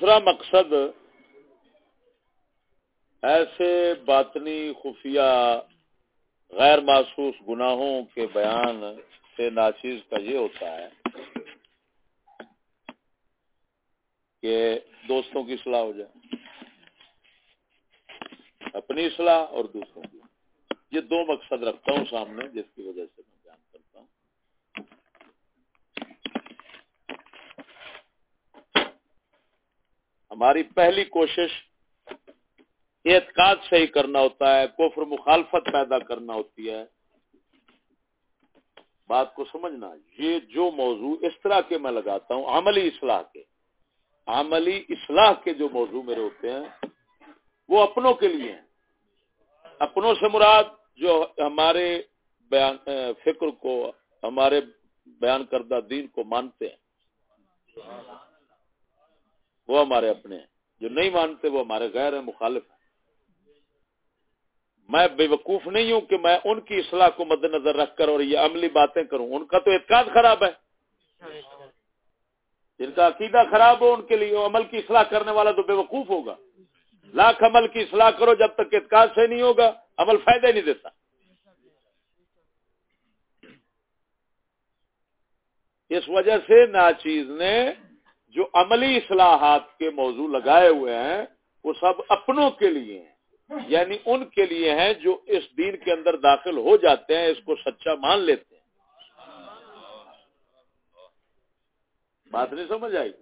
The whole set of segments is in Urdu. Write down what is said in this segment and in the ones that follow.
دوسرا مقصد ایسے باطنی خفیہ غیر محسوس گناہوں کے بیان سے ناچیز کا یہ ہوتا ہے کہ دوستوں کی صلاح ہو جائے، اپنی صلاح اور دوسروں کی۔ یہ دو مقصد رکھتا ہوں سامنے جس کی وجہ سے میں بیان کرتا ہوں ہماری پہلی کوشش اعتقاد صحیح کرنا ہوتا ہے، کفر مخالفت پیدا کرنا ہوتی ہے۔ بات کو سمجھنا، یہ جو موضوع اس طرح کے میں لگاتا ہوں، عملی اصلاح کے، عملی اصلاح کے جو موضوع میرے ہوتے ہیں، وہ اپنوں کے لیے ہیں۔ اپنوں سے مراد جو ہمارے بیان، فکر کو، ہمارے بیان کردہ دین کو مانتے ہیں۔ وہ ہمارے اپنے ہیں۔ جو نہیں مانتے وہ ہمارے غیر ہیں، مخالف ہیں۔ میں بے وقوف نہیں ہوں کہ میں ان کی اصلاح کو مد نظر رکھ کر اور یہ عملی باتیں کروں۔ ان کا تو اعتقاد خراب ہے۔ جن کا عقیدہ خراب ہو، ان کے لیے عمل کی اصلاح کرنے والا تو بے وقوف ہوگا۔ لاکھ عمل کی اصلاح کرو جب تک اعتقاد سے نہیں ہوگا، عمل فائدہ نہیں دیتا۔ اس وجہ سے ناچیز نے جو عملی اصلاحات کے موضوع لگائے ہوئے ہیں، وہ سب اپنوں کے لیے ہیں۔ یعنی ان کے لیے ہیں جو اس دین کے اندر داخل ہو جاتے ہیں، اس کو سچا مان لیتے ہیں۔ بات نہیں سمجھ آئی؟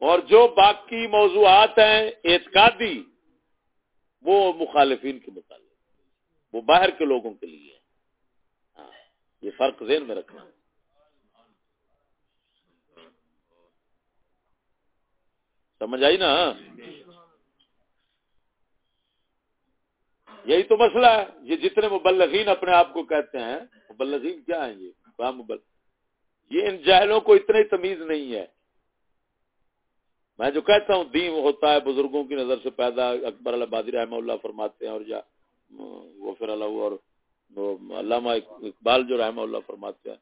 اور جو باقی موضوعات ہیں، اعتقادی، وہ مخالفین کے متعلق، وہ باہر کے لوگوں کے لیے ہاں یہ فرق ذہن میں رکھنا۔ سمجھ آئی نا؟ یہی تو مسئلہ ہے۔ یہ جتنے مبلغین اپنے آپ کو کہتے ہیں، مبلغین کیا ہیں یہ؟ مبل، یہ ان جاہلوں کو اتنے تمیز نہیں ہے۔ میں جو کہتا ہوں، دین ہوتا ہے، بزرگوں کی نظر سے پیدا، اکبر اللہ رحمہ اللہ فرماتے ہیں، اور یا غفر اللہ اور علامہ اقبال جو رحمہ اللہ فرماتے ہیں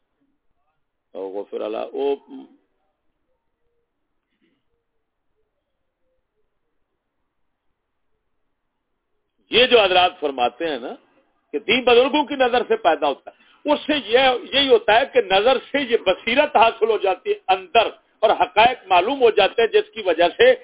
غفر اللہ، وہ یہ جو حضرات فرماتے ہیں نا کہ تین بزرگوں کی نظر سے پیدا ہوتا ہے، اس سے یہ یہی ہوتا ہے کہ نظر سے یہ بصیرت حاصل ہو جاتی ہے اندر اور حقائق معلوم ہو جاتے ہیں، جس کی وجہ سے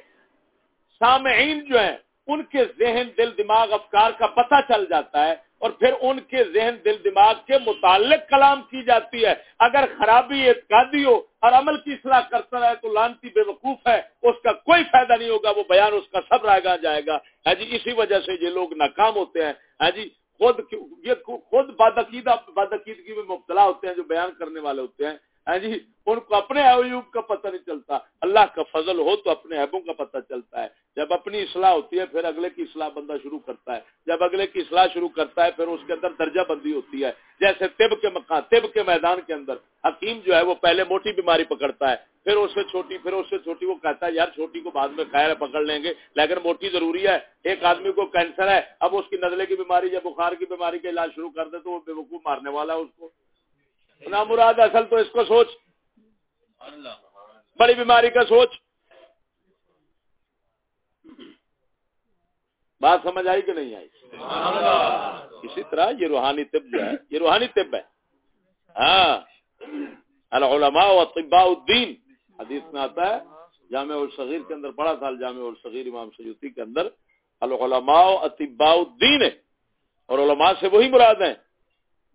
سامعین جو ہیں، ان کے ذہن، دل، دماغ، افکار کا پتہ چل جاتا ہے اور پھر ان کے ذہن، دل، دماغ کے متعلق کلام کی جاتی ہے۔ اگر خرابی، اعتقادی ہو اور عمل کی اصلاح کرتا رہے تو لانتی بے وقوف ہے، اس کا کوئی فائدہ نہیں ہوگا، وہ بیان اس کا سب رائے گا، جائے گا۔ ہے جی اسی وجہ سے یہ لوگ ناکام ہوتے ہیں۔ ہاں جی خود یہ خود بادقیدہ بادقیدگی میں مبتلا ہوتے ہیں جو بیان کرنے والے ہوتے ہیں۔ ہاں جی؟ ان کو اپنے عیوب کا پتہ نہیں چلتا۔ اللہ کا فضل ہو تو اپنے عیبوں کا پتہ چلتا ہے۔ جب اپنی اصلاح ہوتی ہے، پھر اگلے کی اصلاح بندہ شروع کرتا ہے۔ جب اگلے کی اصلاح شروع کرتا ہے، پھر اس کے اندر درجہ بندی ہوتی ہے۔ جیسے طب کے مکان، طب کے میدان کے اندر حکیم جو ہے، وہ پہلے موٹی بیماری پکڑتا ہے، پھر اس سے چھوٹی، پھر اس سے چھوٹی، وہ کہتا ہے، یار چھوٹی کو بعد میں خیر پکڑ لیں گے، لیکن موٹی ضروری ہے۔ ایک آدمی کو کینسر ہے، اب اس کی نزلے کی بیماری یا بخار کی بیماری کا علاج شروع کر دے تو وہ بے وقوف مارنے والا ہے اس کو۔ نہ مراد اصل تو اس کو سوچ۔ بڑی بیماری کا سوچ۔ بات سمجھ آئی کہ نہیں آئی؟ اسی طرح یہ روحانی طب جو ہے، یہ روحانی طب ہے۔ ہاں۔ العلماء و طباء الدین۔ حدیث میں آتا ہے، جامع الصغیر کے اندر، بڑا سال جامع الصغیر امام سیوتی کے اندر۔ العلماء اطباء الدین ہے اور علماء سے وہی مراد ہیں۔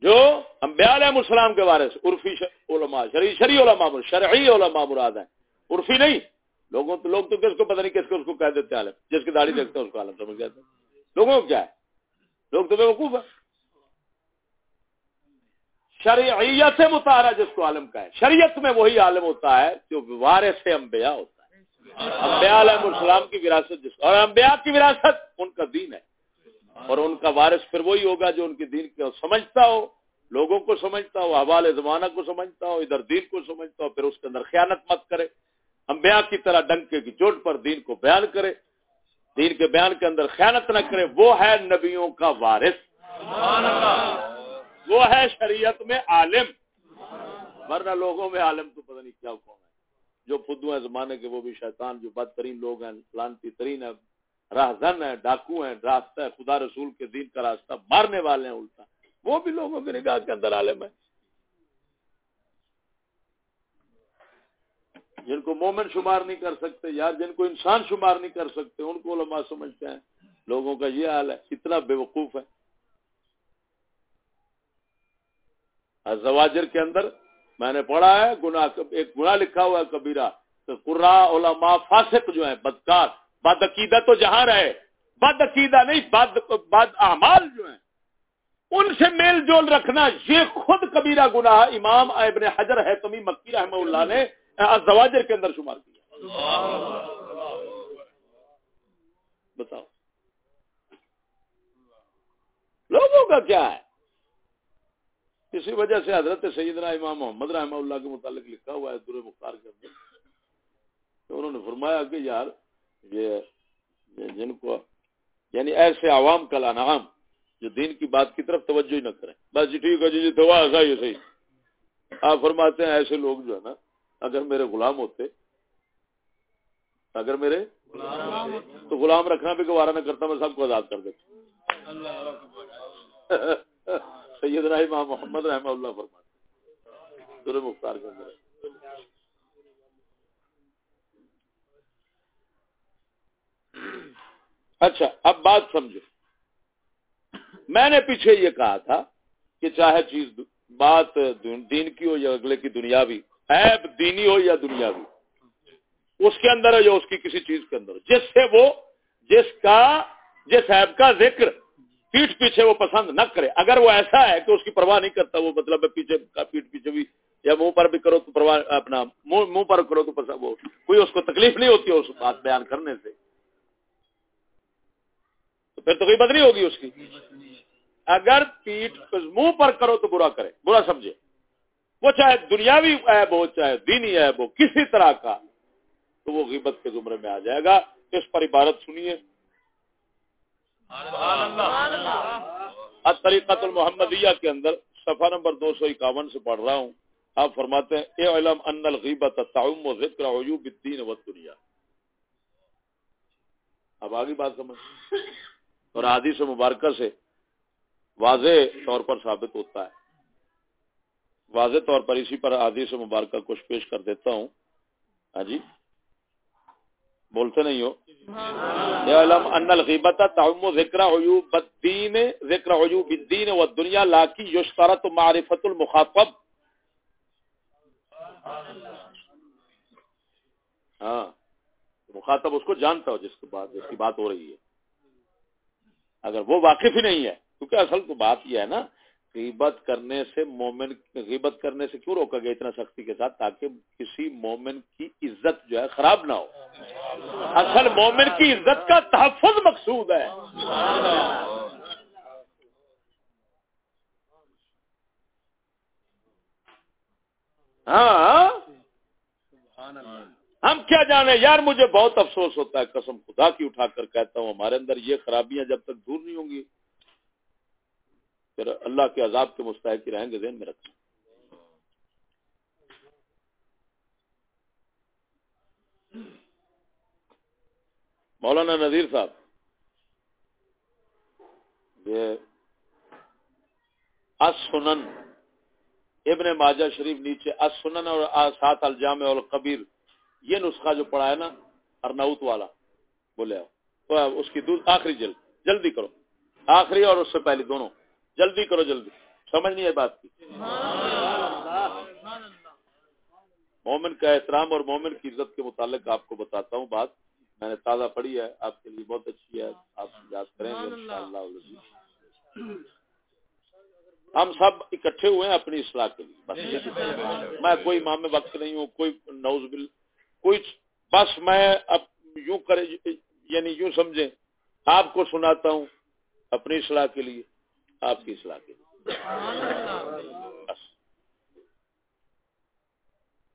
جو انبیاء علیہ السلام کے بارے سے عرفی علماء، شرعی شرعی علماء شرعی علماء مراد ہیں۔ عرفی نہیں۔ لوگوں تو لوگ تو کس کو پتہ نہیں کس کو اس کو کہہ دیتے عالم۔ جس کی داڑھی دیکھتے ہیں اس کو عالم سمجھ کہتے ہیں لوگوں کو کیا ہے؟ لوگ تو بے وقوف ہے شریعت سے جس کو عالم کا ہے شریعت میں وہی عالم ہوتا ہے جو وارث انبیاء ہوتا ہے۔ انبیاء علیہ السلام کی وراثت جس اور انبیاء کی وراثت ان کا دین ہے۔ اور ان کا وارث پھر وہی ہوگا جو ان کی دین کو سمجھتا ہو۔ لوگوں کو سمجھتا ہو حوالے زمانہ کو سمجھتا ہو ادھر دین کو سمجھتا ہو پھر اس کے اندر خیانت مت کرے۔ انبیاء کی طرح ڈنکے کی چوٹ پر دین کو بیان کرے۔ دین کے بیان کے اندر خیانت نہ کرے۔ وہ ہے نبیوں کا وارث۔ وہ ہے شریعت میں عالم۔ ورنہ لوگوں میں عالم تو پتہ نہیں کیا کون ہے۔ جو فدو ہیں زمانے کے، وہ بھی شیطان، جو بدترین لوگ ہیں، لانتی ترین ہے راہزن ہے ڈاکو ہیں، راستہ ہے، خدا رسول کے دین کا راستہ مارنے والے ہیں، الٹا۔ وہ بھی لوگوں کی نگاہ کے اندر عالم ہے۔ جن کو مومن شمار نہیں کر سکتے یار جن کو انسان شمار نہیں کر سکتے، ان کو علماء سمجھتے ہیں۔ لوگوں کا یہ حال ہے، اتنا بے وقوف ہے۔ زواجر کے اندر میں نے پڑھا ہے گنا ایک گنا لکھا ہوا ہے کبیرہ تو قرا علماء فاسق جو ہیں، بدکار، بد عقیدہ تو جہاں رہے، بد عقیدہ نہیں، بد بد اعمال جو ہیں۔ ان سے میل جول رکھنا، یہ خود کبیرہ گناہ امام ابن حجر ہے تمی مکی رحمہ اللہ نے زواجر کے اندر شمار کیا۔ بتاؤ۔ لوگوں کا کیا ہے؟ اسی وجہ سے حضرت سیدنا امام محمد رحمہ اللہ کے متعلق لکھا ہوا ہے در مختار کے اندر۔ تو انہوں نے فرمایا کہ یار، یہ جن کو یعنی ایسے عوام کا نام جو دین کی بات کی طرف توجہ ہی نہ کریں۔ بس جی ٹھیک ہے جی جی دعا ایسا ہی صحیح۔ آپ فرماتے ہیں ایسے لوگ جو ہے نا، اگر میرے غلام ہوتے، اگر میرے تو غلام رکھنا بھی گوارا نہ کرتا، میں سب کو آزاد کر دیتا۔ سیدنا امام محمد رحمہ اللہ فرماتے سورہ مختار کے اندر۔ اچھا اب بات سمجھو۔ میں نے پیچھے یہ کہا تھا کہ چاہے چیز بات دین کی ہو یا اگلے کی دنیاوی، عیب دینی ہو یا دنیاوی، اس کے اندر ہے یا اس کی کسی چیز کے اندر۔ جس سے وہ، جس کا، جس عیب کا ذکر پیٹ پیچھے وہ پسند نہ کرے۔ اگر وہ ایسا ہے کہ اس کی پرواہ نہیں کرتا، وہ مطلب پیچھے پیٹ پیچھے بھی، یا منہ پر بھی کرو تو پرواہ، اپنا منہ پر کرو تو وہ، کوئی اس کو تکلیف نہیں ہوتی اس بات بیان کرنے سے۔ پھر تو کوئی بد نہیں ہوگی اس کی۔ اگر پیٹ منہ پر کرو تو برا کرے، برا سمجھے۔ وہ چاہے دنیاوی عیب ہو، چاہے دینی عیب ہو، کسی طرح کا، تو وہ غیبت کے زمرے میں آ جائے گا۔ اس پر عبارت سنیے۔ طریقت المحمدیہ کے اندر صفحہ نمبر دو سو اکاون سے پڑھ رہا ہوں۔ آپ فرماتے ہیں، اے علم ان الغیبت تعم و ذکر عیوب الدین و دنیا اب آگی بات سمجھ۔ اور حدیث مبارکہ سے واضح طور پر ثابت ہوتا ہے۔ واضح طور پر اسی پر حدیث مبارکہ کچھ پیش کر دیتا ہوں۔ ہاں جی؟ بولتے نہیں ہو؟ علم ان الغیبت تعم ذکر عیوب الدین، ذکر عیوب الدین والدنیا لاکی یشترط معرفت المخاطب۔ ہاں مخاطب اس کو جانتا ہو جس کے بعد، جس کی بات ہو رہی ہے۔ اگر وہ واقف ہی نہیں ہے، کیونکہ اصل تو بات یہ ہے نا، غیبت کرنے سے مومن، غیبت کرنے سے کیوں روکا گیا اتنا سختی کے ساتھ؟ تاکہ کسی مومن کی عزت جو ہے خراب نہ ہو۔ اصل مومن کی عزت کا تحفظ مقصود ہے۔ ہاں۔ ہم کیا جانے؟ یار مجھے بہت افسوس ہوتا ہے، قسم خدا کی اٹھا کر کہتا ہوں، ہمارے اندر یہ خرابیاں جب تک دور نہیں ہوں گی، پھر اللہ کے عذاب کے مستحق رہیں گے ذہن میں رکھیں مولانا نذیر صاحب، یہ اسنن ابن ماجہ شریف نیچے اسنن اور سات الجام اور یہ نسخہ جو پڑھا ہے نا، ارناؤت والا، بولے اس کی دور آخری جلد، جلدی کرو۔ آخری اور اس سے پہلے دونوں۔ جلدی کرو، جلدی۔ سمجھ نہیں ہے بات کی؟ مومن کا احترام اور مومن کی عزت کے متعلق آپ کو بتاتا ہوں بات۔ میں نے تازہ پڑھی ہے، آپ کے لیے بہت اچھی ہے۔ آپ یاد کریں گے ہم سب اکٹھے ہوئے ہیں اپنی اصلاح کے لیے۔ بس۔ میں کوئی امام وقت نہیں ہوں، کوئی نوز بل کوئی بس میں اب یوں کرے یعنی یوں سمجھیں، آپ کو سناتا ہوں اپنی اصلاح کے لیے، آپ کی اصلاح کے لیے۔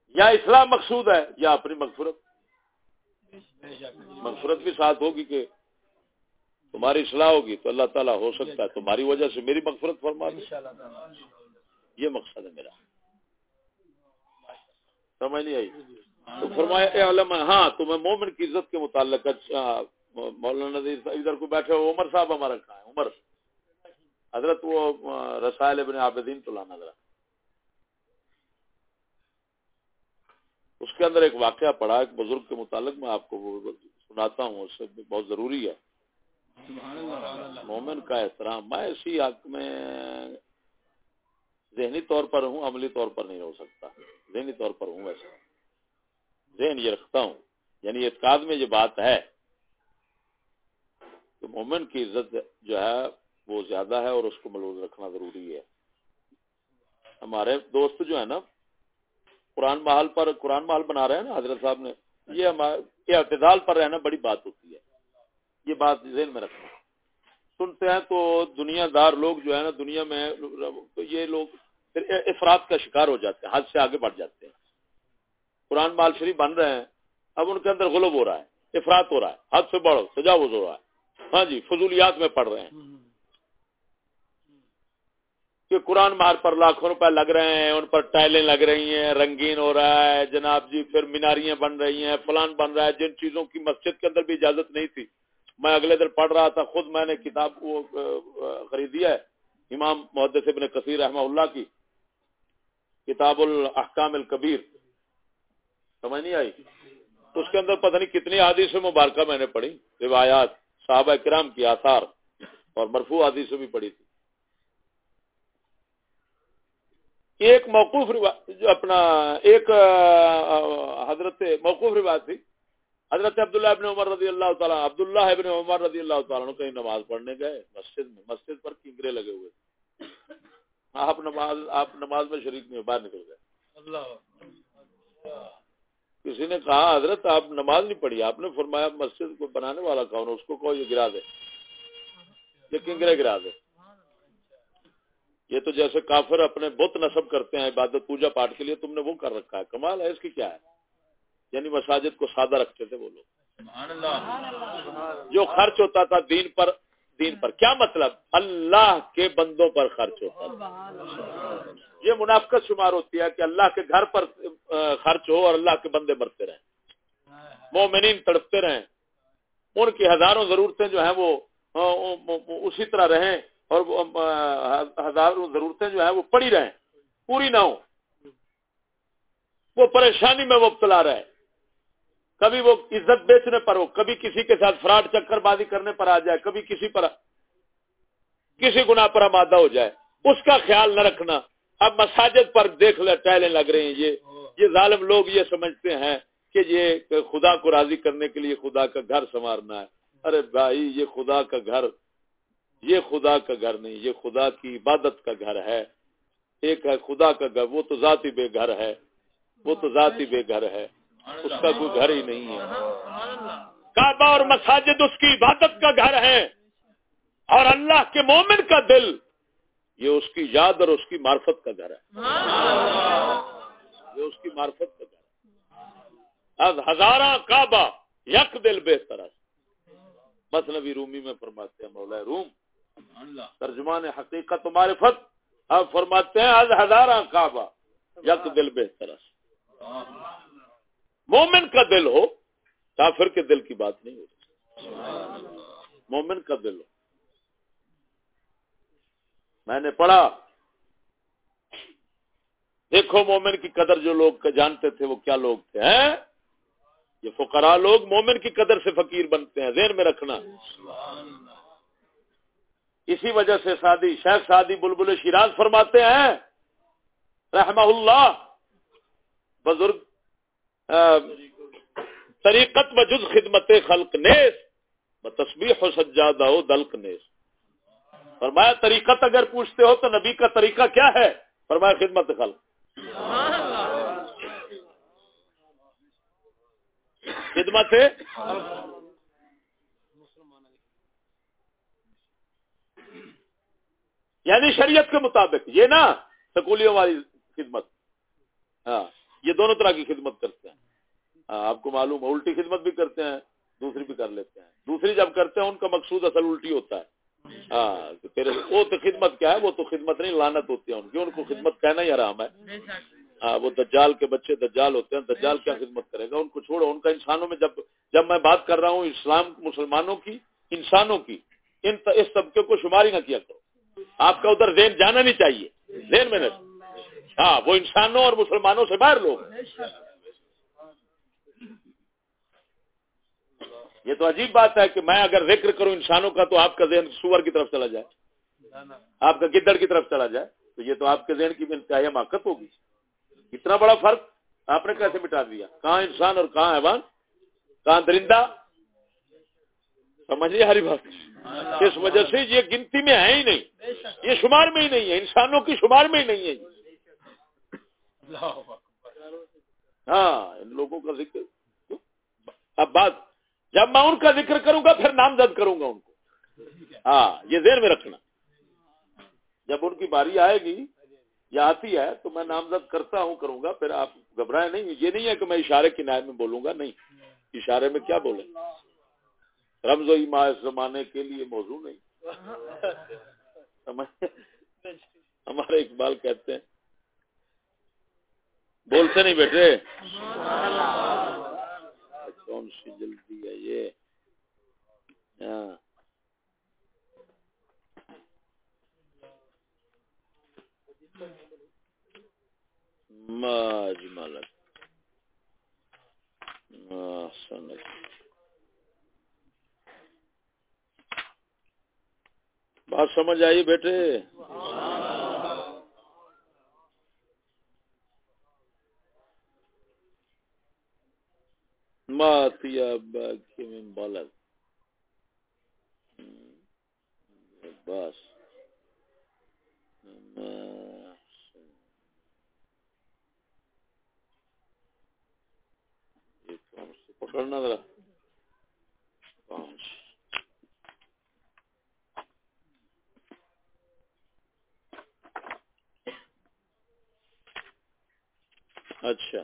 یا اصلاح مقصود ہے یا اپنی مغفرت۔ مغفرت بھی ساتھ ہوگی کہ تمہاری اصلاح ہوگی تو اللہ تعالیٰ ہو سکتا ہے، تمہاری وجہ سے میری مغفرت فرما دے۔ یہ مقصد ہے میرا۔ سمجھ نہیں آئی؟ تو فرمایا علماء ہاں تو میں مومن کی عزت کے متعلق اچھا، مولانا ادھر کو بیٹھے ہو، عمر صاحب ہمارا کہاں ہے؟ عمر. حضرت وہ رسائل ابن عابدین تو لانا ذرا۔ اس کے اندر ایک واقعہ پڑا، ایک بزرگ کے متعلق میں آپ کو سناتا ہوں، اس سے بہت ضروری ہے۔ مومن کا احترام، میں اسی حق میں ذہنی طور پر ہوں، عملی طور پر نہیں ہو سکتا۔ ذہنی طور پر ہوں ویسے ذہن یہ رکھتا ہوں یعنی اعتقاد میں یہ بات ہے کہ مومن کی عزت جو ہے وہ زیادہ ہے اور اس کو ملوز رکھنا ضروری ہے۔ ہمارے دوست جو ہے نا، قرآن محل پر، قرآن محل بنا رہے ہیں نا، حضرت صاحب نے، یہ ہمارے اعتدال پر رہنا بڑی بات ہوتی ہے۔ یہ بات ذہن میں رکھنا۔ سنتے ہیں تو دنیا دار لوگ جو ہے نا، دنیا میں یہ لوگ پھر افراد کا شکار ہو جاتے ہیں، حد سے آگے بڑھ جاتے ہیں۔ قرآن مال شریف بن رہے ہیں اب ان کے اندر غلب ہو رہا ہے افراد ہو رہا ہے حد سے بڑھو سجاوز ہو رہا ہے۔ ہاں جی فضولیات میں پڑھ رہے ہیں۔ کہ قرآن مار پر لاکھوں روپے لگ رہے ہیں ان پر ٹائلیں لگ رہی ہیں رنگین ہو رہا ہے جناب جی پھر میناریاں بن رہی ہیں فلان بن رہا ہے جن چیزوں کی مسجد کے اندر بھی اجازت نہیں تھی۔ میں اگلے دن پڑھ رہا تھا خود میں نے کتاب کو خریدیا ہے امام محدث ابن کثیر رحمہ اللہ کی کتاب الاحکام الکبیر۔ سمجھ نہیں آئی؟ تو اس کے اندر پتہ نہیں کتنی حادث مبارکہ میں نے پڑھی، روایات، صحابہ کرام کی آثار، اور مرفوع حادث بھی پڑھی تھی۔ ایک موقوف جو اپنا ایک حضرت موقوف روایت تھی۔ حضرت عبداللہ ابن عمر رضی اللہ تعالیٰ، عبداللہ ابن عمر رضی اللہ تعالیٰ کہیں نماز پڑھنے گئے، مسجد میں مسجد پر کنگرے لگے ہوئے آپ نماز آپ نماز میں شریک میں باہر نکل گئے۔ کسی نے کہا حضرت آپ نماز نہیں پڑھی آپ نے فرمایا مسجد کو بنانے والا کون اس کو کہو یہ گرا دے۔ یہ کنگرے گرا دے۔ یہ تو جیسے کافر اپنے بت نصب کرتے ہیں عبادت پوجا پاٹ کے لیے تم نے وہ کر رکھا ہے۔ کمال ہے اس کی کیا ہے؟ یعنی مساجد کو سادہ رکھتے تھے وہ لوگ۔ جو خرچ ہوتا تھا دین پر دین پر کیا مطلب؟ اللہ کے بندوں پر خرچ ہوتا تھا یہ منافقت شمار ہوتی ہے کہ اللہ کے گھر پر خرچ ہو اور اللہ کے بندے مرتے رہیں۔ مومنین تڑپتے رہیں۔ ان کی ہزاروں ضرورتیں جو ہیں وہ اسی طرح رہیں اور ہزاروں ضرورتیں جو ہیں وہ پڑی رہیں۔ پوری نہ ہو وہ پریشانی میں مبتلا رہے کبھی وہ عزت بیچنے پر ہو، کبھی کسی کے ساتھ فراڈ چکر بازی کرنے پر آ جائے، کبھی کسی پر کسی گنا پر آمادہ ہو جائے۔ اس کا خیال نہ رکھنا۔ اب مساجد پر دیکھ لے، ٹائلیں لگ رہی ہیں۔ یہ یہ ظالم لوگ یہ سمجھتے ہیں کہ یہ خدا کو راضی کرنے کے لیے خدا کا گھر سنوارنا ہے۔ ارے بھائی، یہ خدا کا گھر، یہ خدا کا گھر نہیں، یہ خدا کی عبادت کا گھر ہے۔ ایک ہے خدا کا گھر، وہ تو ذاتی بے گھر ہے۔ وہ تو ذاتی بے گھر ہے۔ اس کا کوئی گھر ہی نہیں ہے۔ کعبہ اور مساجد اس کی عبادت کا گھر ہے۔ اور اللہ کے مومن کا دل، یہ اس کی یاد اور اس کی معرفت کا گھر ہے۔ یہ اس کی معرفت کا گھر ہے۔ ہزارہ کعبہ یک دل بہتر ہے۔ مصنوی رومی میں فرماتے ہیں، مولا روم، ترجمان حقیقت و معرفت۔ اب فرماتے ہیں، از ہزارہ کعبہ یک دل بہتر مومن کا دل ہو، کافر کے دل کی بات نہیں ہوتی مومن کا دل ہو۔ میں نے پڑھا، دیکھو مومن کی قدر جو لوگ جانتے تھے وہ کیا لوگ تھے، ہیں؟ یہ فقراء لوگ مومن کی قدر سے فقیر بنتے ہیں، ذہن میں رکھنا۔ اسی وجہ سے سادی، شیخ سادی بلبل شیراز فرماتے ہیں، رحمہ اللہ، بزرگ طریقت و جز خدمت خلق نیس تصبیح و سجادہ ہو دلک نیس۔ فرمایا، طریقت اگر پوچھتے ہو تو نبی کا طریقہ کیا ہے؟ فرمایا، خدمت خلق۔ خدمت یعنی شریعت کے مطابق، یہ نا، سکولیوں والی خدمت۔ ہاں۔ یہ دونوں طرح کی خدمت کرتے ہیں۔ آپ کو معلوم ہے، الٹی خدمت بھی کرتے ہیں، دوسری بھی کر لیتے ہیں۔ دوسری جب کرتے ہیں، ان کا مقصود اصل الٹی ہوتا ہے۔ ہاں وہ تو خدمت کیا ہے، وہ تو خدمت نہیں لانت ہوتی ہے ان کی۔ ان کو خدمت کہنا ہی آرام ہے۔ ہاں وہ دجال کے بچے دجال ہوتے ہیں، دجال کیا خدمت کرے گا؟ ان کو چھوڑو۔ ان کا انسانوں میں جب جب میں بات کر رہا ہوں اسلام مسلمانوں کی، انسانوں کی، ان اس طبقے کو شمار ہی نہ کیا کرو۔ آپ کا ادھر ذہن جانا نہیں چاہیے۔ ذہن میں ہاں وہ انسانوں اور مسلمانوں سے باہر لوگ یہ تو عجیب بات ہے کہ میں اگر ذکر کروں انسانوں کا تو آپ کا ذہن سور کی طرف چلا جائے۔ آپ کا گدڑ کی طرف چلا جائے۔ تو یہ تو آپ کے ذہن کی انتہائی حماقت ہوگی۔ اتنا بڑا فرق آپ نے کیسے مٹا دیا؟ کہاں انسان اور کہاں حیوان؟ کہاں درندہ؟ سمجھ ہری بات۔ اس وجہ سے یہ گنتی میں ہے ہی نہیں۔ یہ شمار میں ہی نہیں ہے۔ انسانوں کی شمار میں ہی نہیں ہے۔ ہاں ان لوگوں کا ذکر۔ اب بات، جب میں ان کا ذکر کروں گا، پھر نامزد کروں گا ان کو۔ ہاں یہ دیر میں رکھنا۔ جب ان کی باری آئے گی یا آتی ہے، تو میں نامزد کرتا ہوں، کروں گا، پھر آپ گھبرائے نہیں۔ یہ نہیں ہے کہ میں اشارے کی نائب میں بولوں گا، نہیں۔ اشارے میں کیا بولیں؟ رمز و ایما زمانے کے لیے موضوع نہیں۔ ہمارے اقبال کہتے ہیں بولتے نہیں بیٹے۔ کون سی جلدی ہے یہ؟ ہاں۔ مالک بات سمجھ آئی بیٹے؟ ماتیا بالک بس. پکڑنا ذرا. اچھا.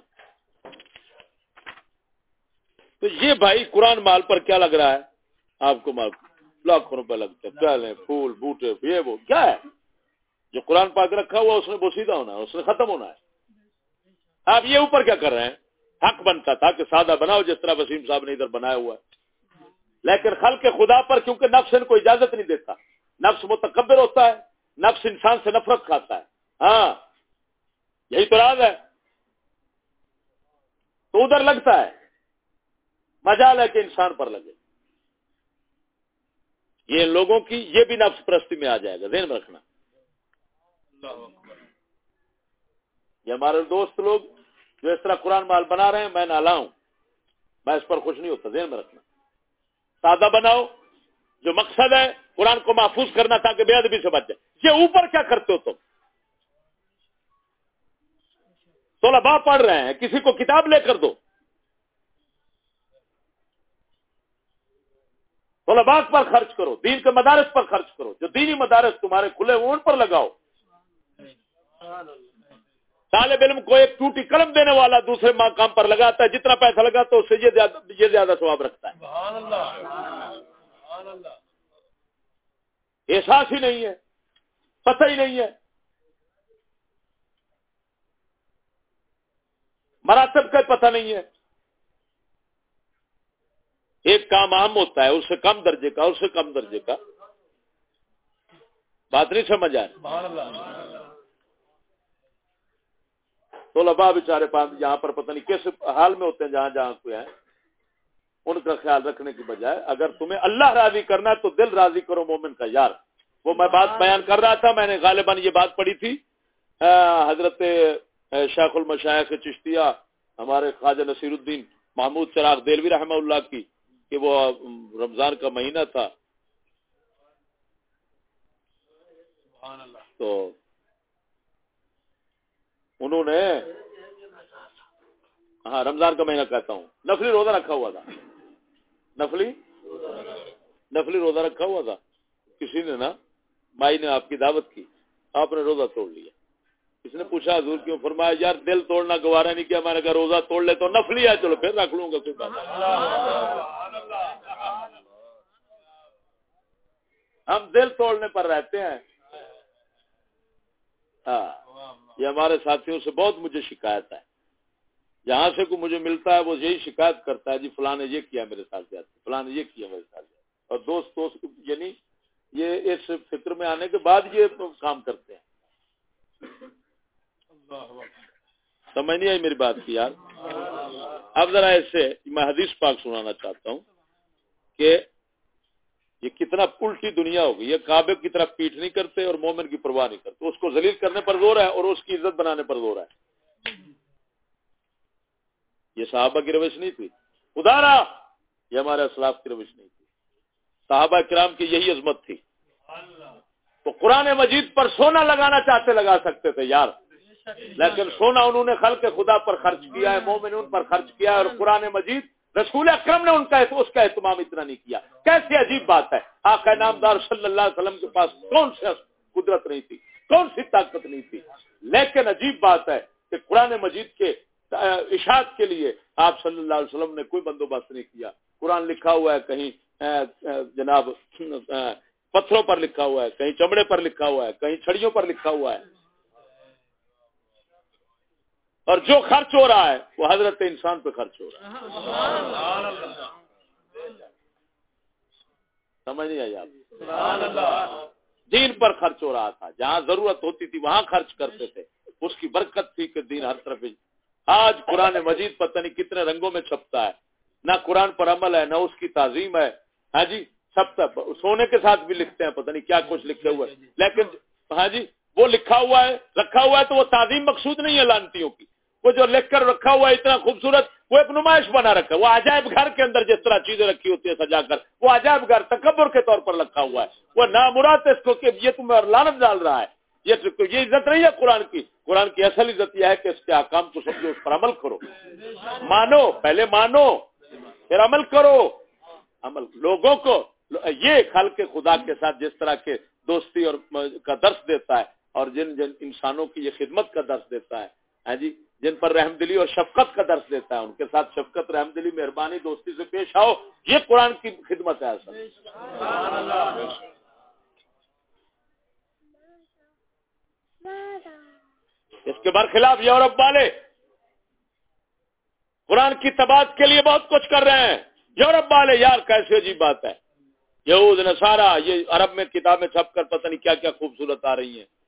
تو یہ بھائی قرآن مال پر کیا لگ رہا ہے؟ آپ کو مال لاکھوں روپے لگتے ہیں. پہلے پھول بوٹے یہ وہ. کیا ہے؟ جو قرآن پاک رکھا ہوا اس نے بوسیدہ ہونا ہے اس نے ختم ہونا ہے. آپ یہ اوپر کیا کر رہے ہیں؟ حق بنتا تھا کہ سادہ بناؤ جس طرح وسیم صاحب نے ادھر بنایا ہوا ہے. لیکن خل کے خدا پر کیونکہ نفس ان کو اجازت نہیں دیتا. نفس متکبر ہوتا ہے نفس انسان سے نفرت کھاتا ہے. ہاں یہی تو راز ہے. تو ادھر لگتا ہے. مجال ہے کہ انسان پر لگے۔ یہ لوگوں کی یہ بھی نفس پرستی میں آ جائے گا ذہن میں رکھنا۔ یہ ہمارے دوست لوگ جو اس طرح قرآن مال بنا رہے ہیں میں نہ لاؤں میں اس پر خوش نہیں ہوتا ذہن میں رکھنا۔ سادہ بناؤ جو مقصد ہے قرآن کو محفوظ کرنا تاکہ بے ادبی سے بچ جائے۔ یہ اوپر کیا کرتے ہو تم؟ طلبا پڑھ رہے ہیں کسی کو کتاب لے کر دو۔ طلباء پر خرچ کرو، دین کے مدارس پر خرچ کرو، جو دینی مدارس تمہارے کھلے ان پر لگاؤ۔ طالب علم کو ایک ٹوٹی قلم دینے والا دوسرے کام پر لگاتا ہے، جتنا پیسہ لگاتا ہے اس سے یہ زیادہ ثواب رکھتا ہے۔ احساس ہی نہیں ہے، پتہ ہی نہیں ہے۔ مراتب کا پتہ نہیں ہے۔ ایک کام عام ہوتا ہے اس سے کم درجے کا اس سے کم درجے کا۔ بات نہیں سمجھ آئے تو لبا بےچارے پاس یہاں پر پتہ نہیں کس حال میں ہوتے ہیں جہاں جہاں کوئی ہیں۔ ان کا خیال رکھنے کی بجائے اگر تمہیں اللہ راضی کرنا ہے تو دل راضی کرو مومن کا یار۔ وہ میں بات بیان کر رہا تھا میں نے غالباً یہ بات پڑھی تھی۔ حضرت شیخ المشاہ کے چشتیہ ہمارے خواجہ نصیر الدین محمود چراغ دلوی رحمہ اللہ کی۔ کہ وہ رمضان کا مہینہ تھا۔ تو انہوں نے ہاں رمضان کا مہینہ کہتا ہوں۔ نفلی روزہ رکھا ہوا تھا۔ نفلی؟ نفلی روزہ رکھا ہوا تھا۔ کسی نے نا مائی نے آپ کی دعوت کی۔ آپ نے روزہ توڑ لیا۔ اس نے پوچھا، حضور کیوں فرمایا، یار دل توڑنا گوارا نہیں کیا؟ میں نے کہا، روزہ توڑ لے تو نفلی ہے، چلو پھر رکھ لوں گا، کوئی بات ہم دل توڑنے پر رہتے ہیں۔ ہاں یہ ہمارے ساتھیوں سے بہت مجھے شکایت ہے۔ جہاں سے کوئی مجھے ملتا ہے، وہ یہی شکایت کرتا ہے جی فلاں نے یہ کیا میرے ساتھ جاتے فلاں نے یہ کیا میرے ساتھ جاتے اور دوست دوست یعنی یہ اس فکر میں آنے کے بعد یہ کام کرتے ہیں۔ سمجھ نہیں آئی میری بات کی یار؟ اب ذرا ایسے میں حدیث پاک سنانا چاہتا ہوں کہ یہ کتنا الٹی دنیا ہوگی یہ کعبے کی طرف پیٹ نہیں کرتے اور مومن کی پرواہ نہیں کرتے۔ اس کو ذلیل کرنے پر زور ہے اور اس کی عزت بنانے پر زور ہے۔ یہ صحابہ کی روش نہیں تھی۔ ادارا یہ ہمارے اسلاف کی روش نہیں تھی۔ صحابہ کرام کی یہی عظمت تھی۔ تو قرآن مجید پر سونا لگانا چاہتے لگا سکتے تھے، یار۔ لیکن سونا انہوں نے خلق خدا پر خرچ کیا ہے، مومن ان پر خرچ کیا ہے اور قرآن مجید رسول اکرم نے ان کا اس کا اہتمام اتنا نہیں کیا۔ کیسی عجیب بات ہے۔ آقا نامدار صلی اللہ علیہ وسلم کے پاس کون سی قدرت نہیں تھی، کون سی طاقت نہیں تھی۔ لیکن عجیب بات ہے کہ قرآن مجید کے اشاعت کے لیے آپ صلی اللہ علیہ وسلم نے کوئی بندوبست نہیں کیا۔ قرآن لکھا ہوا ہے، کہیں جناب پتھروں پر لکھا ہوا ہے، کہیں چمڑے پر لکھا ہوا ہے، کہیں چھڑیوں پر لکھا ہوا ہے۔ اور جو خرچ ہو رہا ہے، وہ حضرت انسان پہ خرچ ہو رہا ہے۔ سمجھ نہیں آئی آپ؟ دین پر خرچ ہو رہا تھا۔ جہاں ضرورت ہوتی تھی، وہاں خرچ کرتے تھے۔ اس کی برکت تھی کہ دین ہر طرف آج قرآن مجید پتہ نہیں کتنے رنگوں میں چھپتا ہے۔ نہ قرآن پر عمل ہے، نہ اس کی تعظیم ہے۔ ہاں جی سب سونے کے ساتھ بھی لکھتے ہیں، پتہ نہیں کیا کچھ لکھے ہوئے۔ لیکن ہاں جی وہ لکھا ہوا ہے، رکھا ہوا ہے تو وہ تعظیم مقصود نہیں ہے لانتیوں کی۔ وہ جو لکھ کر رکھا ہوا ہے اتنا خوبصورت، وہ ایک نمائش بنا رکھا ہے۔ وہ عجائب گھر کے اندر جس طرح چیزیں رکھی ہوتی ہیں سجا کر، وہ عجائب گھر تکبر کے طور پر رکھا ہوا ہے۔ وہ نامراد اس کو کہ یہ تمہیں اور لانت ڈال رہا ہے۔ یہ یہ عزت نہیں ہے قرآن کی۔ قرآن کی اصل عزت یہ ہے کہ اس کے آکام کو سمجھو اس پر عمل کرو۔ مانو، پہلے مانو، پھر عمل کرو۔ عمل لوگوں کو، یہ خل کے خدا کے ساتھ جس طرح کے دوستی اور کا درس دیتا ہے اور جن جن انسانوں کی یہ خدمت کا درس دیتا ہے۔ ہاں جی؟ جن پر رحم دلی اور شفقت کا درس دیتا ہے، ان کے ساتھ شفقت، رحم دلی، مہربانی، دوستی سے پیش آؤ۔ یہ قرآن کی خدمت ہے اصل۔ اس کے برخلاف یورپ والے قرآن کی تباد کے لیے بہت کچھ کر رہے ہیں۔ یورپ والے، یار کیسے عجیب بات ہے۔ یہود، نصارہ، یہ عرب میں کتابیں چھپ کر پتہ نہیں کیا کیا خوبصورت آ رہی ہیں۔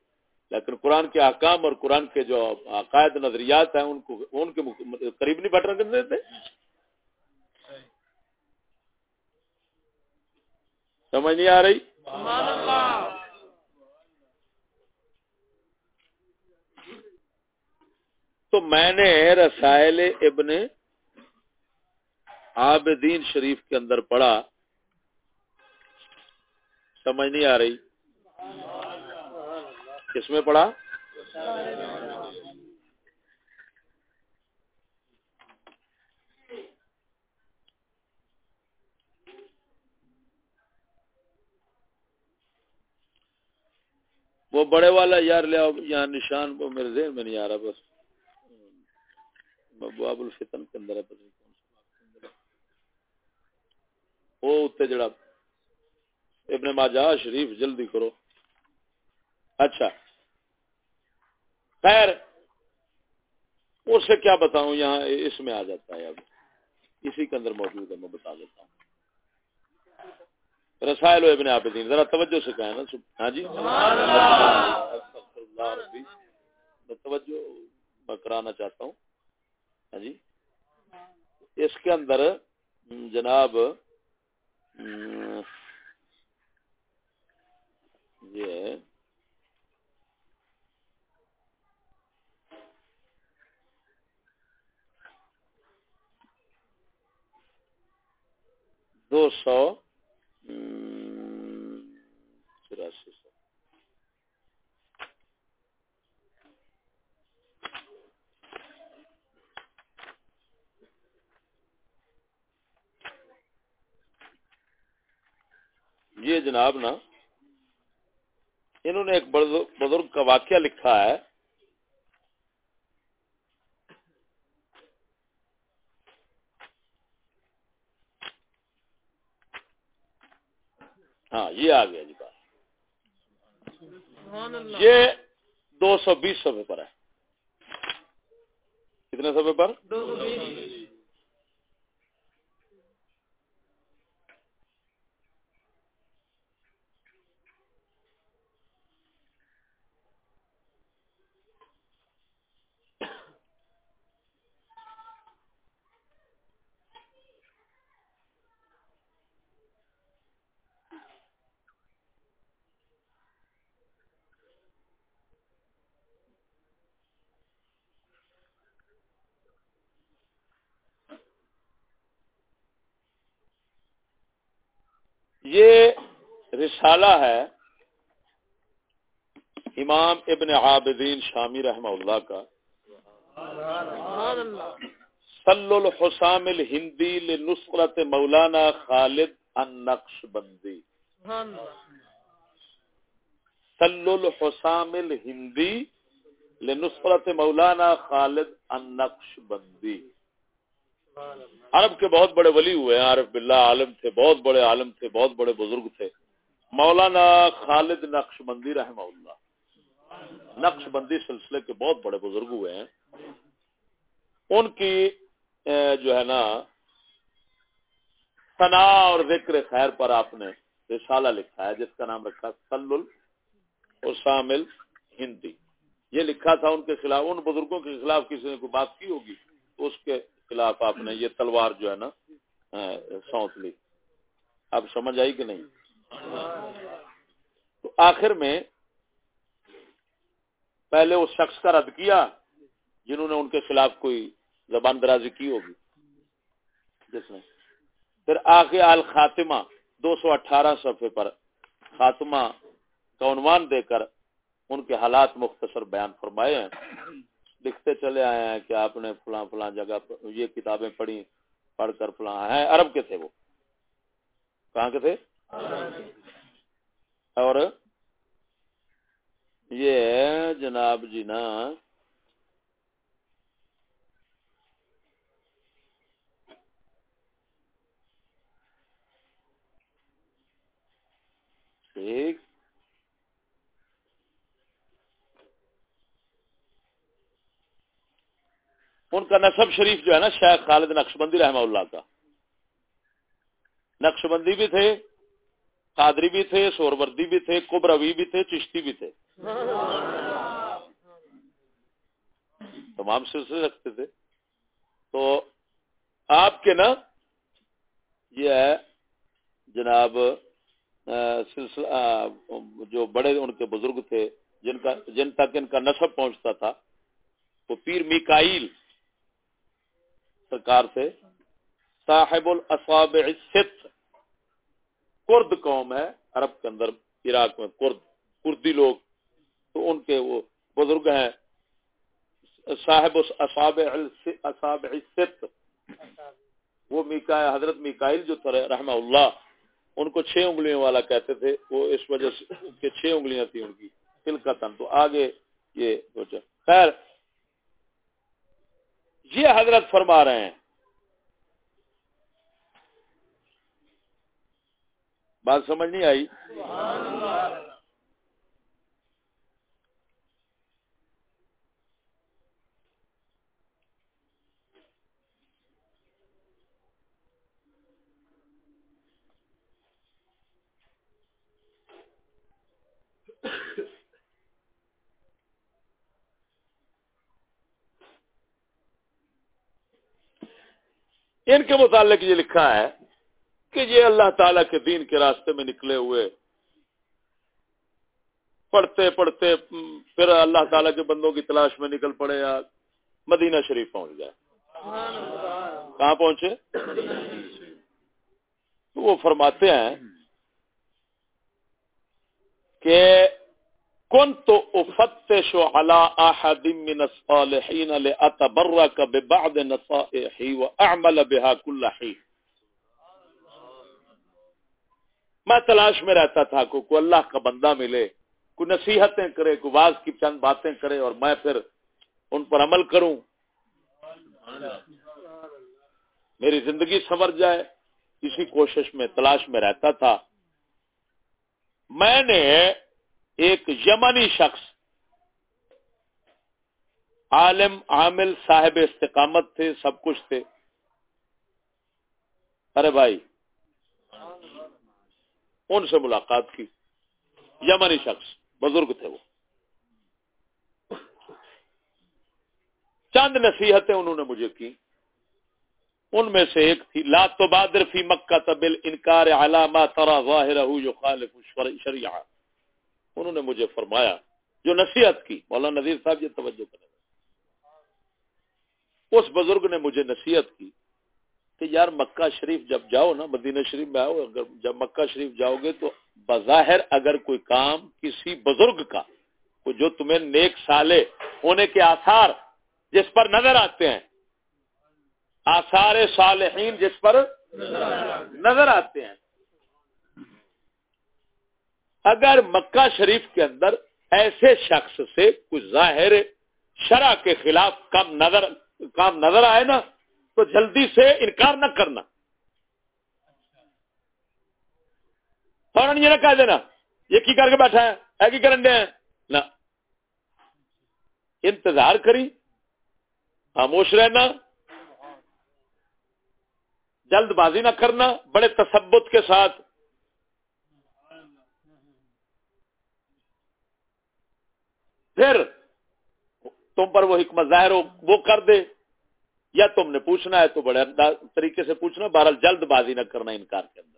لیکن قرآن کے احکام اور قرآن کے جو عقائد نظریات ہیں، ان کو ان کے قریب نہیں بٹ رکھتے سمجھ نہیں آ رہی؟ تو میں نے رسائل ابن عابدین شریف کے اندر پڑھا۔ سمجھ نہیں آ رہی؟ کس میں پڑھا؟ وہ بڑے والا یار لے آؤ، یہاں نشان، وہ میرے ذہن میں نہیں آ رہا، بس۔ باب الفتن کے اندر ہے وہ اتنے جڑا، ابن ماجہ شریف، جلدی کرو۔ اچھا۔ خیر، اس سے کیا بتاؤں، یہاں اس میں آ جاتا ہے اب۔ اسی کے اندر موجود ہے، میں بتا دیتا ہوں۔ رسائل و ابن عابدین، ذرا توجہ سے کہیں نا۔ ہاں جی؟ میں توجہ، میں کرانا چاہتا ہوں۔ ہاں جی؟ اس کے اندر، جناب، یہ دو سو چوراسی سو یہ جناب نا، انہوں نے ایک بزرگ کا واقعہ لکھا ہے۔ ہاں یہ آ گیا جی بات۔ یہ دو سو بیس سفے پر ہے۔ کتنے سفے پر؟ دو سو بیس۔ رسالہ ہے امام ابن عابدین شامی رحمہ اللہ کا۔ سل الحسام الہندی لنصرت مولانا خالد النقش بندی سل الحسام الہندی لنصرت مولانا خالد النقش بندی عرب کے بہت بڑے ولی ہوئے ہیں، عارف باللہ عالم تھے، بہت بڑے عالم تھے، بہت بڑے بزرگ تھے۔ مولانا خالد نقش بندی رحمہ اللہ۔ نقش بندی سلسلے کے بہت بڑے بزرگ ہوئے ہیں۔ ان کی جو ہے نا، ثنا اور ذکر خیر پر آپ نے رسالہ لکھا ہے، جس کا نام رکھا سل السامل ہندی۔ یہ لکھا تھا ان کے خلاف، ان بزرگوں کے خلاف کسی نے کوئی بات کی ہوگی اس کے خلاف آپ نے یہ تلوار جو ہے نا سونپ لی۔ اب سمجھ آئی کہ نہیں؟ تو آخر میں پہلے اس شخص کا رد کیا جنہوں نے ان کے خلاف کوئی زبان درازی کی ہوگی۔ جس نے۔ پھر آگے آل خاتمہ دو سو اٹھارہ صفحے پر خاتمہ کا عنوان دے کر ان کے حالات مختصر بیان فرمائے ہیں۔ لکھتے چلے آئے ہیں کہ آپ نے فلاں فلاں جگہ یہ کتابیں پڑھی، پڑھ کر فلاں ہیں۔ عرب کے تھے وہ۔ کہاں کے تھے؟ اور یہ جناب جی نا، ٹھیک۔ ان کا نصب شریف جو ہے نا، شیخ خالد نقش بندی رحمہ اللہ کا۔ نقش بندی بھی تھے۔ قادری بھی تھے سوروردی بھی تھے، کبروی بھی تھے، چشتی بھی تھے۔ تمام سلسلے رکھتے تھے۔ تو آپ کے نا یہ ہے جناب سلسلہ جو بڑے ان کے بزرگ تھے، جن کا، جن تک ان کا نصب پہنچتا تھا، وہ پیر میکائیل سرکار سے صاحب الاصابع الست۔ کرد قوم ہے، عرب کے اندر، عراق میں کرد کردی لوگ، تو ان کے وہ بزرگ ہیں۔ صاحب اصابع اصابع وہ میکا، حضرت میکائل جو تھے، رحمہ اللہ، ان کو چھ انگلیوں والا کہتے تھے۔ وہ اس وجہ سے چھ انگلیاں تھیں ان کی دل کا تن تو آگے یہ خیر، یہ حضرت فرما رہے ہیں۔ بات سمجھ نہیں آئی؟ ان کے متعلق یہ لکھا ہے کہ یہ اللہ تعالی کے دین کے راستے میں نکلے ہوئے پڑھتے پڑھتے پھر اللہ تعالی کے بندوں کی تلاش میں نکل پڑے یا مدینہ شریف پہنچ جائے کہاں پہنچے؟ تو وہ فرماتے ہیں کہ كنت افتش على احد من الصالحين لاتبرك ببعض نصائحي واعمل بها كل حين میں تلاش میں رہتا تھا کو کو اللہ کا بندہ ملے، کوئی نصیحتیں کرے، کوئی واز کی چند باتیں کرے اور میں پھر ان پر عمل کروں۔ میری زندگی سنور جائے، اسی کوشش میں، تلاش میں رہتا تھا۔ میں نے ایک یمنی شخص، عالم، عامل، صاحب استقامت تھے، سب کچھ تھے۔ ارے بھائی ان سے ملاقات کی۔ یمنی شخص، بزرگ تھے وہ۔ چند نصیحتیں انہوں نے مجھے کی۔ ان میں سے ایک تھی، لا تو بادر فی مکہ تبل انکار علامہ ترا ظاہر شریعہ انہوں نے مجھے فرمایا، جو نصیحت کی، مولانا نذیر صاحب یہ توجہ کریں۔ اس بزرگ نے مجھے نصیحت کی۔ کہ یار مکہ شریف جب جاؤ نا، مدینہ شریف میں آؤ، اگر جب مکہ شریف جاؤ گے تو بظاہر اگر کوئی کام کسی بزرگ کا جو تمہیں نیک سالے ہونے کے آثار جس پر نظر آتے ہیں، آثار صالحین جس پر نظر آتے ہیں۔ اگر مکہ شریف کے اندر ایسے شخص سے کچھ ظاہر شرح کے خلاف کام نظر کام نظر آئے نا تو جلدی سے انکار نہ کرنا۔ فوراً یہ نہ کہہ دینا، یہ کی کر کے بیٹھا ہے؟ ہے کی کرن دے نہ۔ انتظار کری، خاموش رہنا۔ جلد بازی نہ کرنا، بڑے تثبت کے ساتھ۔ پھر تم پر وہ حکمت ظاہر ہو، وہ کر دے۔ یا تم نے پوچھنا ہے تو بڑے طریقے سے پوچھنا، بہرحال جلد بازی نہ کرنا انکار کے اندر۔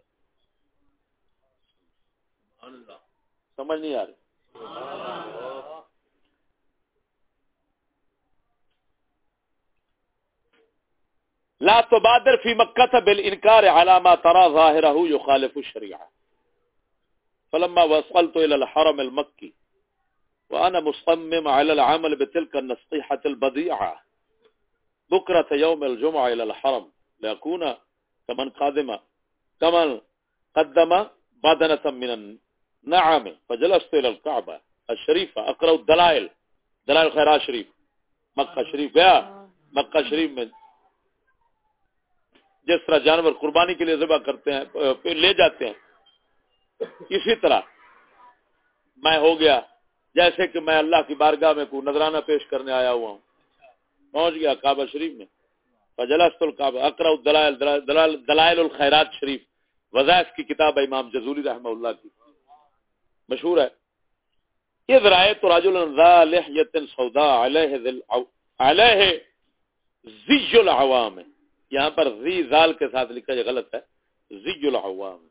سمجھ نہیں آ رہی؟ لا تبادر فی مکہ بالانکار على ما ترى ظاهره يخالف الشريعه فلما وصلت الى الحرم المكي وانا مصمم على العمل بتلك النصيحه البديعه بكره يوم الجمعه الى الحرم ليكون كمن قادم كمن قدم بدنه من النعم فجلست الى الكعبه الشريفه اقرا الدلائل. دلائل الخيرات شریف. مکہ شریف گیا. مکہ شریف میں جس طرح جانور قربانی کے لیے ذبح کرتے ہیں لے جاتے ہیں. اسی طرح میں ہو گیا جیسے کہ میں اللہ کی بارگاہ میں کو نذرانہ پیش کرنے آیا ہوا ہوں پہنچ گیا کعبہ شریف میں۔ فجلست القعبہ اقرا الدلائل دلائل, دلائل الخیرات شریف۔ وظائف کی کتاب ہے امام جزوری رحمہ اللہ کی۔ مشہور ہے۔ یہ ذرائع تو راج الحیت سودا علیہ علیہ زی العوام ہے۔ یہاں پر زی زال کے ساتھ لکھا جائے غلط ہے۔ زی العوام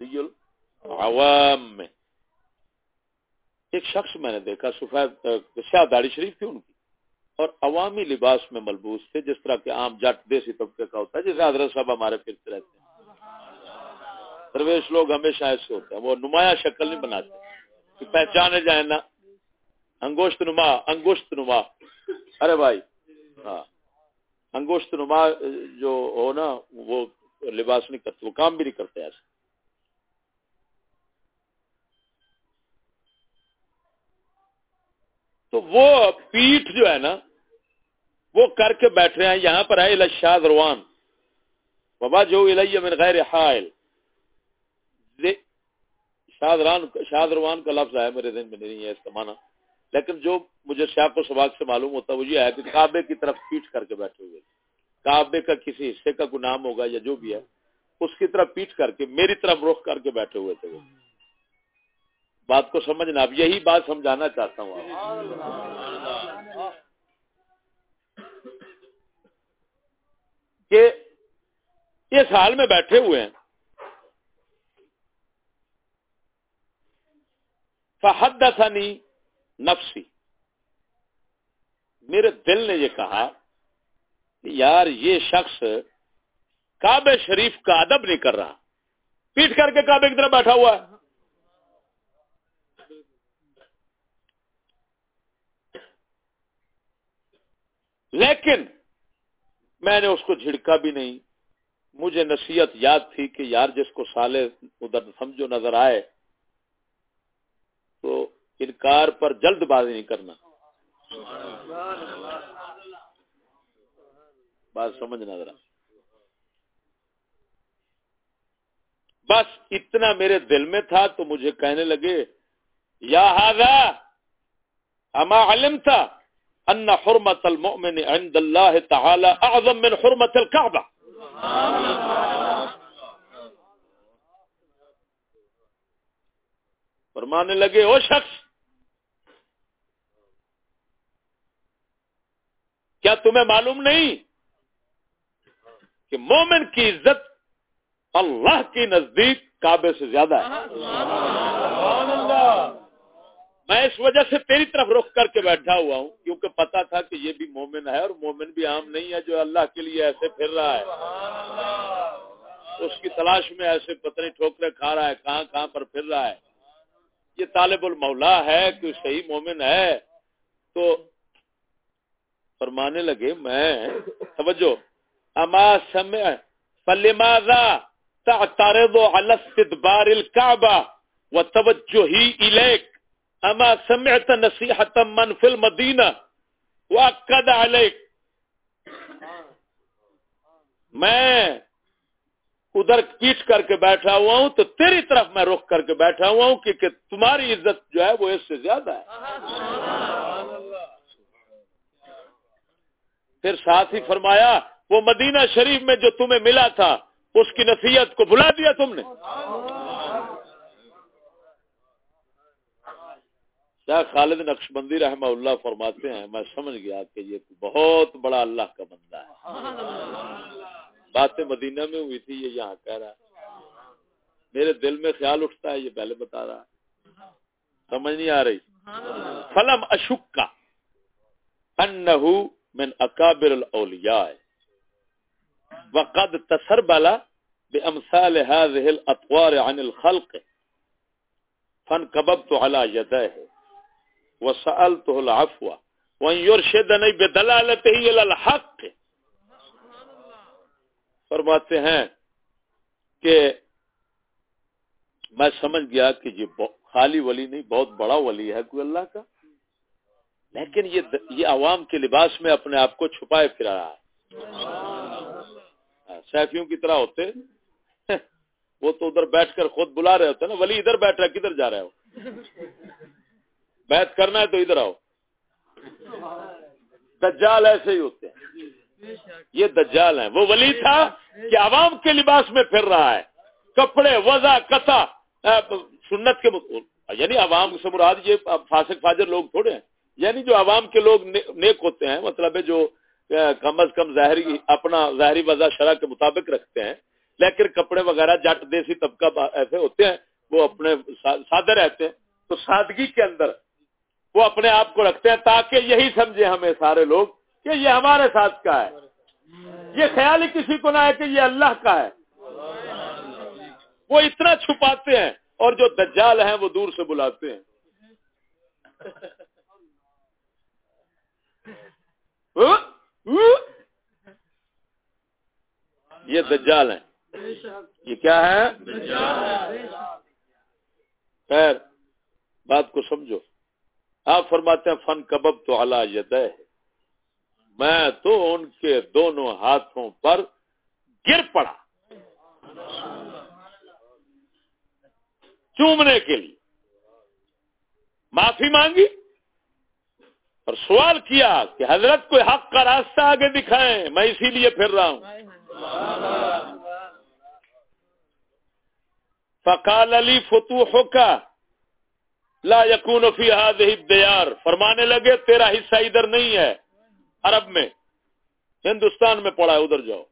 زی العوام میں ایک شخص میں نے دیکھا سفید شاہ داڑی شریف تھی ان کی۔ اور عوامی لباس میں ملبوس تھے، جس طرح کے عام جٹ دیسی طبقے کا ہوتا ہے، جیسے حضرت صاحب ہمارے پھرتے رہتے ہیں۔ درویش لوگ ہمیشہ ایسے ہوتے ہیں، وہ نمایاں شکل نہیں بناتے۔ کہ پہچانے جائیں نا انگوشت نما انگوشت نما۔ ارے بھائی ہاں۔ انگوشت نما جو ہو نا، وہ لباس نہیں کرتے، وہ کام بھی نہیں کرتے ایسے۔ تو وہ پیٹھ جو ہے نا، وہ کر کے بیٹھ رہے ہیں، یہاں پر ہے شاد روان بابا جو من غیر حائل۔ شاد روان کا لفظ ہے میرے دن میں نہیں ہے اس کا معنی۔ لیکن جو مجھے سیاق و سباق سے معلوم ہوتا ہے وہ یہ ہے کہ کعبے کی طرف پیٹ کر کے بیٹھے ہوئے۔ کعبے کا کسی حصے کا کوئی نام ہوگا یا جو بھی ہے، اس کی طرف پیٹ کر کے، میری طرف رخ کر کے بیٹھے ہوئے تھے۔ وہ بات کو سمجھنا، اب یہی بات سمجھانا چاہتا ہوں آپ۔ کہ اس حال میں بیٹھے ہوئے ہیں۔ فحدثنی نفسی۔ میرے دل نے یہ کہا کہ یار یہ شخص کعبے شریف کا ادب نہیں کر رہا۔ پیٹ کر کے کعبے کی طرف بیٹھا ہوا ہے۔ لیکن میں نے اس کو جھڑکا بھی نہیں۔ مجھے نصیحت یاد تھی کہ یار جس کو سالے ادھر سمجھو نظر آئے، تو انکار پر جلد بازی نہیں کرنا۔ بات سمجھنا ذرا۔ بس اتنا میرے دل میں تھا تو مجھے کہنے لگے، یا ہاضا اما علم تھا ان حرمت المؤمن عند اللہ تعالی اعظم من حرمت الكعبہ فرمانے لگے وہ شخص، کیا تمہیں معلوم نہیں کہ مومن کی عزت اللہ کی نزدیک کعبے سے زیادہ ہے؟ میں اس وجہ سے تیری طرف رخ کر کے بیٹھا ہوا ہوں، کیونکہ پتا تھا کہ یہ بھی مومن ہے اور مومن بھی عام نہیں ہے جو اللہ کے لیے ایسے پھر رہا ہے۔ اس کی تلاش میں ایسے پتنی ٹھوکرے کھا رہا ہے، کہاں کہاں پر پھر رہا ہے۔ یہ طالب المولا ہے کہ صحیح مومن ہے۔ تو فرمانے لگے، میں، توجہ، اما سمع، فلماذا تعترض على استدبار الكعبه وتوجهي اليك اما سمعت نصيحه من في المدينه واكد عليك. میں ادھر کیٹ کر کے بیٹھا ہوا ہوں تو تیری طرف میں رخ کر کے بیٹھا ہوا ہوں کہ تمہاری عزت جو ہے وہ اس سے زیادہ ہے۔ پھر ساتھ ہی فرمایا، وہ مدینہ شریف میں جو تمہیں ملا تھا، اس کی نصیحت کو بلا دیا تم نے۔ کیا خالد نقش بندی رحمہ اللہ فرماتے ہیں، میں سمجھ گیا کہ یہ بہت بڑا اللہ کا بندہ ہے۔ باتیں مدینہ میں ہوئی تھی، یہ یہاں کہہ رہا میرے دل میں خیال اٹھتا ہے، یہ پہلے بتا رہا سمجھ نہیں آ رہی۔ فلم اشکا انہو من اکابر الاولیاء۔ وقد تسربل بامثال هذه الاطوار عن الخلق۔ فانكببت على يديه وسالته العفو. وان يرشدني بدلالته الى الحق. فرماتے ہیں کہ میں سمجھ گیا کہ یہ خالی ولی نہیں، بہت بڑا ولی ہے کوئی اللہ کا۔ لیکن یہ یہ عوام کے لباس میں اپنے آپ کو چھپائے پھرا رہا ہے۔ ہاں، سیفیوں کی طرح ہوتے۔ وہ تو ادھر بیٹھ کر خود بلا رہے ہوتے نا، ولی ادھر بیٹھ رہا کدھر جا رہے ہو بیت کرنا ہے تو ادھر آؤ۔ دجال ایسے ہی ہوتے ہیں۔ یہ دجال ہیں۔ وہ ولی تھا کہ عوام کے لباس میں پھر رہا ہے۔ کپڑے، وضع کتا سنت کے یعنی عوام سے مراد یہ فاسق، فاجر لوگ تھوڑے ہیں۔ یعنی جو عوام کے لوگ نیک ہوتے ہیں مطلب ہے جو کم از کم ظاہری، اپنا ظاہری وضع شرح کے مطابق رکھتے ہیں۔ لیکن کپڑے وغیرہ، جٹ، دیسی طبقہ ایسے ہوتے ہیں۔ وہ اپنے سادے رہتے ہیں۔ تو سادگی کے اندر وہ اپنے آپ کو رکھتے ہیں تاکہ یہی سمجھے ہمیں سارے لوگ کہ یہ ہمارے ساتھ کا ہے۔ یہ خیال ہی کسی کو نہ ہے کہ یہ اللہ کا ہے۔ وہ اتنا چھپاتے ہیں اور جو دجال ہیں وہ دور سے بلاتے ہیں۔ یہ دجال ہیں۔ یہ کیا ہے خیر، بات کو سمجھو۔ آپ فرماتے ہیں، فن کبب تو اللہ یہ میں تو ان کے دونوں ہاتھوں پر گر پڑا۔ چومنے کے لیے۔ معافی مانگی؟ اور سوال کیا کہ حضرت کوئی حق کا راستہ آگے دکھائیں، میں اسی لیے پھر رہا ہوں۔ فقال علی فتوح کا لا یقون فی هذه دیار فرمانے لگے، تیرا حصہ ادھر نہیں ہے، عرب میں، ہندوستان میں پڑا ہے، ادھر جاؤ۔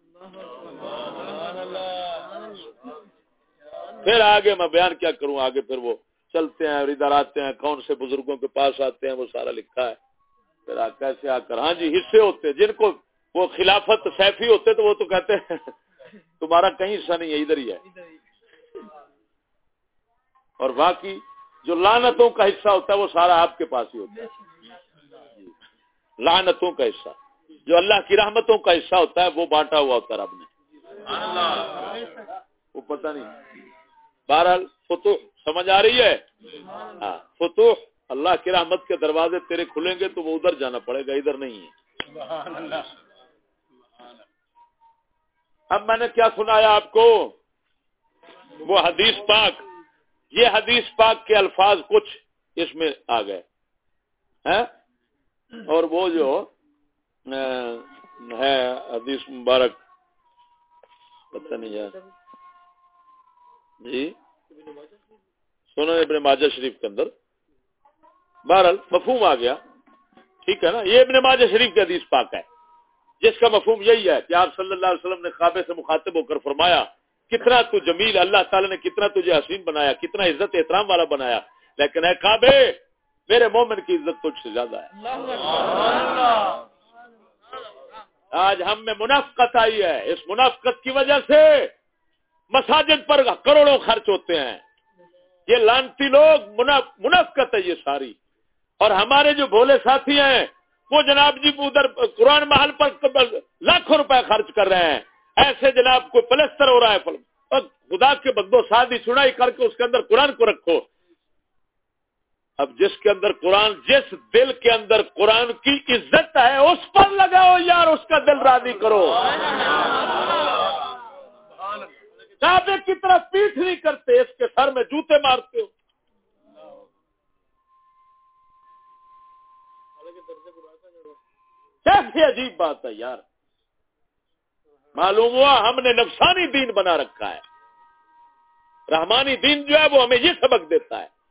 پھر آگے میں بیان کیا کروں، آگے پھر وہ چلتے ہیں اور ادھر آتے ہیں، کون سے بزرگوں کے پاس آتے ہیں، وہ سارا لکھا ہے۔ پھر کیسے آ کر؟ ہاں جی حصے ہوتے جن کو وہ خلافت سیفی ہوتے تو وہ تو کہتے ہیں، تمہارا کہیں حصہ نہیں ہے، ادھر ہی ہے۔ اور باقی جو لانتوں کا حصہ ہوتا ہے وہ سارا آپ کے پاس ہی ہوتا ہے۔ لانتوں کا حصہ۔ جو اللہ کی رحمتوں کا حصہ ہوتا ہے وہ بانٹا ہوا ہوتا ہے رب نے۔ وہ پتہ نہیں۔ بہرحال فتوح، سمجھ آ رہی ہے؟ ہاں فتوح، اللہ کی رحمت کے دروازے تیرے کھلیں گے تو وہ ادھر جانا پڑے گا، ادھر نہیں ہے۔ اب میں نے کیا سنایا آپ کو؟ وہ حدیث پاک۔ یہ حدیث پاک کے الفاظ کچھ اس میں آ گئے اور وہ جو ہے حدیث مبارک، پتہ نہیں یار۔ جی؟ سنو ابن ماجہ شریف کے اندر۔ بہرحال مفہوم آ گیا۔ ٹھیک ہے نا؟ یہ ابن ماجہ شریف کے حدیث پاک ہے۔ جس کا مفہوم یہی ہے کہ آپ صلی اللہ علیہ وسلم نے خوابے سے مخاطب ہو کر فرمایا کتنا تو جمیل اللہ تعالی نے کتنا تجھے حسین بنایا کتنا عزت احترام والا بنایا لیکن اے کعبے میرے مومن کی عزت تجھ سے زیادہ ہے۔ آج ہم میں منافقت آئی ہے۔ اس منافقت کی وجہ سے مساجد پر کروڑوں خرچ ہوتے ہیں۔ یہ لانتی لوگ منافقت ہے یہ ساری۔ اور ہمارے جو بھولے ساتھی ہیں وہ جناب جی ادھر قرآن محل پر لاکھوں روپے خرچ کر رہے ہیں۔ ایسے جناب کو پلستر ہو رہا ہے خدا کے بدو شادی چڑائی کر کے اس کے اندر قرآن کو رکھو۔ اب جس کے اندر قرآن، جس دل کے اندر قرآن کی عزت ہے، اس پر لگاؤ یار، اس کا دل راضی کرو۔ کعبے کی طرف پیٹ نہیں کرتے، اس کے سر میں جوتے مارتے ہو۔ کیسے عجیب بات ہے یار۔ معلوم ہوا ہم نے نفسانی دین بنا رکھا ہے۔ رحمانی دین جو ہے وہ ہمیں یہ سبق دیتا ہے۔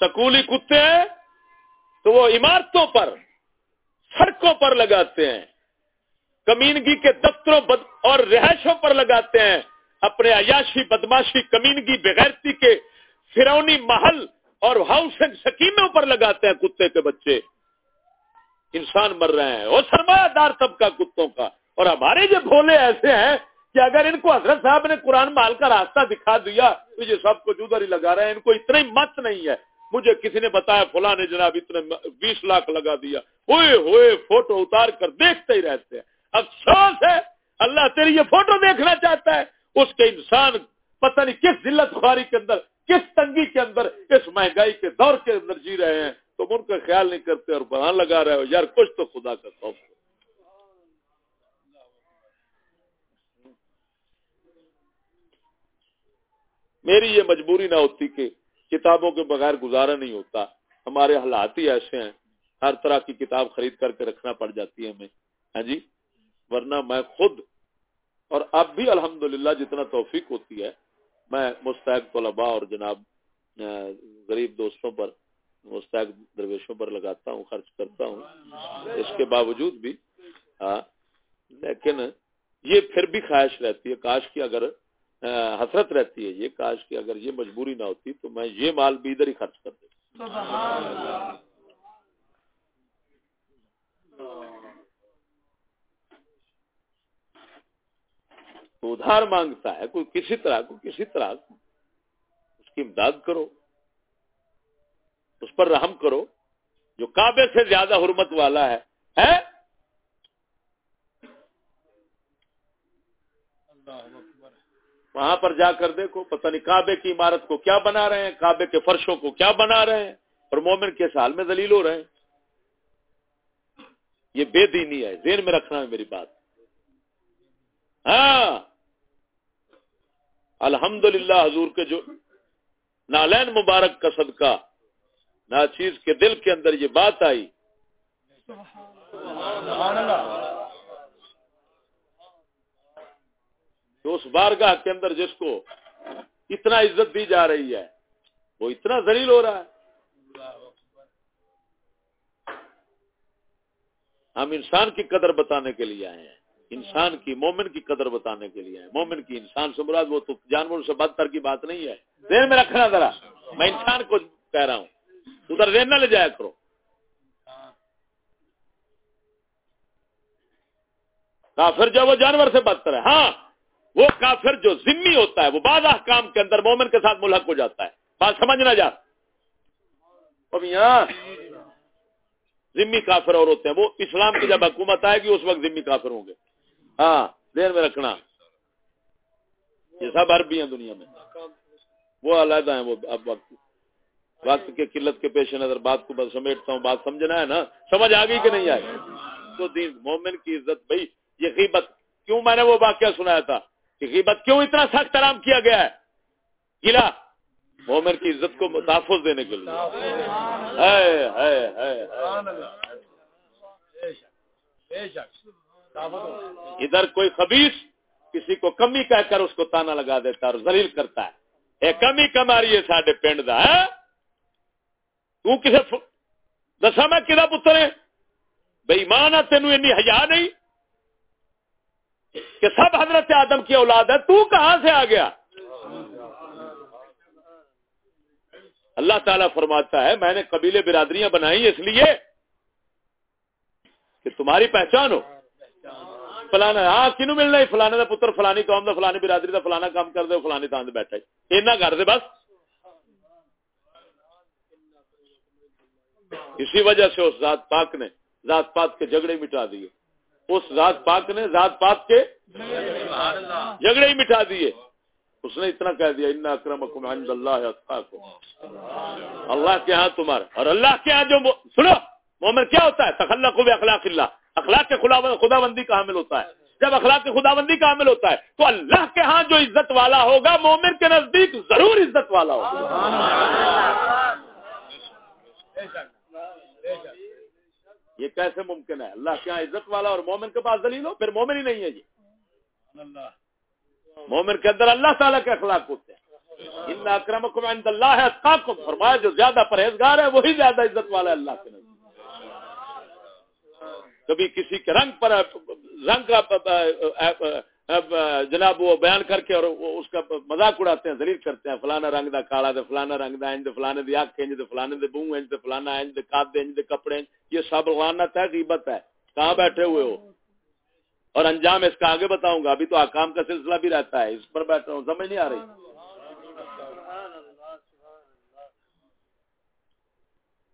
سکولی کتے ہیں تو وہ عمارتوں پر، سڑکوں پر لگاتے ہیں۔ کمینگی کے دفتروں اور رہائشوں پر لگاتے ہیں۔ اپنے عیاشی بدماشی کمینگی بغیرتی کے فرونی محل اور ہاؤسنگ سکیموں پر لگاتے ہیں کتے کے بچے۔ انسان مر رہے ہیں۔ اور سرمایہ دار طبقہ کتوں کا۔ اور ہمارے جو بھولے ایسے ہیں کہ اگر ان کو حضرت صاحب نے قرآن مال کا راستہ دکھا دیا تو یہ سب کو جدھر ہی لگا رہے ہیں۔ ان کو اتنا ہی مت نہیں ہے۔ مجھے کسی نے بتایا فلاں نے جناب اتنے بیس لاکھ لگا دیا۔ ہوئے ہوئے فوٹو اتار کر دیکھتے ہی رہتے ہیں۔ افسوس ہے۔ اللہ تیری یہ فوٹو دیکھنا چاہتا ہے۔ اس کے انسان پتہ نہیں کس ذلت خواری کے اندر کس تنگی کے اندر، اس مہنگائی کے دور کے اندر جی رہے ہیں، تم ان کا خیال نہیں کرتے اور بہان لگا رہے ہو، یار کچھ تو خدا کا خوف میری یہ مجبوری نہ ہوتی کہ کتابوں کے بغیر گزارا نہیں ہوتا۔ ہمارے حالات ہی ایسے ہیں۔ ہر طرح کی کتاب خرید کر کے رکھنا پڑ جاتی ہے ہمیں۔ ہاں جی؟ ورنہ میں خود اور اب بھی الحمدللہ جتنا توفیق ہوتی ہے میں مستحق طلباء اور جناب غریب دوستوں پر مستحق درویشوں پر لگاتا ہوں، خرچ کرتا ہوں، اس کے باوجود بھی ہاں لیکن یہ پھر بھی خواہش رہتی ہے، کاش کی اگر حسرت رہتی ہے یہ، کاش کی اگر یہ مجبوری نہ ہوتی تو میں یہ مال بھی ادھر ہی خرچ کر دیتا تو ادھار مانگتا ہے، کوئی کسی طرح کو کسی طرح کو اس کی امداد کرو، اس پر رحم کرو، جو کعبے سے زیادہ حرمت والا ہے وہاں پر جا کر دیکھو، پتہ نہیں کعبے کی عمارت کو کیا بنا رہے ہیں، کعبے کے فرشوں کو کیا بنا رہے ہیں، اور مومن کے سال میں دلیل ہو رہے ہیں؟ یہ بے دینی ہے، ذہن میں رکھنا ہے میری بات۔ ہاں! الحمد للہ حضور کے جو نالین مبارک کا صدقہ ناچیز کے دل کے اندر یہ بات آئی۔ تو اس بارگاہ کے اندر جس کو اتنا عزت دی جا رہی ہے، وہ اتنا ذلیل ہو رہا ہے۔ ہم انسان کی قدر بتانے کے لیے آئے ہیں۔ انسان کی، مومن کی قدر بتانے کے لیے مومن کی انسان سے مراد وہ تو جانور سے بدتر کی بات نہیں ہے۔ دین میں رکھنا ذرا، میں انسان کو کہہ رہا ہوں۔ ادھر دین نہ لے جایا کرو۔ کافر جو وہ جانور سے بدتر ہے۔ ہاں وہ کافر جو ذمی ہوتا ہے، وہ بعض احکام کے اندر مومن کے ساتھ ملحق ہو جاتا ہے۔ بات سمجھنا جا۔ ذمی کافر اور ہوتے ہیں۔ وہ اسلام کی جب حکومت آئے گی، اس وقت ذمی کافر ہوں گے۔ ہاں دیر میں رکھنا۔ یہ سب عربی ہیں دنیا میں۔ وہ علیحدہ ہیں وہ اب وقت۔ وقت کے قلت کے پیش نظر، بات کو بس سمیٹتا ہوں، بات سمجھنا ہے نا؟ سمجھ آ گئی کہ نہیں آئی؟ تو دین، مومن کی عزت، بھائی، یہ غیبت۔ کیوں میں نے وہ واقعہ سنایا تھا کہ غیبت کیوں اتنا سخت آرام کیا گیا ہے؟ گلا۔ مومن کی عزت کو تحفظ دینے کے لیے۔ ادھر کوئی خبیص کسی کو کمی کہہ کر اس کو تانا لگا دیتا ہے اور ذلیل کرتا ہے۔ اے کمی کماری ہے ساڈے پنڈ دا ہے تو کسے دسا میں کدا پتر ہے؟ بھائی ماں نہ تینوں اینی حیا نہیں۔ کہ سب حضرت آدم کی اولاد ہے، تو کہاں سے آ گیا؟ اللہ تعالیٰ فرماتا ہے، میں نے قبیلے برادریاں بنائی اس لیے کہ تمہاری پہچان ہو۔ فلانا ہاں کنو ملنا فلانے کا پتر، فلانی قوم کا فلانی برادری کا فلانا کام کر دے، فلانی تھان سے بیٹھا ایسا کر دے بس۔ اسی وجہ سے اس ذات پاک نے ذات پات کے جھگڑے مٹا دیے۔ اس ذات پاک نے ذات پات کے جھگڑے ہی مٹا دیے۔ اس نے اتنا کہہ دیا ان اکرم عند اللہ اللہ کے ہاں تمہارا۔ اور اللہ کے ہاں جو سنو۔ مومن کیا ہوتا ہے؟ تخلق کو اخلاق اللہ۔ اخلاق کے خدا بندی کا حامل ہوتا ہے۔ جب اخلاق کے خدا بندی کا حامل ہوتا ہے، تو اللہ کے ہاں جو عزت والا ہوگا، مومن کے نزدیک ضرور عزت والا ہوگا۔ یہ کیسے ممکن ہے؟ اللہ کے ہاں عزت والا اور مومن کے پاس دلیل ہو، پھر مومن ہی نہیں ہے جی۔ مومن کے اندر اللہ تعالیٰ کے اخلاق ہوتے ہیں۔ ان اکرم عند اللہ ہے فرمایا، جو زیادہ پرہیزگار ہے، وہی زیادہ عزت والا ہے اللہ کے نظر کبھی کسی کے رنگ پر رنگ کا جناب وہ بیان کر کے اور اس کا مذاق اڑاتے ہیں ذلیل کرتے ہیں، فلانا رنگ دا کالا دے، فلانا رنگ دا انج فلانے دی اکھ انج دے، فلانے دے بو انج دے، فلانا انج دے قد انج دے کپڑے یہ سب لعنت ہے غیبت ہے۔ کہاں بیٹھے ہوئے ہو؟ اور انجام اس کا آگے بتاؤں گا۔ ابھی تو آکام کا سلسلہ بھی رہتا ہے، اس پر بیٹھا ہوں، سمجھ نہیں آ رہی۔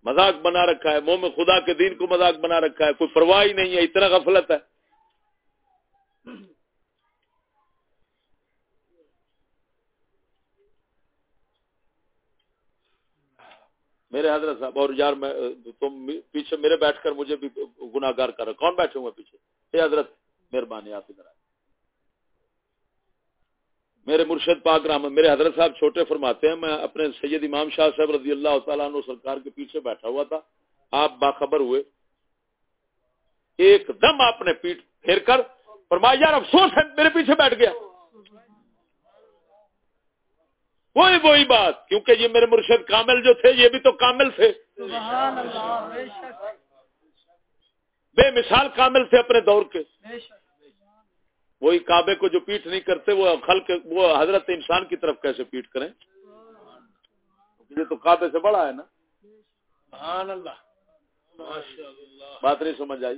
مذاق بنا رکھا ہے موم خدا کے دین کو مذاق بنا رکھا ہے، کوئی پرواہ ہی نہیں ہے، اتنا غفلت ہے۔ میرے حضرت صاحب، اور یار میں، تم پیچھے میرے بیٹھ کر مجھے بھی گناگار کر رہا کون بیٹھے ہوئے پیچھے؟ اے حضرت مہربانی، آپ ادھر آئے میرے مرشد پاک رحمت میرے حضرت صاحب چھوٹے فرماتے ہیں میں اپنے سید امام شاہ صاحب رضی اللہ تعالیٰ عنہ سرکار کے پیچھے بیٹھا ہوا تھا۔ آپ باخبر ہوئے۔ ایک دم آپ نے پیٹ پھیر کر فرمایا یار افسوس ہے میرے پیچھے بیٹھ گیا۔ وہی وہی بات کیونکہ یہ میرے مرشد کامل جو تھے یہ بھی تو کامل تھے۔ بے مثال کامل تھے اپنے دور کے۔ وہی کعبے کو جو پیٹ نہیں کرتے وہ خل کے وہ حضرت انسان کی طرف کیسے پیٹ کریں؟ یہ تو کعبے سے بڑا ہے نا۔ بات نہیں سمجھ آئی۔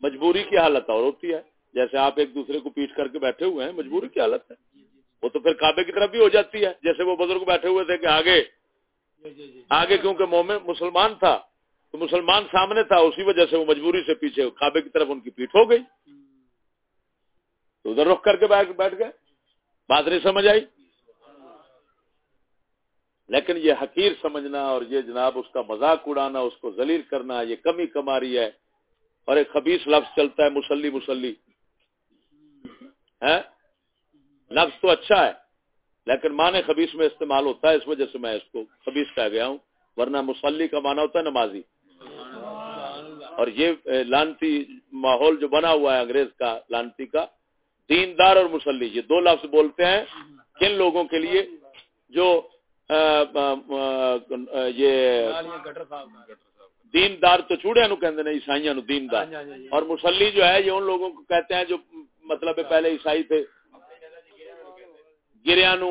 مجبوری کی حالت اور ہوتی ہے۔ جیسے آپ ایک دوسرے کو پیٹ کر کے بیٹھے ہوئے ہیں مجبوری کی حالت ہے۔ وہ تو پھر کعبے کی طرف بھی ہو جاتی ہے۔ جیسے وہ بزرگ بیٹھے ہوئے تھے کہ آگے آگے کیونکہ مومن مسلمان تھا تو مسلمان سامنے تھا اسی وجہ سے وہ مجبوری سے پیچھے کعبے کی طرف ان کی پیٹ ہو گئی۔ تو ادھر رخ کر کے بیٹھ گئے۔ بات نہیں سمجھ آئی۔ لیکن یہ حقیر سمجھنا اور یہ جناب اس کا مذاق اڑانا، اس کو ذلیل کرنا، یہ کمی کماری ہے۔ اور ایک خبیص لفظ چلتا ہے، مسلی مسلی۔ ہاں؟ لفظ تو اچھا ہے، لیکن معنی خبیص میں استعمال ہوتا ہے، اس وجہ سے میں اس کو خبیص کہہ گیا ہوں۔ ورنہ مسلی کا معنی ہوتا ہے نمازی۔ اور یہ لانتی ماحول جو بنا ہوا ہے انگریز کا، لانتی کا دیندار اور مسلی یہ دو لفظ بولتے ہیں کن لوگوں کے لیے؟ جو یہ دیندار تو چوڑے نو کہ عیسائی نو دیندار اور مسلی جو ہے یہ ان لوگوں کو کہتے ہیں جو مطلب پہلے عیسائی تھے۔ گریا نو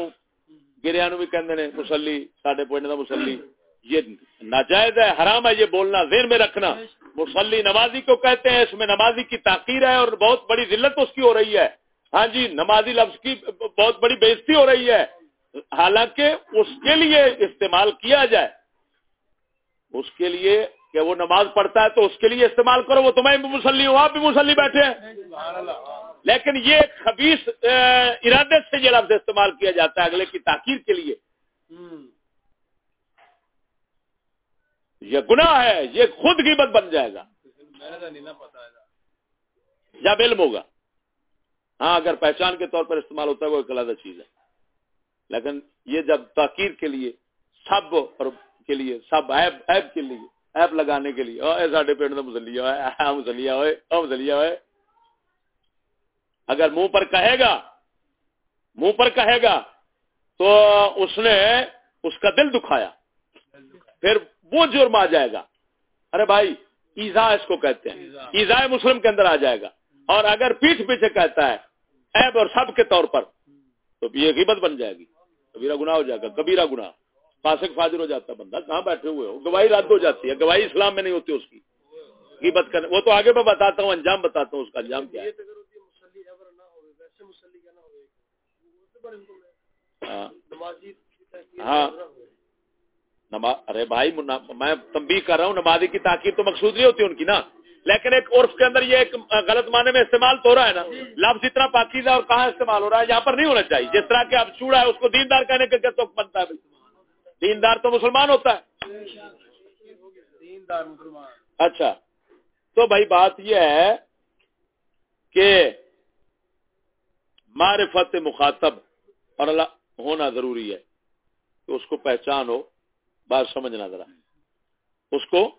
گریا نو بھی کہ مسلی سڈے پوائنٹ کا مسلی۔ یہ ناجائز ہے حرام ہے یہ بولنا ذہن میں رکھنا۔ مسلی نمازی کو کہتے ہیں اس میں نمازی کی تاخیر ہے اور بہت بڑی ذلت اس کی ہو رہی ہے۔ ہاں جی نمازی لفظ کی بہت بڑی بےزتی ہو رہی ہے۔ حالانکہ اس کے لیے استعمال کیا جائے۔ اس کے لیے کہ وہ نماز پڑھتا ہے تو اس کے لیے استعمال کرو۔ وہ تمہیں بھی مسلی ہو آپ بھی مسلی بیٹھے ہیں۔ لیکن یہ خبیص ارادے سے یہ لفظ استعمال کیا جاتا ہے اگلے کی تاخیر کے لیے۔ یہ گناہ ہے، یہ خود قیمت بن جائے گا۔ جب علم ہوگا۔ ہاں اگر پہچان کے طور پر استعمال ہوتا ہے وہ ایک علیحدہ چیز ہے۔ لیکن یہ جب تاکیر کے لیے سب اور کے لیے سب ایب ایب کے لیے ایپ لگانے کے لیے اے ساڈے پنڈ کا مسلیا ہے مسلیا ہوئے او مسلیا ہوئے اگر منہ پر کہے گا منہ پر کہے گا تو اس نے اس کا دل دکھایا۔ پھر وہ جرم آ جائے گا۔ ارے بھائی ایزا اس کو کہتے ہیں۔ ایزا۔ مسلم کے اندر آ جائے گا۔ اور اگر پیچھ پیچھے کہتا ہے ایب اور سب کے طور پر تو یہ غیبت بن جائے گی۔ کبیرہ گناہ ہو جائے گا کبیرہ گناہ۔ فاسق فاضر ہو جاتا بندہ کہاں بیٹھے ہوئے ہو؟ گواہی رد ہو جاتی ہے گواہی اسلام میں نہیں ہوتی اس کی۔ غیبت کرنے وہ تو آگے میں بتاتا ہوں انجام بتاتا ہوں اس کا انجام کیا ہے۔ ہاں, ہاں۔ ارے بھائی میں تنبیہ کر رہا ہوں نمازی کی تاکیر تو مقصود نہیں ہوتی ان کی نا۔ لیکن ایک عرف کے اندر یہ ایک غلط معنی میں استعمال تو ہو رہا ہے نا؟ لفظ اتنا پاکیزہ اور کہاں استعمال ہو رہا ہے؟ یہاں پر نہیں ہونا چاہیے۔ جس طرح کہ اب چوڑا ہے اس کو دیندار کہنے کا کیا تو بنتا ہے دیندار تو مسلمان ہوتا ہے۔ اچھا۔ تو بھائی بات یہ ہے کہ معرفت مخاطب اور اللہ ہونا ضروری ہے کہ اس کو پہچان ہو بات سمجھنا ذرا۔ اس کو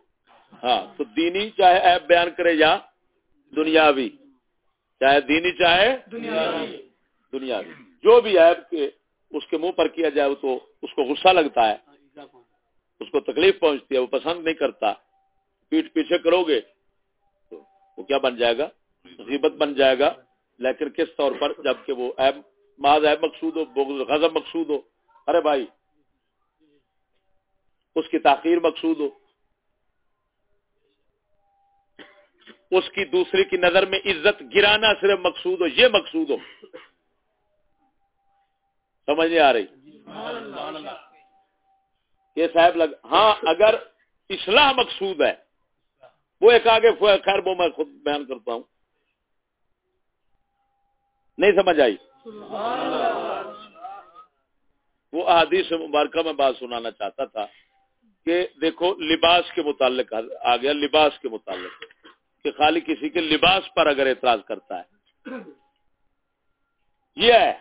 ہاں تو دینی چاہے ایپ بیان کرے یا دنیاوی چاہے دینی چاہے دنیاوی۔ جو بھی ایپ کے اس کے منہ پر کیا جائے تو اس کو غصہ لگتا ہے اس کو تکلیف پہنچتی ہے وہ پسند نہیں کرتا۔ پیٹ پیچھے کرو گے تو وہ کیا بن جائے گا؟ غیبت بن جائے گا۔ لیکن کس طور پر؟ جبکہ وہ ایب ماض ایب مقصود ہو غضب مقصود ہو۔ ارے بھائی اس کی تاخیر مقصود ہو۔ اس کی دوسرے کی نظر میں عزت گرانا صرف مقصود ہو، یہ مقصود ہو۔ سمجھ نہیں آ رہی؟ یہ صاحب لگ ہاں اگر اصلاح مقصود ہے، وہ ایک آگے خیر، وہ میں خود بیان کرتا ہوں۔ نہیں سمجھ آئی؟ وہ حدیث مبارکہ میں بات سنانا چاہتا تھا کہ دیکھو، لباس کے متعلق آ گیا، لباس کے متعلق۔ کہ خالی کسی کے لباس پر اگر اعتراض کرتا ہے۔ یہ ہے۔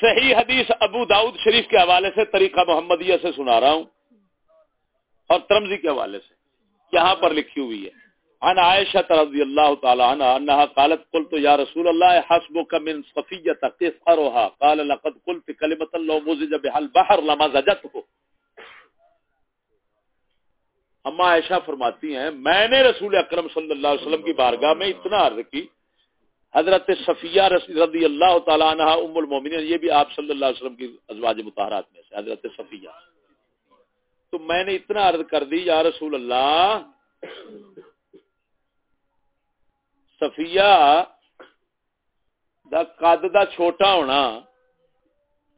صحیح حدیث ابو داؤد شریف کے حوالے سے طریقہ محمدیہ سے سنا رہا ہوں اور ترمزی کے حوالے سے۔ یہاں پر لکھی ہوئی ہے۔ ان عائشہ رضی اللہ تعالی عنہ انها قالت قلت یا رسول اللہ حسبك من صفیہ قصرها، قال لقد قلت كلمه لو مزج بها البحر لمزجته اما عائشہ فرماتی ہیں، میں نے رسول اکرم صلی اللہ علیہ وسلم کی بارگاہ میں اتنا عرض کی، حضرت صفیہ رضی اللہ تعالیٰ عنہ، ام المومنین، یہ بھی آپ صلی اللہ علیہ وسلم کی ازواج متحرات میں سے، حضرت صفیہ۔ تو میں نے اتنا عرض کر دی، یا رسول اللہ، صفیہ، دا قد دا چھوٹا ہونا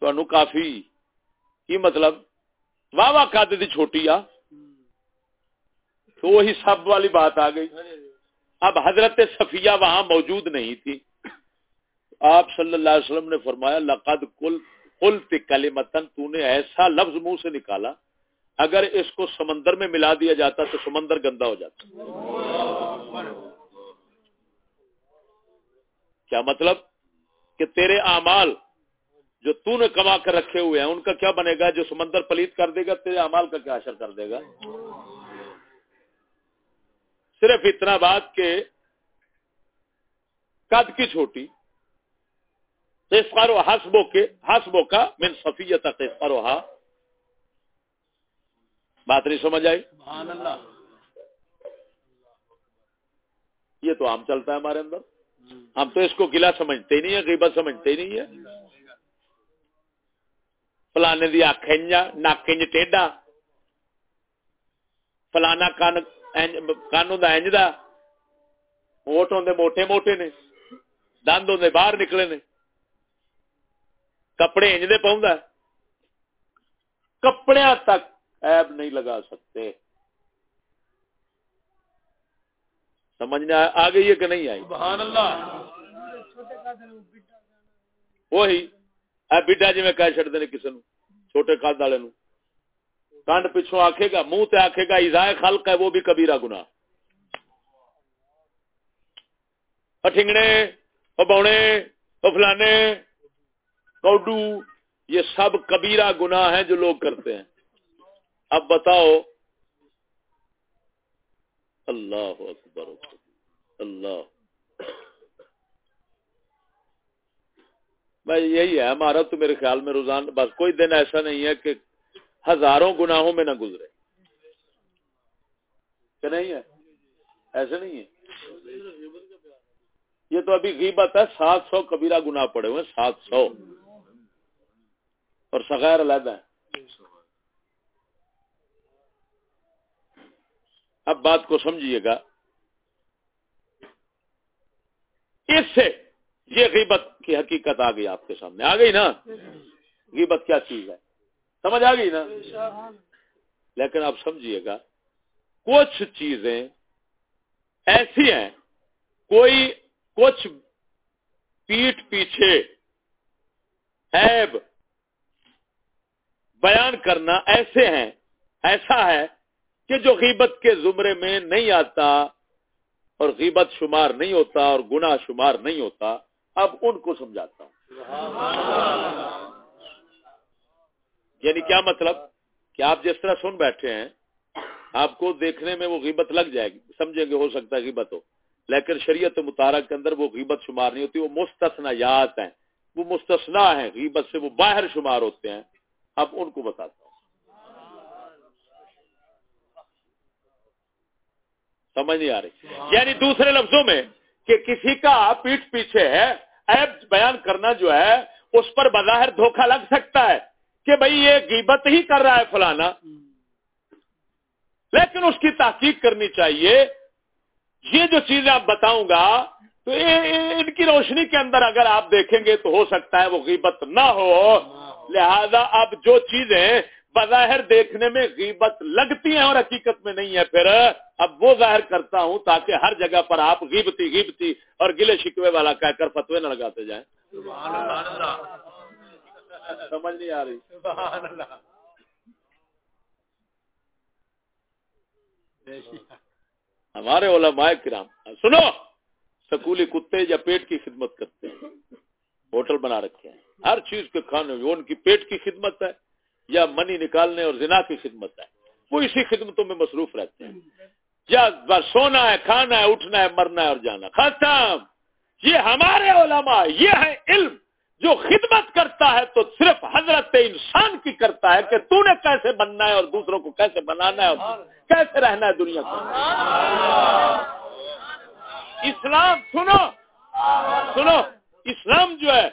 تو کافی، کی مطلب؟ واہ واہ قد دی چھوٹی آ۔ تو وہی سب والی بات آ گئی۔ اب حضرت صفیہ وہاں موجود نہیں تھی۔ آپ صلی اللہ علیہ وسلم نے فرمایا، لقد کل کل متن تو نے ایسا لفظ منہ سے نکالا، اگر اس کو سمندر میں ملا دیا جاتا تو سمندر گندا ہو جاتا۔ کیا مطلب؟ کہ تیرے اعمال جو تو نے کما کر رکھے ہوئے ہیں، ان کا کیا بنے گا؟ جو سمندر پلیت کر دے گا، تیرے اعمال کا کیا اثر کر دے گا؟ صرف اتنا بات کہ قد کی چھوٹی ہسبو کے ہسبو کا من سفیت ہا بات نہیں سمجھ آئی؟ یہ تو عام چلتا ہے ہمارے اندر۔ ہم۔ تو اس کو گلا سمجھتے ہی نہیں ہے غیبت سمجھتے ہی نہیں ہے فلانے دی آخ نک ٹیڈا۔ فلانا کن کن ہوں انج ہوٹ ہوں موٹے موٹے نے دند ہوں باہر نکلے نے کپڑے انج دے پاؤں کپڑے تک ایب نہیں لگا سکتے سمجھنے آ گئی ہے کہ نہیں آئی سبحان اللہ وہی بیڈا جی میں کہہ چڑتے ہیں کسی نو چھوٹے کد والے نو کانڈ پچھوں آکھے گا، منہ تے آکھے گا، ایزائے خلق ہے، وہ بھی کبیرہ گناہ۔ ٹھنگنے بونے فلانے، کوڈو، یہ سب کبیرہ گناہ ہیں جو لوگ کرتے ہیں۔ اب بتاؤ، اللہ اکبر، اللہ۔ بھائی یہی ہے، ہمارا تو میرے خیال میں روزانہ، بس کوئی دن ایسا نہیں ہے کہ ہزاروں گناہوں میں نہ گزرے۔ کہ نہیں ہے؟ ایسے نہیں ہے۔ یہ تو ابھی غیبت ہے، سات سو کبیرہ گناہ پڑے ہوئے سات سو۔ اور سغیر علیحدہ ہے اب بات کو سمجھیے گا۔ اس سے یہ غیبت کی حقیقت آ گئی آپ کے سامنے۔ آ گئی نا؟ غیبت کیا چیز ہے؟ سمجھ آ گئی نا؟ لیکن آپ سمجھیے گا، کچھ چیزیں ایسی ہیں، کوئی کچھ پیٹ پیچھے، عیب بیان کرنا ایسے ہیں، ایسا ہے کہ جو غیبت کے زمرے میں نہیں آتا اور غیبت شمار نہیں ہوتا اور گناہ شمار نہیں ہوتا، اب ان کو سمجھاتا ہوں۔ یعنی کیا مطلب؟ کہ آپ جس طرح سن بیٹھے ہیں، آپ کو دیکھنے میں وہ غیبت لگ جائے گی۔ سمجھیں گے ہو سکتا ہے غیبت ہو۔ لیکن شریعت متارک کے اندر وہ غیبت شمار نہیں ہوتی، وہ مستثنا یات ہیں۔ وہ مستثنا ہیں، غیبت سے وہ باہر شمار ہوتے ہیں۔ اب ان کو بتاتا ہوں۔ سمجھ نہیں آ رہی۔ یعنی دوسرے لفظوں میں کہ کسی کا پیٹ پیچھے ہے ایپ بیان کرنا جو ہے، اس پر بظاہر دھوکہ لگ سکتا ہے۔ کہ بھئی یہ غیبت ہی کر رہا ہے فلانا۔ لیکن اس کی تحقیق کرنی چاہیے۔ یہ جو چیزیں آپ بتاؤں گا، تو ان کی روشنی کے اندر اگر آپ دیکھیں گے تو ہو سکتا ہے وہ غیبت نہ ہو۔ لہذا اب جو چیزیں بظاہر دیکھنے میں غیبت لگتی ہیں اور حقیقت میں نہیں ہے، پھر اب وہ ظاہر کرتا ہوں تاکہ ہر جگہ پر آپ غیبتی غیبتی اور گلے شکوے والا کہہ کر فتوے نہ لگاتے جائیں۔ سمجھ نہیں آ رہی۔ ہمارے علماء کرام سنو! سکولی کتے یا پیٹ کی خدمت کرتے ہیں۔ ہوٹل بنا رکھے ہیں۔ ہر چیز کے کھانے ان کی پیٹ کی خدمت ہے یا منی نکالنے اور زنا کی خدمت ہے۔ وہ اسی خدمتوں میں مصروف رہتے ہیں۔ یا سونا ہے کھانا ہے اٹھنا ہے مرنا ہے اور جانا ختم! یہ ہمارے علماء یہ ہے علم۔ جو خدمت کرتا ہے تو صرف حضرت انسان کی کرتا ہے کہ تو نے کیسے بننا ہے اور دوسروں کو کیسے بنانا ہے اور کیسے رہنا ہے دنیا کو۔ اسلام سنو۔ سنو۔ اسلام جو ہے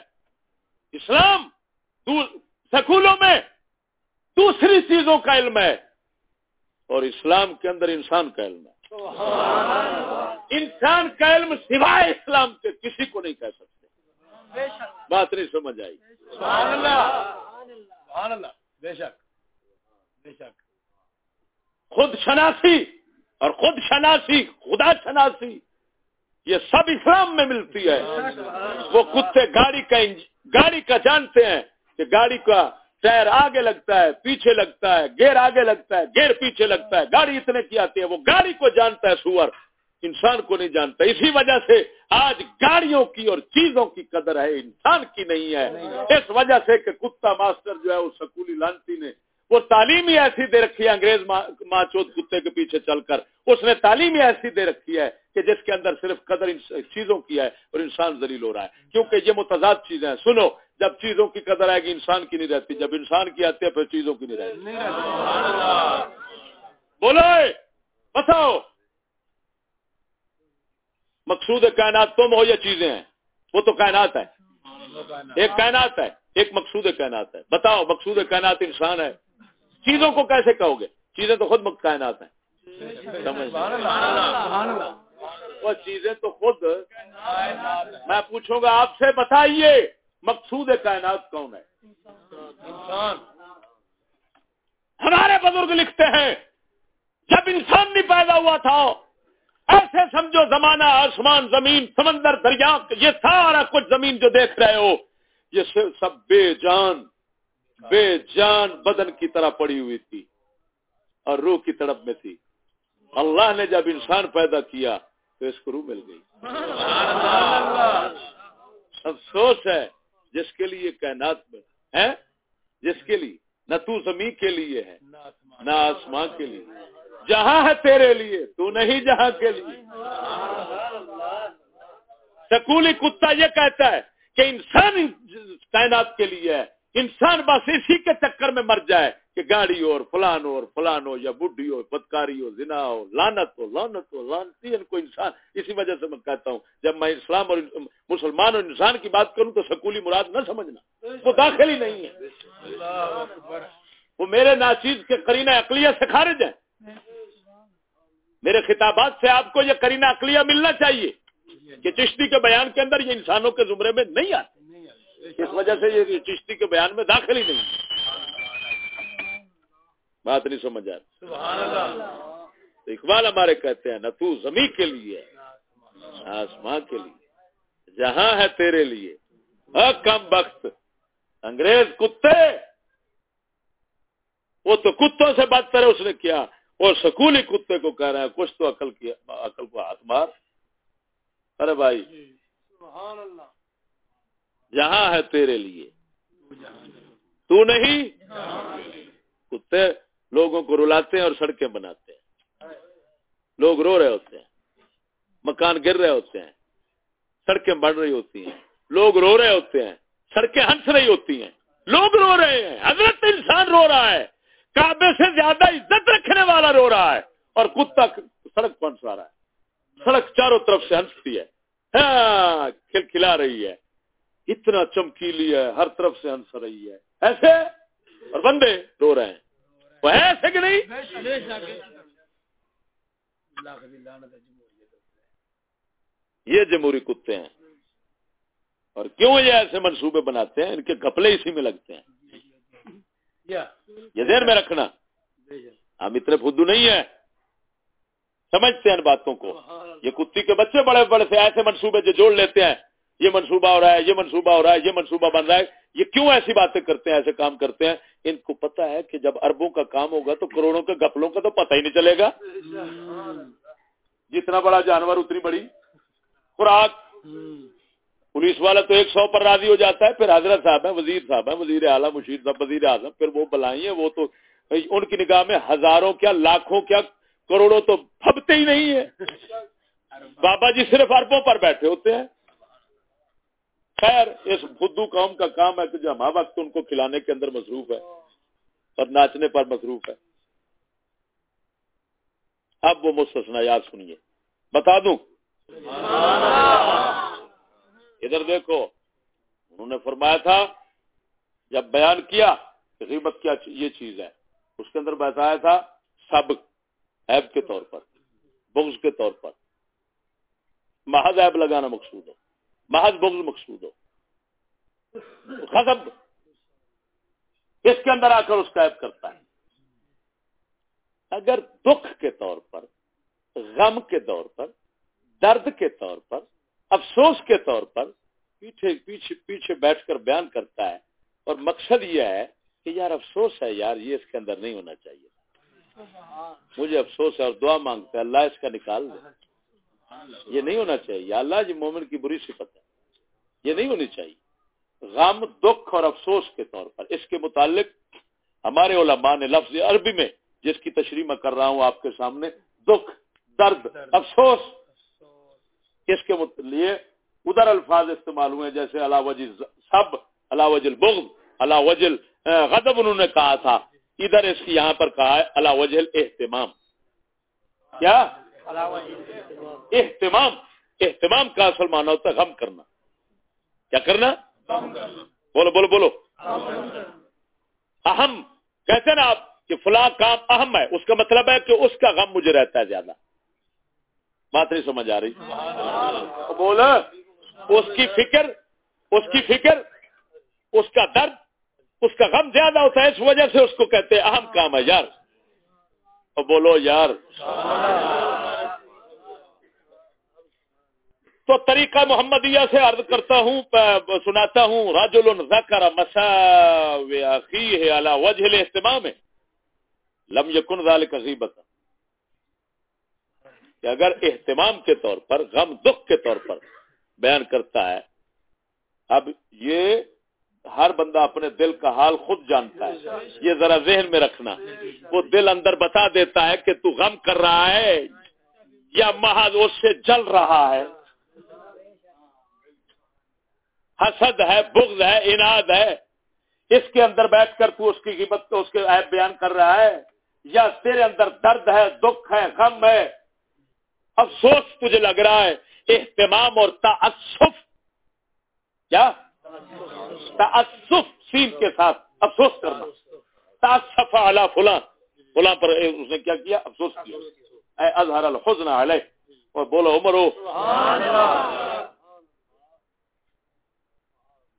اسلام سکولوں میں دوسری چیزوں کا علم ہے اور اسلام کے اندر انسان کا علم ہے۔ انسان کا علم سوائے اسلام کے کسی کو نہیں کہہ سکتے بات نہیں سمجھ آئی۔ خود شناسی اور خود شناسی خدا شناسی یہ سب اسلام میں ملتی ہے۔ وہ کتے گاڑی کا گاڑی کا جانتے ہیں کہ گاڑی کا ٹائر آگے لگتا ہے پیچھے لگتا ہے گیئر آگے لگتا ہے گیئر پیچھے لگتا ہے گاڑی اتنے کی آتی ہے وہ گاڑی کو جانتا ہے سور۔ انسان کو نہیں جانتا۔ اسی وجہ سے آج گاڑیوں کی اور چیزوں کی قدر ہے انسان کی نہیں ہے۔ اس وجہ سے کہ کتا ماسٹر جو ہے وہ سکولی لانتی نے وہ تعلیم ہی ایسی دے رکھی ہے انگریز ماں چوت کتے کے پیچھے چل کر۔ اس نے تعلیم ہی ایسی دے رکھی ہے کہ جس کے اندر صرف قدر چیزوں کی ہے اور انسان ذلیل ہو رہا ہے۔ کیونکہ یہ متضاد چیزیں ہیں۔ سنو جب چیزوں کی قدر آئے گی انسان کی نہیں رہتی۔ جب انسان کی آتی ہے پھر چیزوں کی نہیں رہتی۔ بولو۔ بتاؤ۔ مقصود کائنات تم ہو یا چیزیں ہیں؟ وہ تو کائنات ہے ایک کائنات ہے، ایک مقصود کائنات ہے۔ بتاؤ، مقصود کائنات انسان ہے۔ چیزوں کو کیسے کہو گے؟ چیزیں تو خود کائنات ہیں۔ وہ چیزیں تو خود میں پوچھوں گا آپ سے، بتائیے، مقصود کائنات کون ہے؟ انسان ہمارے بزرگ لکھتے ہیں، جب انسان نہیں پیدا ہوا تھا ایسے سمجھو زمانہ آسمان زمین سمندر دریا یہ سارا کچھ زمین جو دیکھ رہے ہو، یہ سب بے جان بے جان بدن کی طرح پڑی ہوئی تھی اور روح کی طرف میں تھی۔ اللہ نے جب انسان پیدا کیا تو اس کو روح مل گئی۔ افسوس ہے، جس کے لیے کائنات میں ہے جس کے لیے؟ نہ تو زمین کے لیے ہے، نہ آسمان کے لیے۔ جہاں ہے تیرے لیے، تو نہیں جہاں کے لیے۔ سکولی کتا یہ کہتا ہے کہ انسان کائنات کے لیے ہے۔ انسان بس اسی کے چکر میں مر جائے کہ گاڑی اور فلان اور فلان ہو یا بڈھی ہو، بدکاری ہو، زنا ہو لانت ہو لانت ہو لانتی ان کو انسان۔ اسی وجہ سے میں کہتا ہوں، جب میں اسلام اور مسلمان اور انسان کی بات کروں تو سکولی مراد نہ سمجھنا۔ وہ داخل ہی نہیں ہے۔ وہ میرے ناچیز کے کرینہ اقلیہ سے خارج ہیں۔ میرے خطابات سے آپ کو یہ کرینہ اقلیہ ملنا چاہیے کہ چشتی کے بیان کے اندر یہ انسانوں کے زمرے میں نہیں آتے۔ اس وجہ سے یہ چشتی کے بیان میں داخل ہی نہیں۔ بات نہیں سمجھ تو اقبال ہمارے کہتے ہیں، نہ تو زمین کے لیے آسمان کے لیے۔ جہاں ہے تیرے لیے۔ کم وقت انگریز کتے۔ وہ تو کتوں سے بات کرے اس نے کیا اور سکولی کتے کو کہہ رہا ہے کچھ تو عقل کیا عقل کو ہاتھ مار۔ ارے بھائی جہاں ہے تیرے لیے۔ تو نہیں؟ کتے لوگوں کو رلاتے ہیں اور سڑکیں بناتے ہیں۔ لوگ رو رہے ہوتے ہیں مکان گر رہے ہوتے ہیں سڑکیں بڑھ رہی ہوتی ہیں۔ لوگ رو رہے ہوتے ہیں سڑکیں ہنس رہی ہوتی ہیں۔ لوگ رو رہے ہیں حضرت انسان رو رہا ہے۔ کعبے سے زیادہ عزت رکھنے والا رو رہا ہے اور کتا سڑک پہنچ رہا ہے۔ سڑک چاروں طرف سے ہنستی ہے۔ ہاں، کھل کھلا رہی ہے۔ اتنا چمکیلی ہے، ہر طرف سے ہنس رہی ہے۔ ایسے اور بندے رو رہے ہیں۔ وہ ایسے کہ نہیں؟ یہ جمہوری کتے ہیں۔ اور کیوں یہ ایسے منصوبے بناتے ہیں؟ ان کے کپڑے اسی میں لگتے ہیں۔ یہ دیر میں رکھنا۔ ہم اتنے فدو نہیں ہیں۔ سمجھتے ہیں ان باتوں کو۔ یہ کتی کے بچے بڑے بڑے سے ایسے منصوبے جو جوڑ لیتے ہیں۔ یہ منصوبہ ہو رہا ہے یہ منصوبہ ہو رہا ہے یہ منصوبہ بن رہا ہے۔ یہ کیوں ایسی باتیں کرتے ہیں ایسے کام کرتے ہیں؟ ان کو پتا ہے کہ جب اربوں کا کام ہوگا تو کروڑوں کے گپلوں کا تو پتہ ہی نہیں چلے گا۔ جتنا بڑا جانور اتنی بڑی خوراک۔ پولیس والا تو ایک سو پر راضی ہو جاتا ہے، پھر حضرت صاحب ہیں، وزیر صاحب ہیں، وزیر اعلیٰ، مشیر صاحب، وزیر اعظم، پھر وہ بلائیں وہ تو ان کی نگاہ میں ہزاروں کیا، لاکھوں کیا، کروڑوں تو پھبتے ہی نہیں ہے بابا جی صرف اربوں پر بیٹھے ہوتے ہیں۔ خیر، اس بدھو قوم کا کام ہے کہ جو ہمارا وقت ان کو کھلانے کے اندر مصروف ہے، اور ناچنے پر مصروف ہے۔ اب وہ مستثنا یاد سنیے۔ بتا دوں۔ ادھر دیکھو، انہوں نے فرمایا تھا، جب بیان کیا کہ غیبت کیا یہ چیز ہے۔ اس کے اندر بتایا تھا، سب ایب کے طور پر، بغض کے طور پر۔ محض ایب لگانا مقصود ہو۔ محض بغض مقصود ہو۔ خزب اس کے اندر آ کر اس کا ایب کرتا ہے۔ اگر دکھ کے طور پر، غم کے طور پر، درد کے طور پر افسوس کے طور پر پیچھے پیچھے پیچھے بیٹھ کر بیان کرتا ہے اور مقصد یہ ہے کہ یار افسوس ہے یار، یہ اس کے اندر نہیں ہونا چاہیے۔ مجھے افسوس ہے اور دعا مانگتا ہے، اللہ اس کا نکال دے۔ یہ نہیں ہونا چاہیے۔ اللہ جی مومن کی بری صفت ہے۔ یہ نہیں ہونی چاہیے۔ غم، دکھ اور افسوس کے طور پر۔ اس کے متعلق ہمارے علماء نے لفظ عربی میں جس کی تشریح میں کر رہا ہوں آپ کے سامنے، دکھ، درد، افسوس۔ اس کے لیے ادھر الفاظ استعمال ہوئے جیسے اللہ وجل سب اللہ وجل بغض اللہ وجل غضب انہوں نے کہا تھا۔ ادھر اس کی یہاں پر کہا ہے اللہ وجل اہتمام۔ کیا؟ اہتمام۔ اہتمام کا اصل مانا ہوتا ہے غم کرنا۔ کیا کرنا؟ بولو بولو بولو۔ اہم۔ کہتے نا آپ کہ فلاں کام اہم ہے۔ اس کا مطلب ہے کہ اس کا غم مجھے رہتا ہے زیادہ۔ بات نہیں سمجھ آ رہی۔ بول اس کی فکر اس کی فکر اس کا درد اس کا غم زیادہ ہوتا ہے اس وجہ سے اس کو کہتے ہیں اہم کام ہے یار۔ بولو یار۔ تو طریقہ محمدیہ سے عرض کرتا ہوں سناتا ہوں راج الکر مسا ہے وجہ اہتمام لم یکن ذالک غیبت کہ اگر اہتمام کے طور پر، غم، دکھ کے طور پر بیان کرتا ہے، اب یہ ہر بندہ اپنے دل کا حال خود جانتا ہے۔ یہ ذرا ذہن میں رکھنا۔ وہ دل اندر بتا دیتا ہے کہ تو غم کر رہا ہے یا محض اس سے جل رہا ہے۔ حسد ہے، بغض ہے، اناد ہے۔ اس کے اندر بیٹھ کر تو اس کی قیمت اس کے عیب بیان کر رہا ہے۔ یا تیرے اندر درد ہے، دکھ ہے، غم ہے۔ افسوس تجھے لگ رہا ہے، اہتمام اور تعصف کیا؟ تعصف سین کے ساتھ، افسوس کرنا۔ تعصف علی فلاں فلاں پر اس نے کیا کیا؟ افسوس کیا۔ اے اظہر الحزن علیہ۔ اور بولو، عمر ہو۔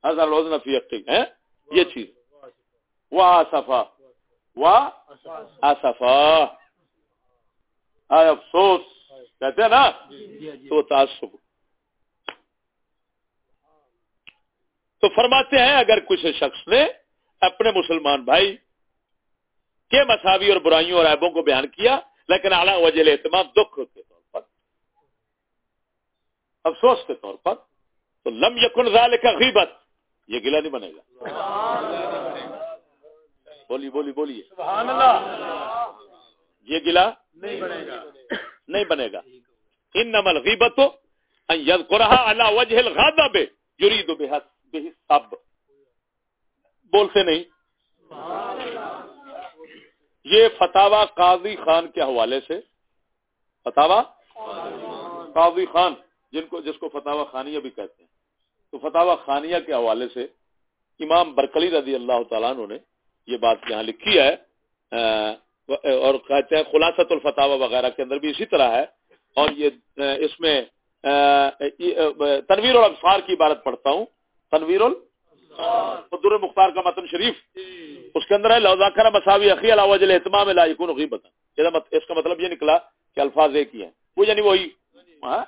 اظہر الحزن فی یقین ہے یہ چیز۔ وہ آصفا وہ آصفا اے افسوس؟ کہتے ہیں نا؟ تو تعصب۔ تو فرماتے ہیں اگر کسی شخص نے اپنے مسلمان بھائی کے مساوی اور برائیوں اور عیبوں کو بیان کیا لیکن اعلیٰ وجہ اہتمام دکھ کے طور پر۔ افسوس کے طور پر۔ تو لم یقن ذال کا غیبت۔ یہ گلا نہیں بنے گا۔ بولی بولی بولیے یہ گلا نہیں بنے گا۔ نہیں بنے گا۔ ان نمل غیبت اللہ وجہ یرید اب بولتے نہیں۔ یہ فتوا قاضی خان کے حوالے سے فتوا قاضی خان، جن کو جس کو فتوا خانیہ بھی کہتے ہیں۔ تو فتوا خانیہ کے حوالے سے امام برکلی رضی اللہ تعالیٰ نے یہ بات یہاں لکھی ہے۔ اور کہتے ہیں خلاصت الفتاوا وغیرہ کے اندر بھی اسی طرح ہے۔ اور یہ، اس میں تنویر اور افسار کی عبارت پڑھتا ہوں۔ تنویر الدر مختار کا متن شریف۔ اس کے اندر ہے لوزاکر مساوی عقی علاوہ اہتمام یکون غیبت اس کا مطلب یہ نکلا کہ الفاظ ایک ہی ہیں۔ وہ یعنی وہی۔ ہاں؟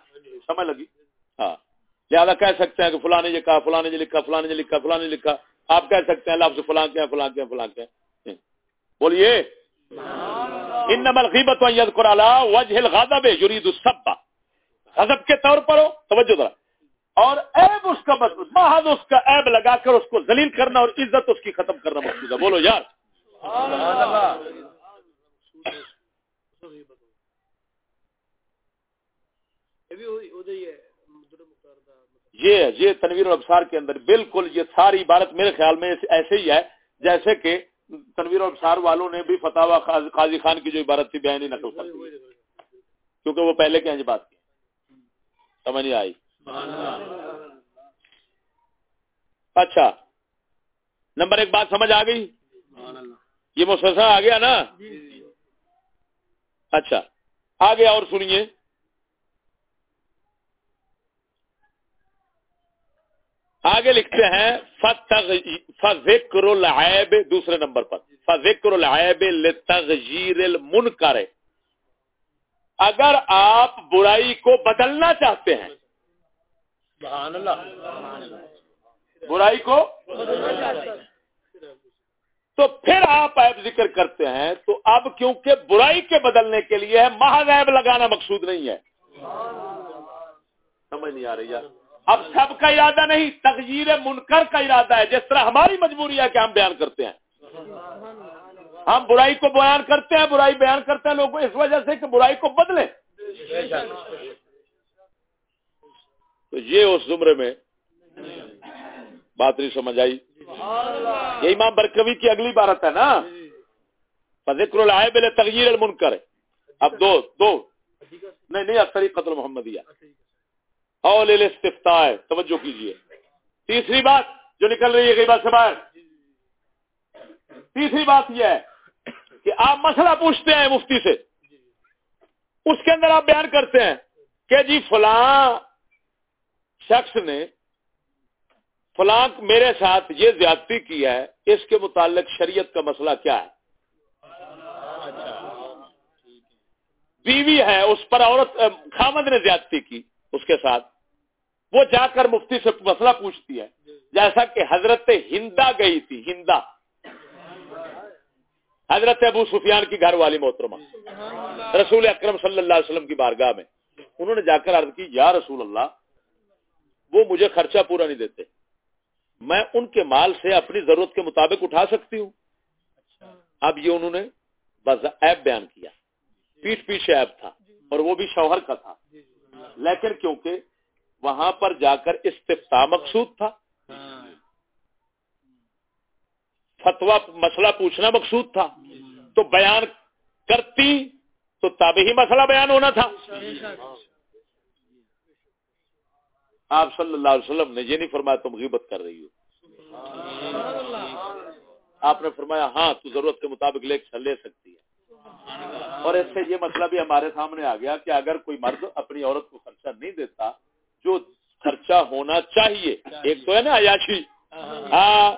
سمجھ لگی؟ ہاں۔ لہٰذا کہہ سکتے ہیں کہ فلاں نے یہ کہا، فلاں نے یہ لکھا، فلاں نے یہ لکھا، فلاں نے لکھا۔ آپ کہہ سکتے ہیں لفظ فلاں کے ہیں، فلاں کے ہیں، فلاں کے ہیں۔ بولیے۔ ان نمل غیبت یذکر علی وجہ الغضب یرید السب. غضب کے طور پر ہو؟ توجہ ذرا. اور عیب اس کا مطلب محض اس کا عیب لگا کر اس کو ذلیل کرنا اور عزت اس کی ختم کرنا مقصود ہے. بولو یار. یہ یہ تنویر الابصار کے اندر بالکل یہ ساری عبارت میرے خیال میں ایسے ہی ہے، جیسے کہ تنویر الابصار والوں نے بھی فتح قاضی خان کی جو عبارت تھی بیان ہی نقل کر دی کیونکہ وہ پہلے کے بات کی۔ سمجھ نہیں آئی۔ اچھا۔ نمبر ایک بات سمجھ آ گئی؟ یہ مسلسل آ گیا نا؟ اچھا۔ آگے اور سنیے۔ آگے لکھتے ہیں فذکر العیب دوسرے نمبر پر۔ فذکر العیب لتغیر المنکر اگر آپ برائی کو بدلنا چاہتے ہیں برائی کو تو پھر آپ عیب ذکر کرتے ہیں تو اب کیونکہ برائی کے بدلنے کے لیے محض عیب لگانا مقصود نہیں ہے۔ سمجھ نہیں آ رہی یار اب سب کا ارادہ نہیں تغیر منکر کا ارادہ ہے، جس طرح ہماری مجبوری ہے کہ ہم بیان کرتے ہیں۔ ہم برائی کو بیان کرتے ہیں، برائی بیان کرتے ہیں، لوگوں اس وجہ سے کہ برائی کو بدلے تو یہ اس زمرے میں بات نہیں سمجھ آئی۔ یہ امام برکوی کی اگلی بارت ہے نا۔ ذکر العائب تغیر المنکر۔ اب دو دو۔ نہیں نہیں اکثری قتل محمدیہ اول استفتا ہے، توجہ کیجیے۔ تیسری بات جو نکل رہی ہے کئی بات سے باہر۔ تیسری بات یہ ہے کہ آپ مسئلہ پوچھتے ہیں مفتی سے۔ اس کے اندر آپ بیان کرتے ہیں کہ جی فلاں شخص نے فلاں میرے ساتھ یہ زیادتی کی ہے، اس کے متعلق شریعت کا مسئلہ کیا ہے۔ بیوی ہے، اس پر عورت، خامد نے زیادتی کی اس کے ساتھ۔ وہ جا کر مفتی سے مسئلہ پوچھتی ہے۔ جیسا کہ حضرت ہندا گئی تھی ہندا۔ حضرت ابو سفیان کی گھر والی محترمہ۔ رسول اکرم صلی اللہ علیہ وسلم کی بارگاہ میں۔ انہوں نے جا کر عرض کی یا رسول اللہ وہ مجھے خرچہ پورا نہیں دیتے۔ میں ان کے مال سے اپنی ضرورت کے مطابق اٹھا سکتی ہوں۔ اب یہ انہوں نے بس ایپ بیان کیا۔ پیٹ پیچھے ایپ تھا اور وہ بھی شوہر کا تھا۔ لیکن کیونکہ وہاں پر جا کر استفتا مقصود تھا۔ فتوا مسئلہ پوچھنا مقصود تھا۔ تو بیان کرتی تو تب ہی مسئلہ بیان ہونا تھا۔ آپ صلی اللہ علیہ وسلم نے یہ نہیں فرمایا تم غیبت کر رہی ہو۔ آپ نے فرمایا ہاں تو ضرورت کے مطابق لے اچھا سکتی ہے۔ اور اس سے یہ مسئلہ بھی ہمارے سامنے آ گیا کہ اگر کوئی مرد اپنی عورت کو خرچہ نہیں دیتا جو خرچہ ہونا چاہیے۔ ایک تو ہے نا عیاشی۔ ہاں۔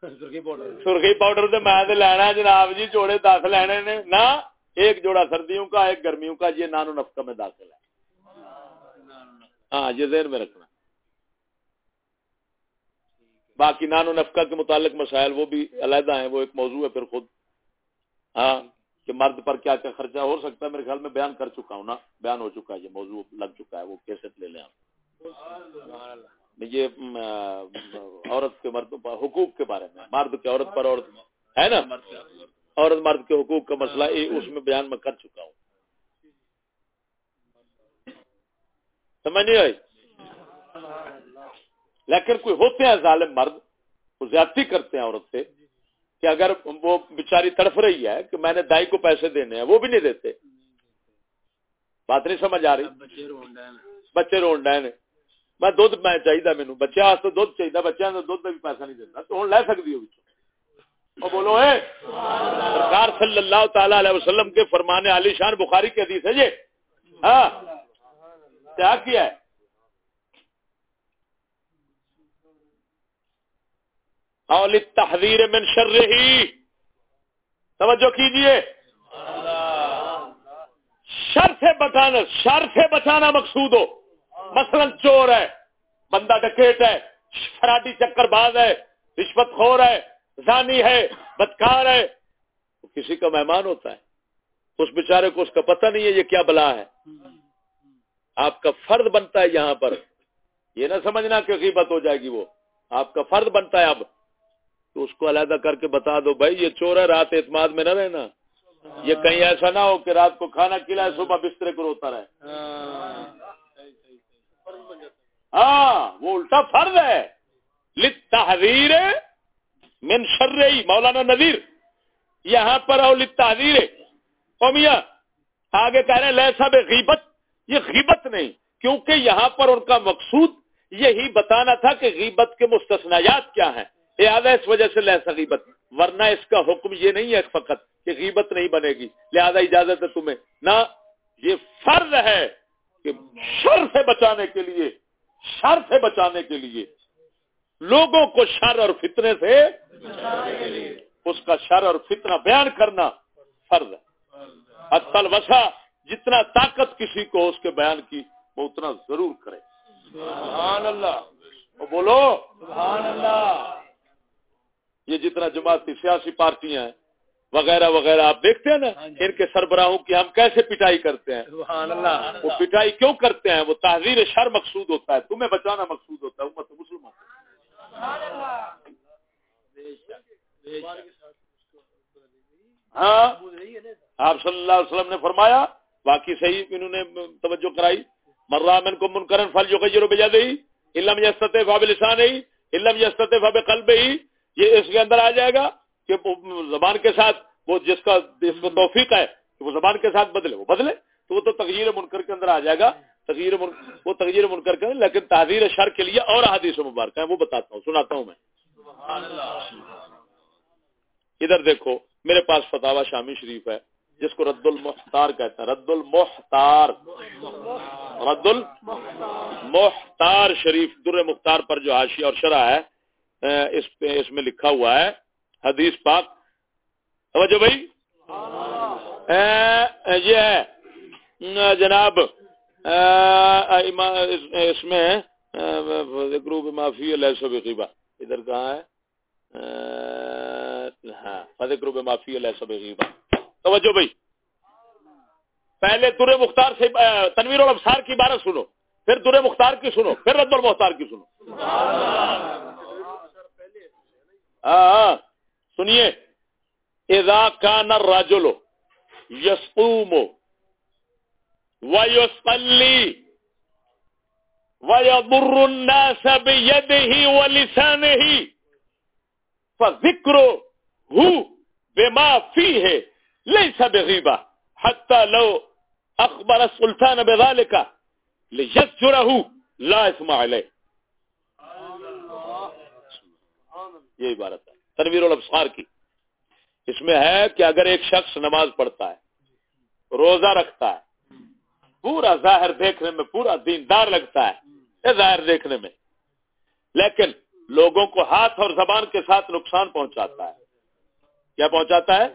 سرخی پاؤڈر۔ میں لینا جناب جی جوڑے دس لینے نے۔ نہ ایک جوڑا سردیوں کا ایک گرمیوں کا یہ نانو نفقہ میں داخل ہے۔ ہاں یہ ذہن میں رکھنا۔ باقی نان و نفقہ کے متعلق مسائل وہ بھی علیحدہ ہیں وہ ایک موضوع ہے پھر خود۔ ہاں۔ کہ مرد پر کیا کیا خرچہ ہو سکتا ہے، میرے خیال میں بیان کر چکا ہوں نا۔ بیان ہو چکا ہے، یہ موضوع لگ چکا ہے، وہ کیسے لے لیں آپ۔ یہ عورت کے مرد حقوق کے بارے میں۔ مرد کے عورت پر، عورت، ہے نا؟ عورت مرد کے حقوق کا مسئلہ اس میں بیان میں کر چکا ہوں۔ سمجھ نہیں آئی؟ لیکن کوئی ہوتے ہیں ظالم مرد، وہ زیادتی کرتے ہیں عورت سے۔ کہ اگر وہ بیچاری تڑف رہی ہے کہ میں نے دائی کو پیسے دینے ہیں وہ بھی نہیں دیتے۔ بات نہیں سمجھ آ رہی۔ بچے ڈے نے میں دھد میں چاہیے مینو بچے واسطے دھد چاہیے بچے دھد میں بھی پیسہ نہیں دینا۔ تو ہوں لے سکتی ہو بولو اے سرکار صلی اللہ تعالی علیہ وسلم کے فرمانے علی شان بخاری کے حدیث ہے یہ ہاں۔ کیا کیا ہے؟ اول تحریر من شر ہی توجہ کیجیے. شر سے بچانا شر سے بچانا مقصود ہو. مثلا چور ہے، بندہ ڈکیٹ ہے فراڈی چکر باز ہے، رشوت خور ہے، زانی ہے، بدکار ہے. کسی کا مہمان ہوتا ہے. اس بیچارے کو اس کا پتہ نہیں ہے یہ کیا بلا ہے. آپ کا فرد بنتا ہے یہاں پر. یہ نہ سمجھنا کہ غیبت ہو جائے گی وہ. آپ کا فرد بنتا ہے اب. تو اس کو علیحدہ کر کے بتا دو بھائی یہ چور ہے رات اعتماد میں نہ رہنا۔ یہ کہیں ایسا نہ ہو کہ رات کو کھانا کھلائے صبح بسترے کو روتا رہے۔ ہاں۔ وہ الٹا فرد ہے۔ تحریر من شرعی مولانا نذیر۔ یہاں پر او تحریر میاں آگے کہہ رہے ہیں لہسا بے غیبت۔ یہ غیبت نہیں کیونکہ یہاں پر ان کا مقصود یہی بتانا تھا کہ غیبت کے مستثنیات کیا ہیں۔ لہٰذا اس وجہ سے لہسا غیبت، ورنہ اس کا حکم یہ نہیں ہے فقط کہ غیبت نہیں بنے گی، لہذا اجازت ہے تمہیں۔ نہ، یہ فرض ہے کہ شر سے بچانے کے لیے، شر سے بچانے کے لیے لوگوں کو شر اور فتنے سے اس کا شر اور فتنہ بیان کرنا فرض ہے۔ اصل وسا جتنا طاقت کسی کو اس کے بیان کی، وہ اتنا ضرور کرے۔ سبحان اللہ۔ بولو۔ سبحان اللہ۔ یہ جتنا جماعتی سیاسی پارٹیاں ہیں وغیرہ وغیرہ آپ دیکھتے ہیں نا ہاں جی۔ ان کے سربراہوں کی ہم کیسے پٹائی کرتے ہیں؟ سبحان اللہ وہ پٹائی کیوں کرتے ہیں؟ وہ تحریر شر مقصود ہوتا ہے تمہیں بچانا مقصود ہوتا ہے امت مسلم ہاں؟ آپ صلی اللہ علیہ وسلم نے فرمایا باقی صحیح انہوں نے توجہ کرائی مرامن کو منکرن فل جو کہ بجا دے علم یستت فاب لسان ہی علم یستت فاب قلب ہی یہ اس کے اندر آ جائے گا کہ زبان کے ساتھ وہ جس کا جس کو توفیق ہے کہ وہ زبان کے ساتھ بدلے، وہ بدلے تو وہ تو تغیر منکر کے اندر آ جائے گا تغیر من... وہ تغیر منکر کے لیکن تحریر شر کے لیے اور حدیث و مبارک وہ بتاتا ہوں، سناتا ہوں میں۔ ادھر دیکھو، میرے پاس فتح شامی شریف ہے، جس کو رد المختار کہتے ہیں۔ رد المختار رد المختار شریف در مختار پر جو حاشی اور شرح ہے اس اس میں لکھا ہوا ہے حدیث پاک۔ سمجھو بھائی۔ یہ ہے۔ جناب اس میں ذکر معافی غیبہ ادھر کہاں ہے؟ ہاں ذکر معافی غیبہ توجہ بھائی۔ پہلے در مختار سے تنویر الابصار کی بارہ سنو۔ پھر در مختار کی سنو۔ پھر رد المختار کی سنو۔ سنیے۔ اذا کان الرجل یسقوم ویصلی ویضر الناس بیده ولسانه فذکرو ہو بما فیه لیس بغیبہ حتی لو اخبر السلطان بذالک لیجزره لا اسمع علیہ۔ یہ عبارت ہے تنویر الابصار کی۔ اس میں ہے کہ اگر ایک شخص نماز پڑھتا ہے روزہ رکھتا ہے پورا ظاہر دیکھنے میں پورا دیندار لگتا ہے ظاہر دیکھنے میں۔ لیکن لوگوں کو ہاتھ اور زبان کے ساتھ نقصان پہنچاتا ہے۔ کیا پہنچاتا ہے؟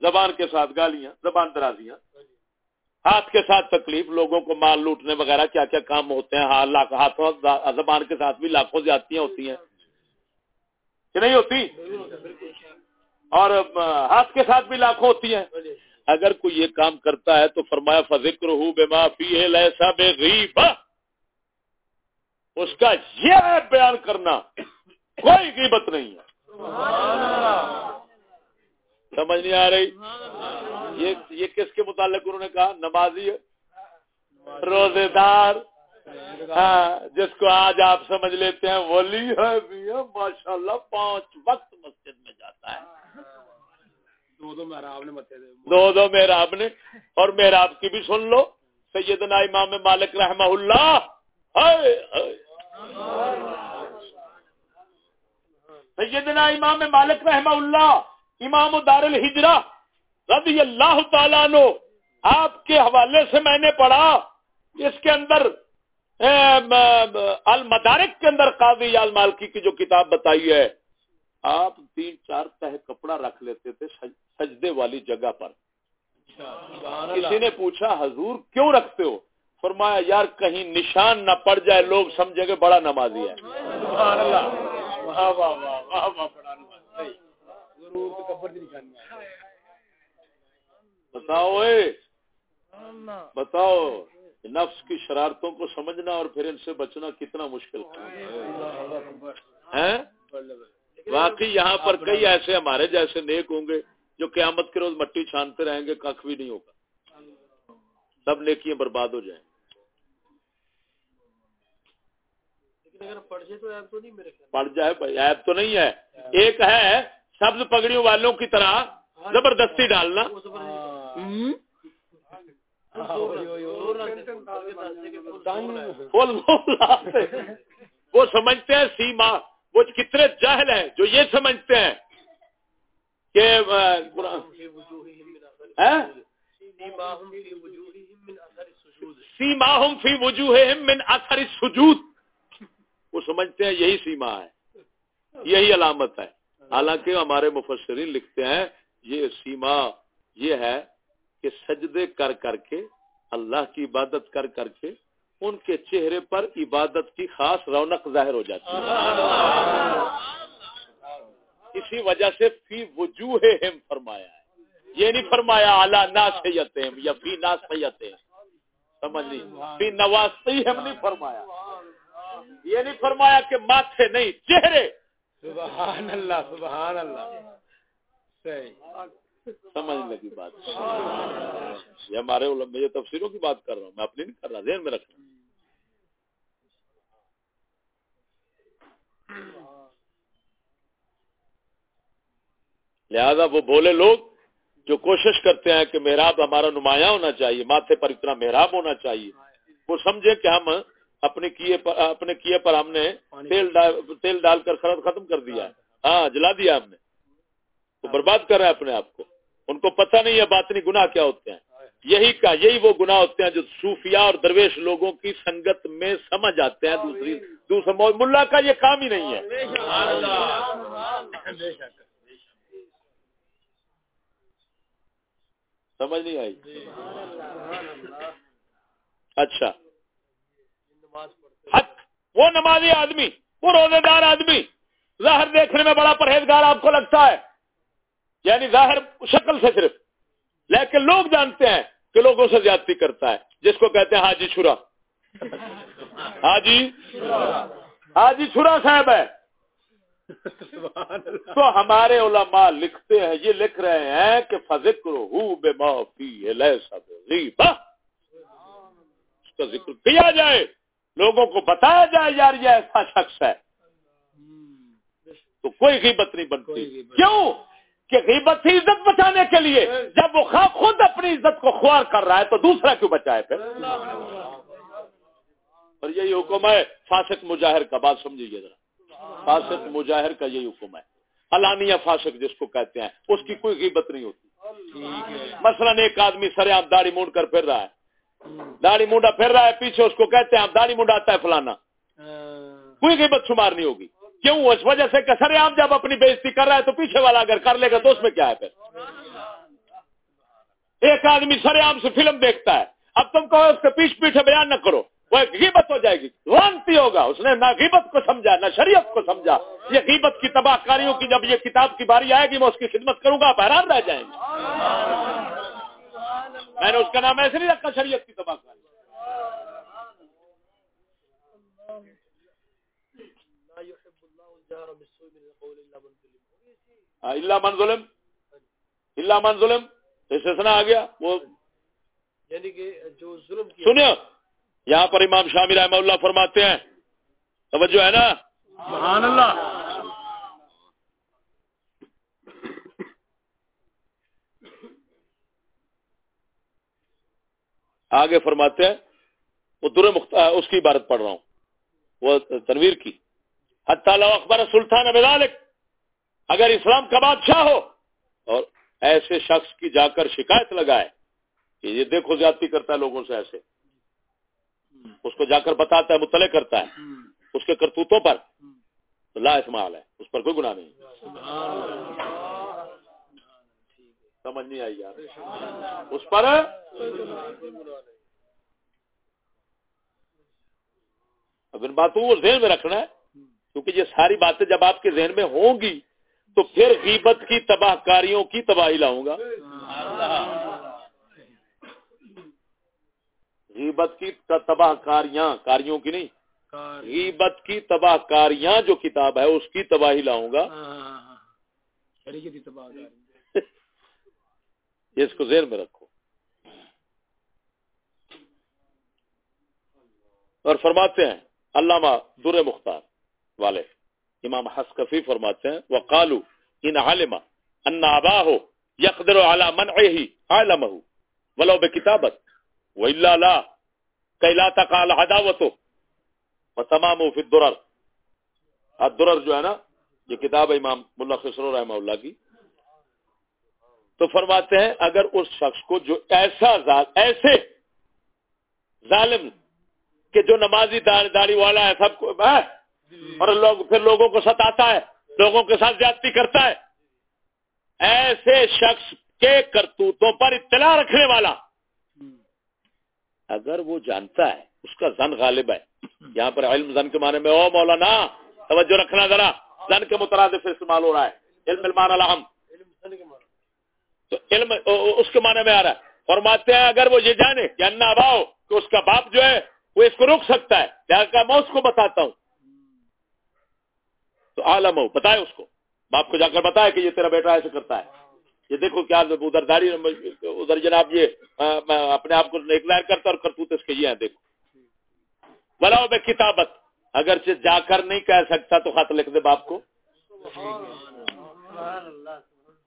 زبان کے ساتھ گالیاں زبان درازیاں۔ ہاتھ کے ساتھ تکلیف، لوگوں کو مال لوٹنے وغیرہ کیا کیا کام ہوتے ہیں ہاں، ہاتھوں زبان کے ساتھ بھی لاکھوں زیادتیاں ہوتی ہیں۔ کہ نہیں ہوتی؟ اور ہاتھ کے ساتھ بھی لاکھوں ہوتی ہیں۔ اگر کوئی یہ کام کرتا ہے تو فرمایا فذکر ہوں بے معافی ہے لہسا بے غیبہ اس کا یہ بیان کرنا کوئی غیبت نہیں ہے۔ سمجھ نہیں آ رہی۔ یہ یہ کس کے متعلق انہوں نے کہا؟ نمازی روزے دار ہاں جس کو آج آپ سمجھ لیتے ہیں ولی ہے ماشاء اللہ پانچ وقت مسجد میں جاتا ہے۔ دو دو محراب نے اور محراب کی بھی سن لو۔ سیدنا امام مالک رحمہ اللہ۔ سیدنا امام مالک رحمہ اللہ۔ امام دار الحجرہ رضی اللہ تعالیٰ نو آپ کے حوالے سے میں نے پڑھا، اس کے اندر المدارک کے اندر قاضی مالکی کی جو کتاب بتائی ہے، آپ تین چار تہ کپڑا رکھ لیتے تھے سجدے والی جگہ پر۔ کسی نے پوچھا، حضور کیوں رکھتے ہو؟ فرمایا، یار، کہیں نشان نہ پڑ جائے، لوگ سمجھے گے بڑا نمازی ہے۔ بتاؤ بتاؤ نفس کی شرارتوں کو سمجھنا اور پھر ان سے بچنا کتنا مشکل ہے۔ واقعی یہاں پر کئی ایسے ہمارے جیسے نیک ہوں گے جو قیامت کے روز مٹی چھانتے رہیں گے کخ بھی نہیں ہوگا۔ سب نیکیاں برباد ہو جائیں۔ پڑ جائے ایپ تو نہیں ہے۔ ایک ہے سبز پگڑیوں والوں کی طرح زبردستی ڈالنا۔ وہ سمجھتے ہیں سیما۔ وہ کتنے جہل ہیں جو یہ سمجھتے ہیں کہ سیما ہم فی وجوہ من اثر سجود وہ سمجھتے ہیں یہی سیما ہے۔ یہی علامت ہے۔ حالانکہ ہمارے مفسرین لکھتے ہیں، یہ سیما یہ ہے کہ سجدے کر کر کے، اللہ کی عبادت کر کر کے ان کے چہرے پر عبادت کی خاص رونق ظاہر ہو جاتی ہے۔ اسی وجہ سے فی وجوہ ہم فرمایا ہے۔ یہ نہیں فرمایا اعلیٰ نا سید یا فی نا سید سمجھ لی فی نوازی ہم نہیں فرمایا۔ یہ نہیں فرمایا کہ ماتھے نہیں، چہرے۔ سبحان اللہ سبحان اللہ۔ صحیح۔ سمجھ لگی بات۔ یہ ہمارے میں یہ تفسیروں کی بات کر رہا ہوں۔ میں اپنی نہیں کر رہا، ذہن میں رکھنا لہذا وہ بولے لوگ جو کوشش کرتے ہیں کہ محراب ہمارا نمایاں ہونا چاہیے، ماتھے پر اتنا محراب ہونا چاہیے، وہ سمجھے کہ ہم اپنے کیے پر اپنے کیے پر ہم نے تیل ڈال تیل ڈال کر خرد ختم کر دیا۔ ہاں۔ جلا دیا ہم نے۔ تو برباد کر رہے ہیں اپنے آپ کو۔ ان کو پتہ نہیں ہے باطنی گناہ کیا ہوتے ہیں۔ یہی کا یہی وہ گناہ ہوتے ہیں جو صوفیاء اور درویش لوگوں کی سنگت میں سمجھ آتے ہیں۔ دوسری دوسرے ملا کا یہ کام ہی نہیں ہے۔ سمجھ نہیں آئی؟ اچھا۔ وہ نمازی آدمی، وہ روزے دار آدمی۔ ظاہر دیکھنے میں بڑا پرہیزگار آپ کو لگتا ہے۔ یعنی ظاہر شکل سے صرف۔ لیکن لوگ جانتے ہیں کہ لوگوں سے زیادتی کرتا ہے، جس کو کہتے ہیں حاجی چھرا۔ حاجی؟ حاجی چھرا صاحب ہے۔ تو ہمارے علماء لکھتے ہیں، یہ لکھ رہے ہیں کہ فذکر ہو بے معافی اس کا ذکر کیا جائے؟ لوگوں کو بتایا جائے یار یہ ایسا شخص ہے۔ تو کوئی غیبت نہیں بنتی۔ کیوں؟ کہ غیبت ہی عزت بچانے کے لیے۔ جب وہ خود اپنی عزت کو خوار کر رہا ہے تو دوسرا کیوں بچائے پھر؟ اور یہی حکم ہے فاسق مجاہر کا بات سمجھیے ذرا۔ فاسق مجاہر کا یہی حکم ہے۔ علانیہ فاسق جس کو کہتے ہیں اس کی کوئی غیبت نہیں ہوتی۔ مثلا ایک آدمی سرے آپ داڑھی مونڈ کر پھر رہا ہے۔ داڑھی مونڈا پھر رہا ہے پیچھے اس کو کہتے ہیں آپ داڑھی مونڈا آتا ہے فلانا۔ کوئی غیبت شمار نہیں ہوگی۔ کیوں؟ اس وجہ سے کہ سر آپ جب اپنی بےزتی کر رہا ہے تو پیچھے والا اگر کر لے گا تو اس میں کیا ہے پھر؟ ایک آدمی سر عام سے فلم دیکھتا ہے۔ اب تم کہو اس کے پیچھ پیچھے بیان نہ کرو وہ غیبت ہو جائے گی۔ وانتی ہوگا اس نے نہ غیبت کو سمجھا نہ شریعت کو سمجھا۔ یہ غیبت کی تباہ کاریوں کی جب یہ کتاب کی باری آئے گی میں اس کی خدمت کروں گا آپ حیران رہ جائیں گے۔ میں نے اس کا نام ایسے نہیں رکھا شریعت کی تباہ کاری۔ اللہ من ظلم۔ اللہ من ظلم۔ سنا آ گیا وہ یعنی کہ جو ظلم سنیا یہاں پر امام شامی رحمہ اللہ فرماتے ہیں۔ توجہ ہے نا؟ سبحان اللہ۔ آگے فرماتے ہیں، وہ در مختار اس کی عبارت پڑھ رہا ہوں۔ وہ تنویر کی۔ حتیٰ اخبار سلطان مدالک اگر اسلام کا بادشاہ ہو، اور ایسے شخص کی جا کر شکایت لگائے، کہ یہ دیکھو زیادتی کرتا ہے لوگوں سے ایسے۔ اس کو جا کر بتاتا ہے، مطلع کرتا ہے۔ اس کے کرتوتوں پر۔ تو لا اسمال ہے، اس پر کوئی گناہ نہیں۔ سمجھ نہیں آئی یار۔ اس پر؟ اب ان باتوں کو ذہن میں رکھنا ہے، کیونکہ یہ ساری باتیں جب آپ کے ذہن میں ہوں گی، تو پھر غیبت کی تباہ کاریوں کی تباہی لاؤں گا۔ غیبت کی تباہ کاریاں کاریوں کی نہیں۔ غیبت کی تباہ کاریاں جو کتاب ہے، اس کی تباہی لاؤں گا۔ اس کو ذہن میں رکھو۔ اور فرماتے ہیں، علامہ در مختار والے، امام حسکفی فرماتے ہیں وہ کالو ان عالم ان آبا ہو یقدر اعلی ہی عالم ہو ولو بے کتابت وہ اللہ کیلا تقال عداوت و تمام فی الدرر۔ الدرر جو ہے نا، یہ کتاب امام ملا خسرو رحمہ اللہ کی۔ تو فرماتے ہیں اگر اس شخص کو جو ایسا ایسے ظالم کہ جو نمازی داڑھی والا ہے، سب کو ہاں؟ اور لوگ پھر لوگوں کو ستاتا ہے، لوگوں کے ساتھ زیادتی کرتا ہے۔ ایسے شخص کے کرتوتوں پر اطلاع رکھنے والا۔ اگر وہ جانتا ہے، اس کا زن غالب ہے۔ یہاں پر علم زن کے معنی میں، او مولانا، توجہ رکھنا ذرا۔ زن کے مترادف استعمال ہو رہا ہے۔ علم علمان الحم تو علم اس کے معنی میں آ رہا ہے۔ فرماتے ہیں اگر وہ یہ جانے کہ انا اباؤ کہ اس کا باپ جو ہے، وہ اس کو روک سکتا ہے۔ کہ میں اس کو بتاتا ہوں۔ تو عالم ہو، بتائے اس کو۔ باپ کو جا کر بتایا کہ یہ تیرا بیٹا ایسے کرتا ہے۔ یہ دیکھو کیا ادھر داری ادھر جناب یہ اپنے آپ کو ڈکلائر کرتا اور کرتوت اس کے یہ ہیں، دیکھو۔ بلاؤ بے کتابت اگر جا کر نہیں کہہ سکتا تو خط لکھ دے باپ کو۔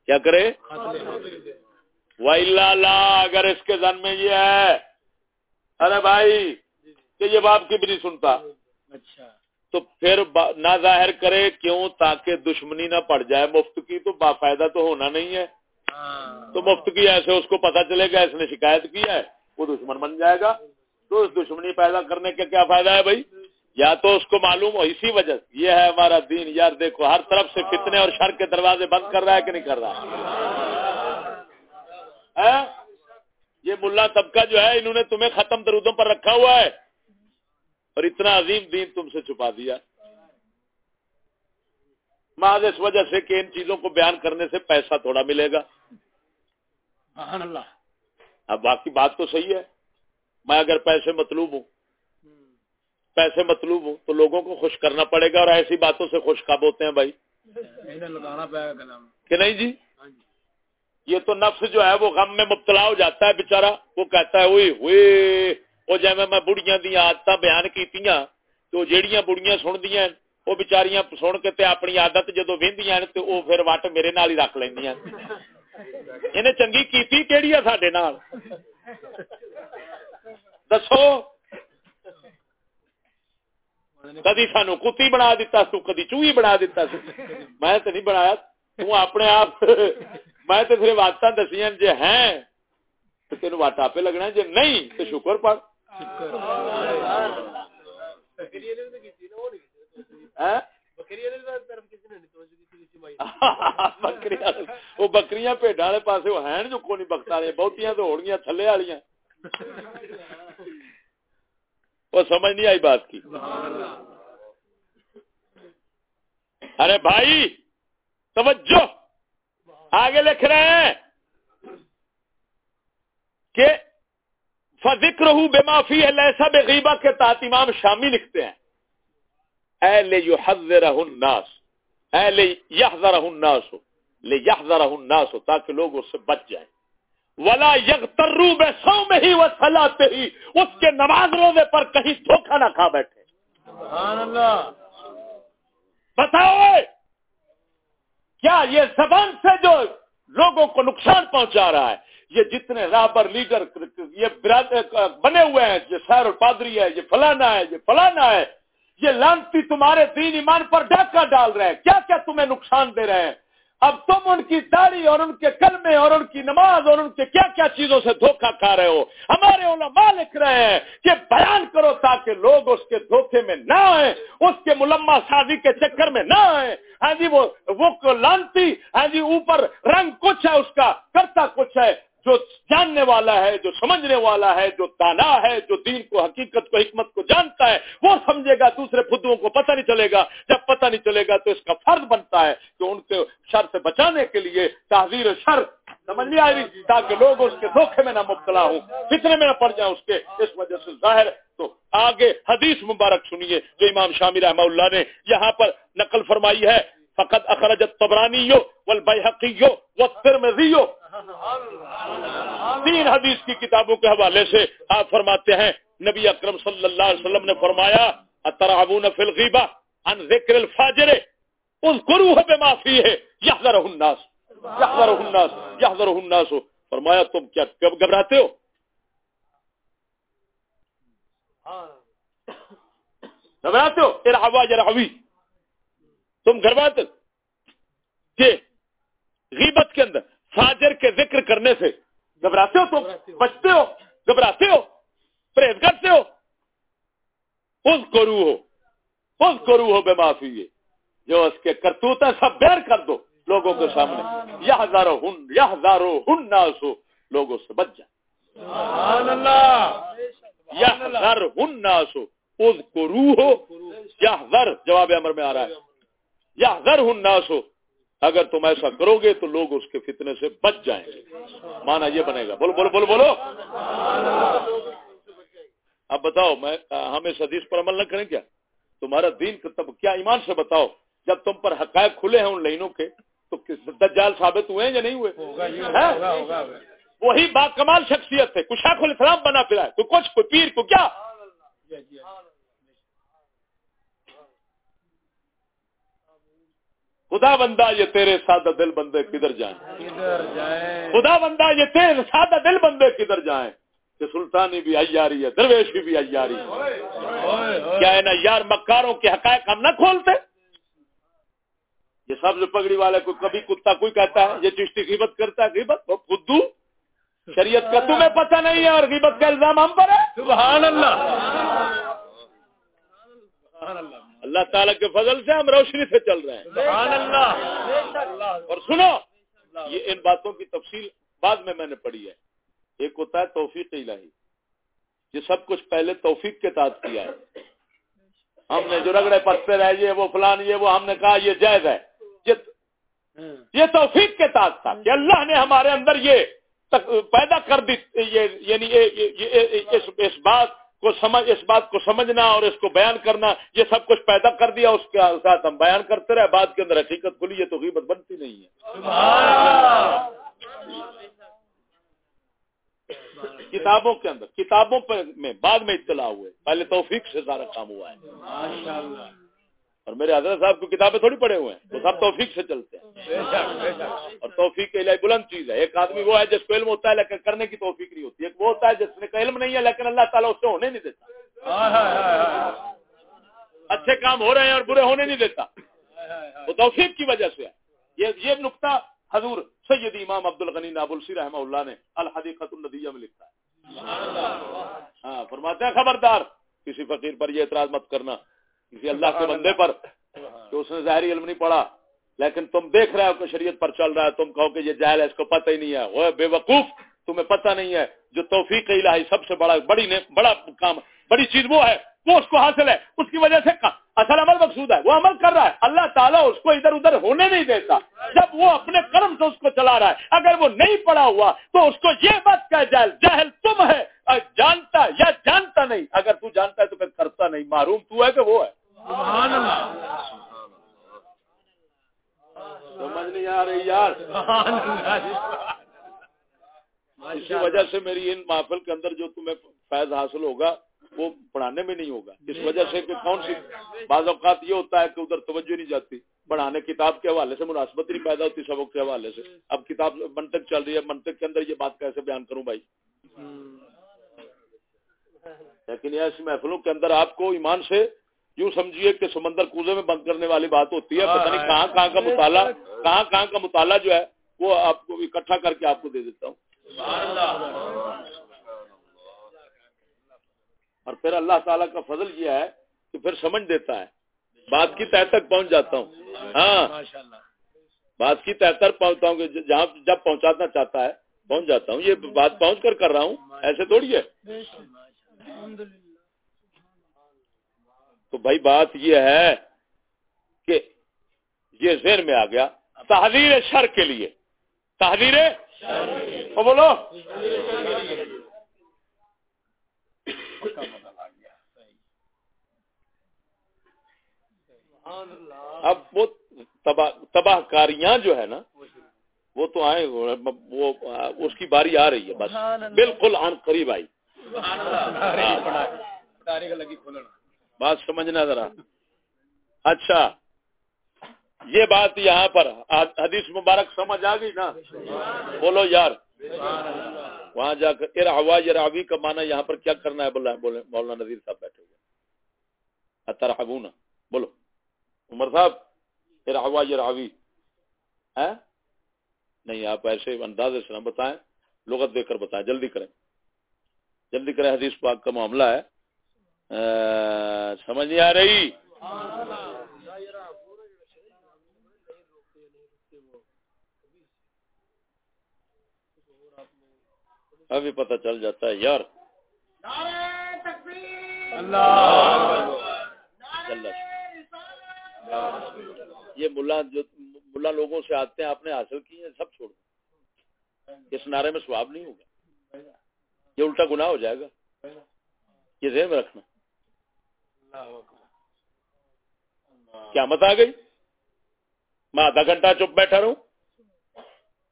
کیا کرے؟ لا اگر اس کے زن میں یہ ہے۔ ارے بھائی کہ یہ باپ کی بھی نہیں سنتا۔ اچھا۔ تو پھر نہ ظاہر کرے کیوں؟ تاکہ دشمنی نہ پڑ جائے۔ مفت کی تو باقاعدہ تو ہونا نہیں ہے۔ ہاں۔ تو مفت کی ایسے اس کو پتا چلے گا اس نے شکایت کی ہے وہ دشمن بن جائے گا۔ تو اس دشمنی پیدا کرنے کا کیا فائدہ ہے بھائی؟ یا تو اس کو معلوم ہو اسی وجہ سے۔ یہ ہے ہمارا دین۔ یار دیکھو ہر طرف سے کتنے اور شر کے دروازے بند کر رہا ہے کہ نہیں کر رہا؟ ہاں؟ یہ ملا طبقہ جو ہے انہوں نے تمہیں ختم درودوں پر رکھا ہوا ہے۔ اور اتنا عظیم دین تم سے چھپا دیا۔ محض اس وجہ سے کہ ان چیزوں کو بیان کرنے سے پیسہ تھوڑا ملے گا۔ اب باقی بات تو صحیح ہے۔ میں اگر پیسے مطلوب ہوں پیسے مطلوب ہوں تو لوگوں کو خوش کرنا پڑے گا اور ایسی باتوں سے خوش کب ہوتے ہیں بھائی۔ کہ نہیں جی؟ یہ تو نفس جو ہے وہ غم میں مبتلا ہو جاتا ہے بےچارا وہ کہتا ہے ہوئے ہوئے وہ جی میں بڑیاں دیا آدت بیان کی تو جیڑیاں بڑیاں سن دیا وہ بچاریاں سن کے تے اپنی عادت جدو وہدیاں تو وہ پھر وٹ میرے نال ہی رکھ لیندیاں انہیں چنگی کیتی کیڑی ہے ساڈے نال؟ دسو کدی سانو کتی بنا دیتا سو کدی چوہی بنا دیتا سو میں تو نہیں بنایا تو اپنے آپ میں تو پھر واسطہ دسیاں جی ہیں تو تین واٹ آپ لگنا جی نہیں تو شکر پڑ وہ بکریاں پیڈا والے پاس ہیں جو کون بخت والے بہتیاں تو ہو گیا تھلے والی وہ سمجھ نہیں آئی بات کی۔ ارے بھائی، توجہ۔ آگے لکھ رہے ہیں کہ فذکر ہوں بے معافی ہے لہسا بے غیبہ کے تحت امام شامی لکھتے ہیں۔ اے لے یو حضر الناس، اے لے یحضر الناس لے یحضر الناس تاکہ لوگ اس سے بچ جائیں۔ ولا یغترو بے سو میں ہی وہ سلاتے ہی اس کے نماز روزے پر کہیں دھوکہ نہ کھا بیٹھے۔ اللہ بتاؤ۔ کیا یہ زبان سے جو لوگوں کو نقصان پہنچا رہا ہے؟ یہ جتنے رابر لیڈر یہ بنے ہوئے ہیں یہ سیر الپادری ہے یہ فلانا ہے یہ فلانا ہے۔ یہ لانتی تمہارے دین ایمان پر ڈاکہ ڈال رہے ہیں۔ کیا کیا تمہیں نقصان دے رہے ہیں؟ اب تم ان کی داڑھی اور ان کے کلمے اور ان کی نماز اور ان کے کیا کیا چیزوں سے دھوکہ کھا رہے ہو؟ ہمارے علماء لکھ رہے ہیں کہ بیان کرو تاکہ لوگ اس کے دھوکے میں نہ آئے اس کے ملما سازی کے چکر میں نہ آئے ہاں جی وہ وہ لانتی ہاں جی اوپر رنگ کچھ ہے، اس کا کرتا کچھ ہے جو جاننے والا ہے، جو سمجھنے والا ہے، جو تانا ہے، جو دین کو، حقیقت کو، حکمت کو جانتا ہے، وہ سمجھے گا، دوسرے خدوں کو پتہ نہیں چلے گا۔ جب پتہ نہیں چلے گا تو اس کا فرض بنتا ہے کہ ان کے شر سے بچانے کے لیے تحزیر شر، سمجھ نہیں آئی؟ تاکہ لوگ اس کے دھوکے میں نہ مبتلا ہوں فطرے میں نہ پڑ جائیں اس کے۔ اس وجہ سے ظاہر تو آگے حدیث مبارک سنیے جو امام شامی رحمہ اللہ نے یہاں پر نقل فرمائی ہے۔ فقط اخرجت تبرانی والبیحقی والترمذی تین حدیث کی کتابوں کے حوالے سے آپ فرماتے ہیں، نبی اکرم صلی اللہ علیہ وسلم نے فرمایا اترعبون فی الغیبہ عن ذکر الفاجر. اذکروہ بما فیہ، یحذرہ الناس. یحذرہ الناس یحذرہ الناس. فرمایا، تم کیا گھبراتے ہو؟ گھبراتے ہو؟ ارعوا جرعوی. تم گھبراتے کہ غیبت کے اندر فاجر کے ذکر کرنے سے گھبراتے ہو تم؟ بچتے ہو؟ گھبراتے ہو؟ پرہیز کرتے ہو؟ اس کرو ہو اس کرو ہو بے معافی جو اس کے کرتوت ہے سب بیر کر دو لوگوں کے سامنے۔ یہ ہزاروں ہن یہ ہزاروں ہن ناس ہو لوگوں سے بچ جائے۔ یہ ہزار ہن ناس ہو اس روح ہو یا جواب امر میں آ رہا ہے۔ یا ہن ناس ہو اگر تم ایسا کرو گے تو لوگ اس کے فتنے سے بچ جائیں گے۔ مانا یہ بنے گا۔ بولو بولو بولو بولو۔ اب بتاؤ میں ہم اس حدیث پر عمل نہ کریں کیا؟ تمہارا دین تب کیا ایمان سے بتاؤ؟ جب تم پر حقائق کھلے ہیں ان لائنوں کے تو دجال ثابت ہوئے ہیں یا نہیں ہوئے؟ وہی با کمال شخصیت ہے۔ کشا کھل اسلام بنا پھرا ہے تو کچھ کو پیر کو کیا؟ خدا بندہ یہ تیرے سادہ دل بندے کدھر جائیں؟ خدا بندہ یہ تیرے سادہ دل بندے کدھر جائیں؟ کہ سلطانی بھی ایاری ہے درویشی بھی ایاری کیا ہے نا یار مکاروں کے حقائق ہم نہ کھولتے؟ یہ سبز پگڑی والے کو کبھی کتا کوئی کہتا ہے یہ چشتی غیبت کرتا ہے غیبت؟ وہ خدو شریعت کا تمہیں پتہ نہیں ہے اور غیبت کا الزام ہم پر ہے؟ سبحان اللہ۔ اللہ. تعالیٰ کے فضل سے ہم روشنی سے چل رہے ہیں. سبحان اللہ. اور سنو یہ ان باتوں کی تفصیل بعد میں میں نے پڑھی ہے۔ ایک ہوتا ہے توفیق الہی یہ سب کچھ پہلے توفیق کے تحت کیا ہے۔ ہم نے جو رگڑے پستے رہ یہ وہ فلان یہ وہ ہم نے کہا یہ جائز ہے۔ یہ توفیق کے تحت تھا کہ اللہ نے ہمارے اندر یہ پیدا کر دی یعنی اس بات کو سمجھ اس بات کو سمجھنا اور اس کو بیان کرنا، یہ سب کچھ پیدا کر دیا، اس کے ساتھ ہم بیان کرتے رہے بات کے اندر حقیقت کھلی ہے تو غیبت بنتی نہیں ہے۔ کتابوں کے اندر، کتابوں میں بعد میں اطلاع ہوئے، پہلے توفیق سے سارا کام ہوا ہے۔ اور میرے حضرت صاحب کو کتابیں تھوڑی پڑے ہوئے ہیں۔ وہ سب توفیق سے چلتے ہیں۔ اور توفیق کے لیے بلند چیز ہے۔ ایک آدمی وہ ہے جس کو علم ہوتا ہے لیکن کرنے کی توفیق نہیں ہوتی۔ ایک وہ ہوتا ہے جس نے علم نہیں ہے لیکن اللہ تعالیٰ اس سے ہونے نہیں دیتا۔ اچھے کام ہو رہے ہیں اور برے ہونے نہیں دیتا۔ وہ توفیق کی وجہ سے ہے۔ یہ نقطہ حضور سید امام عبد الغنی نابلسی رحمہ اللہ نے الحدیقت الندیہ میں لکھا ہے۔ ہاں فرماتے ہیں خبردار کسی فقیر پر یہ اعتراض مت کرنا۔ کسی اللہ کے بندے پر کہ اس نے ظاہری علم نہیں پڑھا، لیکن تم دیکھ رہے ہو کہ شریعت پر چل رہا ہے، تم کہو کہ یہ جائل ہے، اس کو پتہ ہی نہیں ہے۔ وہ بے وقوف تمہیں پتہ نہیں ہے۔ جو توفیق الہی سب سے بڑا، بڑی نے بڑا کام، بڑی چیز وہ ہے، وہ اس کو حاصل ہے۔ اس کی وجہ سے اصل عمل مقصود ہے۔ وہ عمل کر رہا ہے۔ اللہ تعالیٰ اس کو ادھر ادھر ہونے نہیں دیتا۔ جب وہ اپنے کرم سے اس کو چلا رہا ہے، اگر وہ نہیں پڑا ہوا، تو اس کو یہ بات کہ جائے جہل تم ہے، جانتا یا جانتا نہیں۔ اگر تو جانتا ہے تو پھر کرتا نہیں، معروم تو ہے کہ وہ ہے۔ سمجھ نہیں آ رہی یار. اسی وجہ سے میری ان محفل کے اندر جو تمہیں فیض حاصل ہوگا وہ پڑھانے میں نہیں ہوگا. اس وجہ سے کہ کون سی بعض اوقات یہ ہوتا ہے کہ ادھر توجہ نہیں جاتی. پڑھانے کتاب کے حوالے سے مناسبت نہیں پیدا ہوتی سبق کے حوالے سے. اب کتاب منطق چل رہی ہے منطق کے اندر یہ بات کیسے بیان کروں بھائی. لیکن ایسی محفلوں کے اندر آپ کو ایمان سے یوں سمجھیے کہ سمندر کوزے میں بند کرنے والی بات ہوتی ہے پتہ نہیں کہاں کہاں کا مطالعہ کہاں کہاں کا مطالعہ جو ہے وہ آپ کو اکٹھا کر کے آپ کو دے دیتا ہوں اور پھر اللہ تعالیٰ کا فضل یہ ہے کہ پھر سمجھ دیتا ہے بات کی تہ تک پہنچ جاتا ہوں ہاں بات کی تہ تک پہنچتا ہوں کہ جہاں جب پہنچانا چاہتا ہے پہنچ جاتا ہوں یہ بات پہنچ کر کر رہا ہوں ایسے تھوڑی ہے تو بھائی بات یہ ہے کہ یہ زیر میں آ گیا تحریر شر کے لیے۔ تحریر بولو۔ اب وہ تباہ کاریاں جو ہے نا وہ تو آئے وہ اس کی باری آ رہی ہے بس۔ بالکل آن قریب آئی۔ بات سمجھنا ذرا۔ اچھا یہ بات یہاں پر حدیث مبارک سمجھ آ گئی نا؟ بولو یار۔ وہاں جا کر ارحوا راوی کا مانا یہاں پر کیا کرنا ہے؟ بولے مولانا نذیر صاحب بیٹھے ہوئے اترحبونا بولو۔ عمر صاحب ارحوا راوی ہے نہیں، آپ ایسے انداز سے نہ بتائیں، لغت دے کر بتائیں، جلدی کریں۔ جلدی کریں، حدیث پاک کا معاملہ ہے۔ سمجھ نہیں آ رہی؟ ابھی پتہ چل جاتا ہے، یار۔ یہ ملا جو، ملا لوگوں سے آتے ہیں، آپ نے حاصل کی ہیں، سب چھوڑ اس نعرے میں سواب نہیں ہوگا۔ یہ الٹا گناہ ہو جائے گا۔ یہ ذہن میں رکھنا۔ کیا مت آ گئی؟ میں آدھا گھنٹہ چپ بیٹھا رہوں؟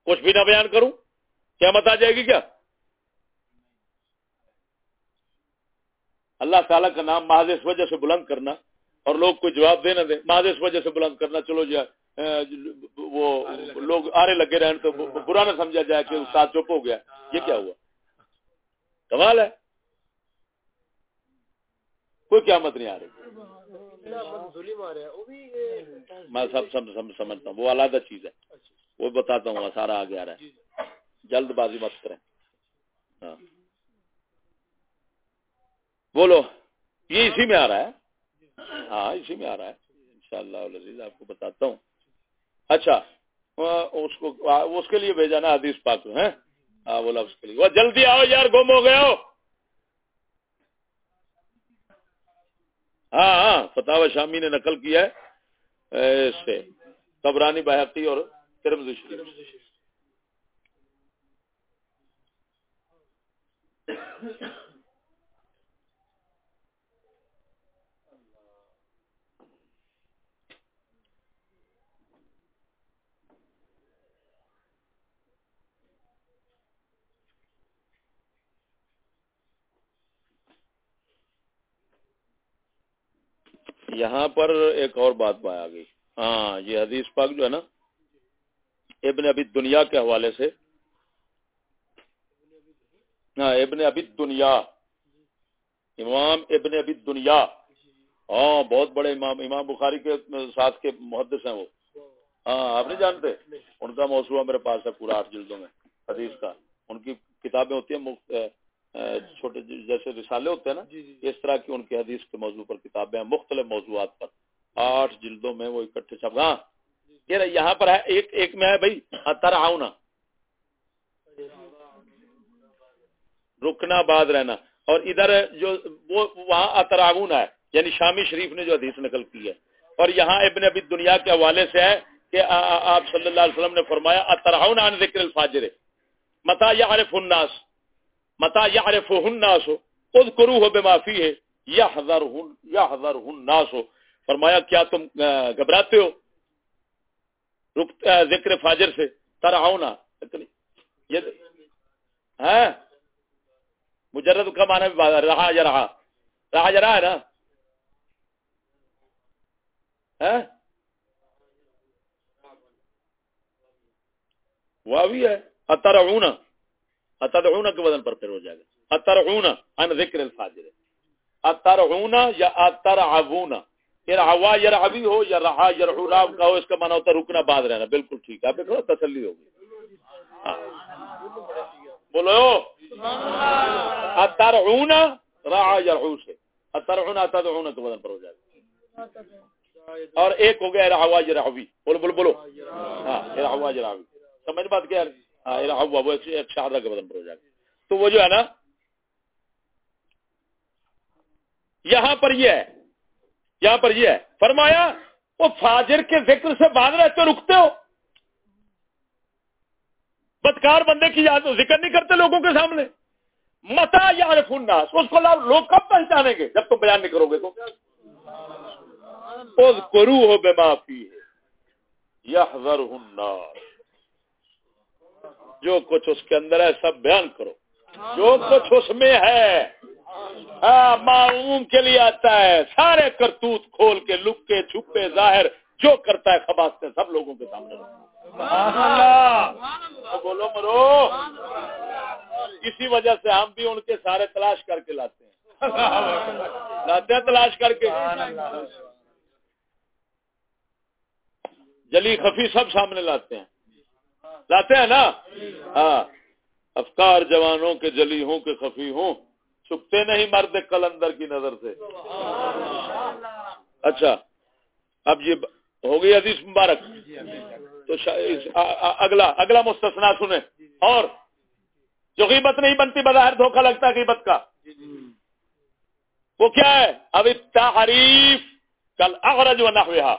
کچھ بھی نہ بیان کروں؟ کیا مت آ جائے گی کیا؟ اللہ تعالیٰ کا نام محض اس وجہ سے بلند کرنا اور لوگ کوئی جواب دے نہ دیں۔ محض اس وجہ سے بلند کرنا چلو جی وہ لوگ آرے لگے رہے تو برا نہ سمجھا جائے کہ استاد چپ ہو گیا۔ یہ کیا ہوا؟ کمال ہے؟ کوئی قیامت نہیں آ رہی۔ میں سب سمجھتا ہوں۔ وہ علیحدہ چیز ہے۔ وہ بتاتا ہوں، سارا آگے آ رہا ہے۔ جلد بازی مت کریں۔ ہاں۔ بولو، یہ اسی میں آ رہا ہے۔ ہاں اسی میں آ رہا ہے۔ انشاءاللہ شاء آپ کو بتاتا ہوں۔ اچھا اس کو، اس کے لیے بھیجا نا حدیث پاک ہے ہاں؟ بولا اس کے لیے۔ وہ جلدی آؤ یار، گم ہو گئے ہو۔ ہاں ہاں فتح شامی نے نقل کیا ہے اس سے۔ قبرانی بحقی اور ترمز شریف۔ یہاں پر ایک اور بات پایا گئی۔ ہاں یہ حدیث پاک جو ہے نا، ابن ابھی دنیا کے حوالے سے۔ ہاں ابن ابھی دنیا امام ابن ابھی دنیا ہاں بہت بڑے امام امام بخاری کے ساتھ کے محدث ہیں وہ۔ ہاں آپ نہیں جانتے؟ ان کا موضوع میرے پاس ہے پورا آٹھ جلدوں میں، حدیث کا۔ ان کی کتابیں ہوتی ہیں چھوٹے جیسے رسالے ہوتے ہیں نا جی، جی۔ اس طرح کی ان کی حدیث کے موضوع پر کتابیں ہیں مختلف موضوعات پر۔ آٹھ جلدوں میں وہ اکٹھے چھپ ہاں یہاں پر ہے ایک ایک میں ہے بھائی اتر آؤنا رکنا بعد رہنا۔ اور ادھر جو وہ وہاں اتراغون ہے یعنی شامی شریف نے جو حدیث نقل کی ہے۔ اور یہاں ابن ابھی دنیا کے حوالے سے ہے کہ آپ صلی اللہ علیہ وسلم نے فرمایا اتراؤن عن ذکر الفاجر۔ متا یعرف الناس؟ متا یعرف الناس اذکروه بما فیہ یحذرہ یحذرہ الناس۔ فرمایا، کیا تم گھبراتے ہو؟ ذکر فاجر سے ترعونا یہ ہاں؟ مجرد کا معنی رہا یا رہا؟ رہا جا رہا ہے نا؟ ہاں؟ وہ بھی ہے اترعون اترعون کے بدن پر پھر ہو جائے گا۔ اترعون ان ذکر الفاجر۔ اترعون یا اترعون۔ ارعوا یرعوی ہو یا رہا یرعو راب کا ہو، اس کا معنی ہوتا رکنا بعد رہنا۔ بالکل ٹھیک ہے، آپ تھوڑا تسلی ہوگی۔ ہاں۔ بولو۔ اترعون، رہا یرعو سے۔ اترعون اترعون کے بدن پر ہو جائے گا۔ اور ایک ہو گیا رہا جراوی بولو بولو بولو۔ ہاں رہا جراوی سمجھ بات کیا ہاں رہا وہ ایک شہادہ کے بدن پر ہو جائے گا تو وہ جو ہے نا یہاں پر یہ ہے یہاں پر یہ ہے۔ فرمایا وہ فاجر کے ذکر سے باندھ رہتے رکتے ہو۔ بدکار بندے کی یاد ذکر نہیں کرتے لوگوں کے سامنے۔ متا یار فناس اس کو لوگ کب پہچانیں گے؟ جب تم بیان نہیں کرو گے تو۔ کرو ہو بے معافی ہے جو کچھ اس کے اندر ہے سب بیان کرو۔ جو کچھ اس میں ہے معلوم کے لیے آتا ہے۔ سارے کرتوت کھول کے لکے چھپے ظاہر جو کرتا ہے خباستیں سب لوگوں کے سامنے۔ بولو مرو۔ اسی وجہ سے ہم بھی ان کے سارے تلاش کر کے لاتے ہیں۔ لاتے ہیں تلاش کر کے۔ جلی خفی سب سامنے لاتے ہیں۔ لاتے ہیں نا؟ ہاں۔ افکار جوانوں کے جلی ہوں کہ خفی ہوں، چھپتے نہیں مرد کلندر کی نظر سے۔ اچھا۔ اب یہ ہو گئی حدیث مبارک۔ تو اگلا اگلا مستثنا سنیں۔ اور جو غیبت نہیں بنتی بظاہر دھوکہ لگتا ہے غیبت کا۔ وہ کیا ہے؟ اب تعریف کل اغرج و نحوہ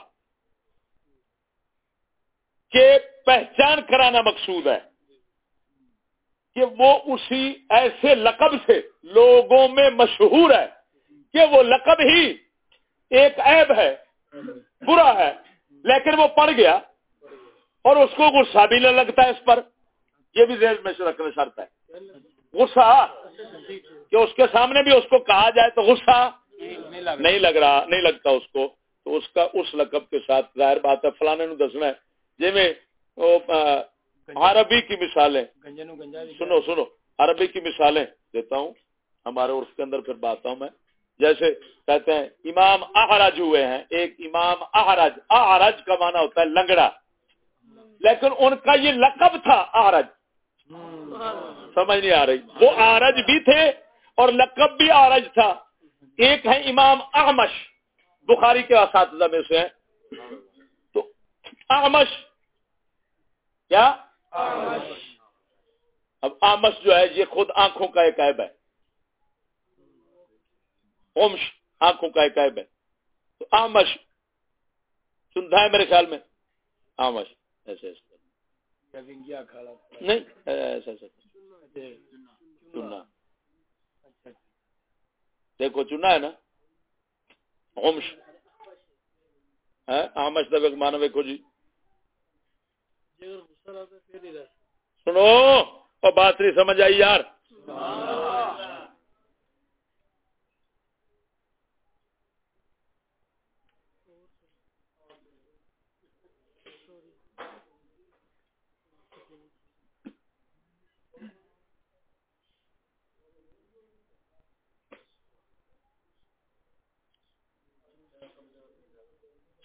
کہ پہچان کرانا مقصود ہے کہ وہ اسی ایسے لقب سے لوگوں میں مشہور ہے کہ وہ لقب ہی ایک عیب ہے، برا ہے، لیکن وہ پڑ گیا اور اس کو غصہ بھی نہ لگتا ہے اس پر۔ یہ بھی ذہن میں رکھنا شرط ہے۔ غصہ، کہ اس کے سامنے بھی اس کو کہا جائے تو غصہ نہیں لگ رہا، نہیں لگتا اس کو۔ تو اس کا اس لقب کے ساتھ ظاہر بات ہے فلانے نو دسنا ہے۔ جی میں عربی کی مثالیں۔ سنو سنو عربی کی مثالیں دیتا ہوں ہمارے عرف کے اندر پھر بات ہوں میں۔ جیسے کہتے ہیں امام احرج ہوئے ہیں ایک امام احرج احرج کا معنی ہوتا ہے لنگڑا۔ لیکن ان کا یہ لقب تھا آرج سمجھ نہیں آ رہی۔ وہ آرج بھی تھے اور لقب بھی آرج تھا۔ ایک ہے امام احمش بخاری کے اساتذہ میں سے تو احمش کیا؟ اب آمش جو ہے یہ خود آنکھوں کا ایک عیب ہے۔ اومش آنکھوں کا ایک عیب ہے۔ تو آمش سنتا ہے میرے خیال میں؟ آمش ایسے ایسے۔ نہیں ایسا ایسا چننا دیکھو چنا ہے نا؟ اومش آمش دب مانو ویکو جی سنو اور بات نہیں سمجھ آئی یار۔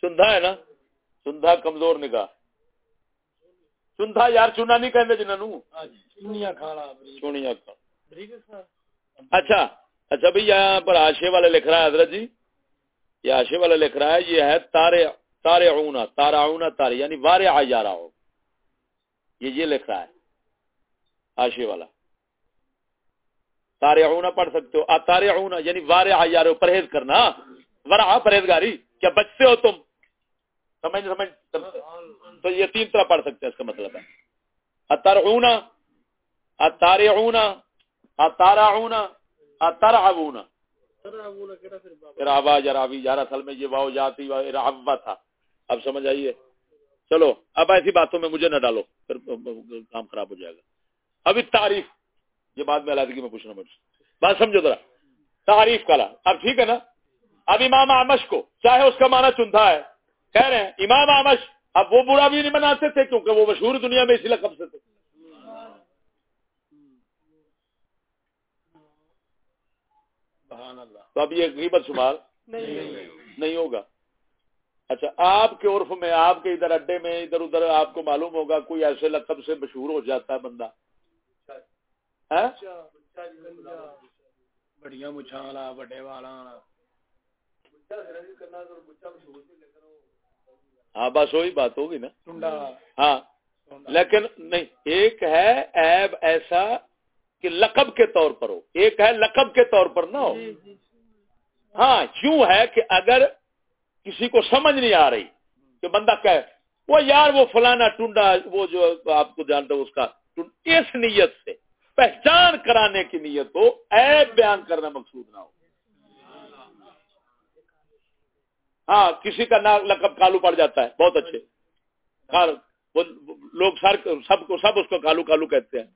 سندھا ہے نا؟ سندھا کمزور نگاہ۔ چندھا یار چونا نہیں کھانا چونیاں کھا۔ اچھا اچھا بھائی یہاں پر آشے والے لکھ رہا ہے حضرت جی۔ یہ آشے والا لکھ رہا ہے یہ ہے تارے تارے اونا تارا اونا تارے یعنی وارے آ جا رہا ہو۔ یہ یہ لکھ رہا ہے آشے والا۔ تارے اونا پڑھ سکتے ہو۔ تارے اونا یعنی وارے آ جا رہے ہو پرہیز کرنا۔ ورا پرہیزگاری کیا بچتے ہو تم؟ سمجھ سمجھ تو یہ تین طرح پڑھ سکتے ہیں، اس کا مطلب ہے۔ اتر اونا اتارے اونا اتارا اونا اتر اونا رابا جرابی یار، اصل میں یہ واؤ جاتی رابا تھا۔ اب سمجھ آئیے۔ چلو، اب ایسی باتوں میں مجھے نہ ڈالو، پھر کام خراب ہو جائے گا۔ ابھی تعریف، یہ بات میں علیحدگی میں پوچھنا مجھے۔ بات سمجھو ذرا، تعریف کالا۔ اب ٹھیک ہے نا؟ اب امام آمش کو، چاہے اس کا معنی چنتا ہے کہہ رہے ہیں، امام آمش اب وہ برا بھی نہیں بناتے تھے کیونکہ وہ مشہور دنیا میں اسی لقب سے تھے۔ تو اب یہ غیبت شمار نہیں ہوگا۔ اچھا آپ کے عرف میں، آپ کے ادھر اڈے میں، ادھر ادھر آپ کو معلوم ہوگا کوئی ایسے لقب سے مشہور ہو جاتا ہے بندہ۔ ہاں؟ بڑیا مچھا والا، بڑے والا۔ ہاں بس وہی بات ہوگی نا۔ ہاں لیکن نہیں ایک ہے ایب ایسا کہ لقب کے طور پر ہو۔ ایک ہے لقب کے طور پر نہ ہو۔ جی، جی۔ ہاں یوں ہے کہ اگر کسی کو سمجھ نہیں آ رہی کہ بندہ کہ وہ یار وہ فلانا ٹنڈا وہ جو آپ کو جانتا اس کا اس نیت سے پہچان کرانے کی نیت ہو ایب بیان کرنا مقصود نہ ہو۔ ہاں کسی کا نام لقب کالو پڑ جاتا ہے، بہت اچھے۔ وہ لوگ سر سب کو، سب اس کو کالو کالو کہتے ہیں۔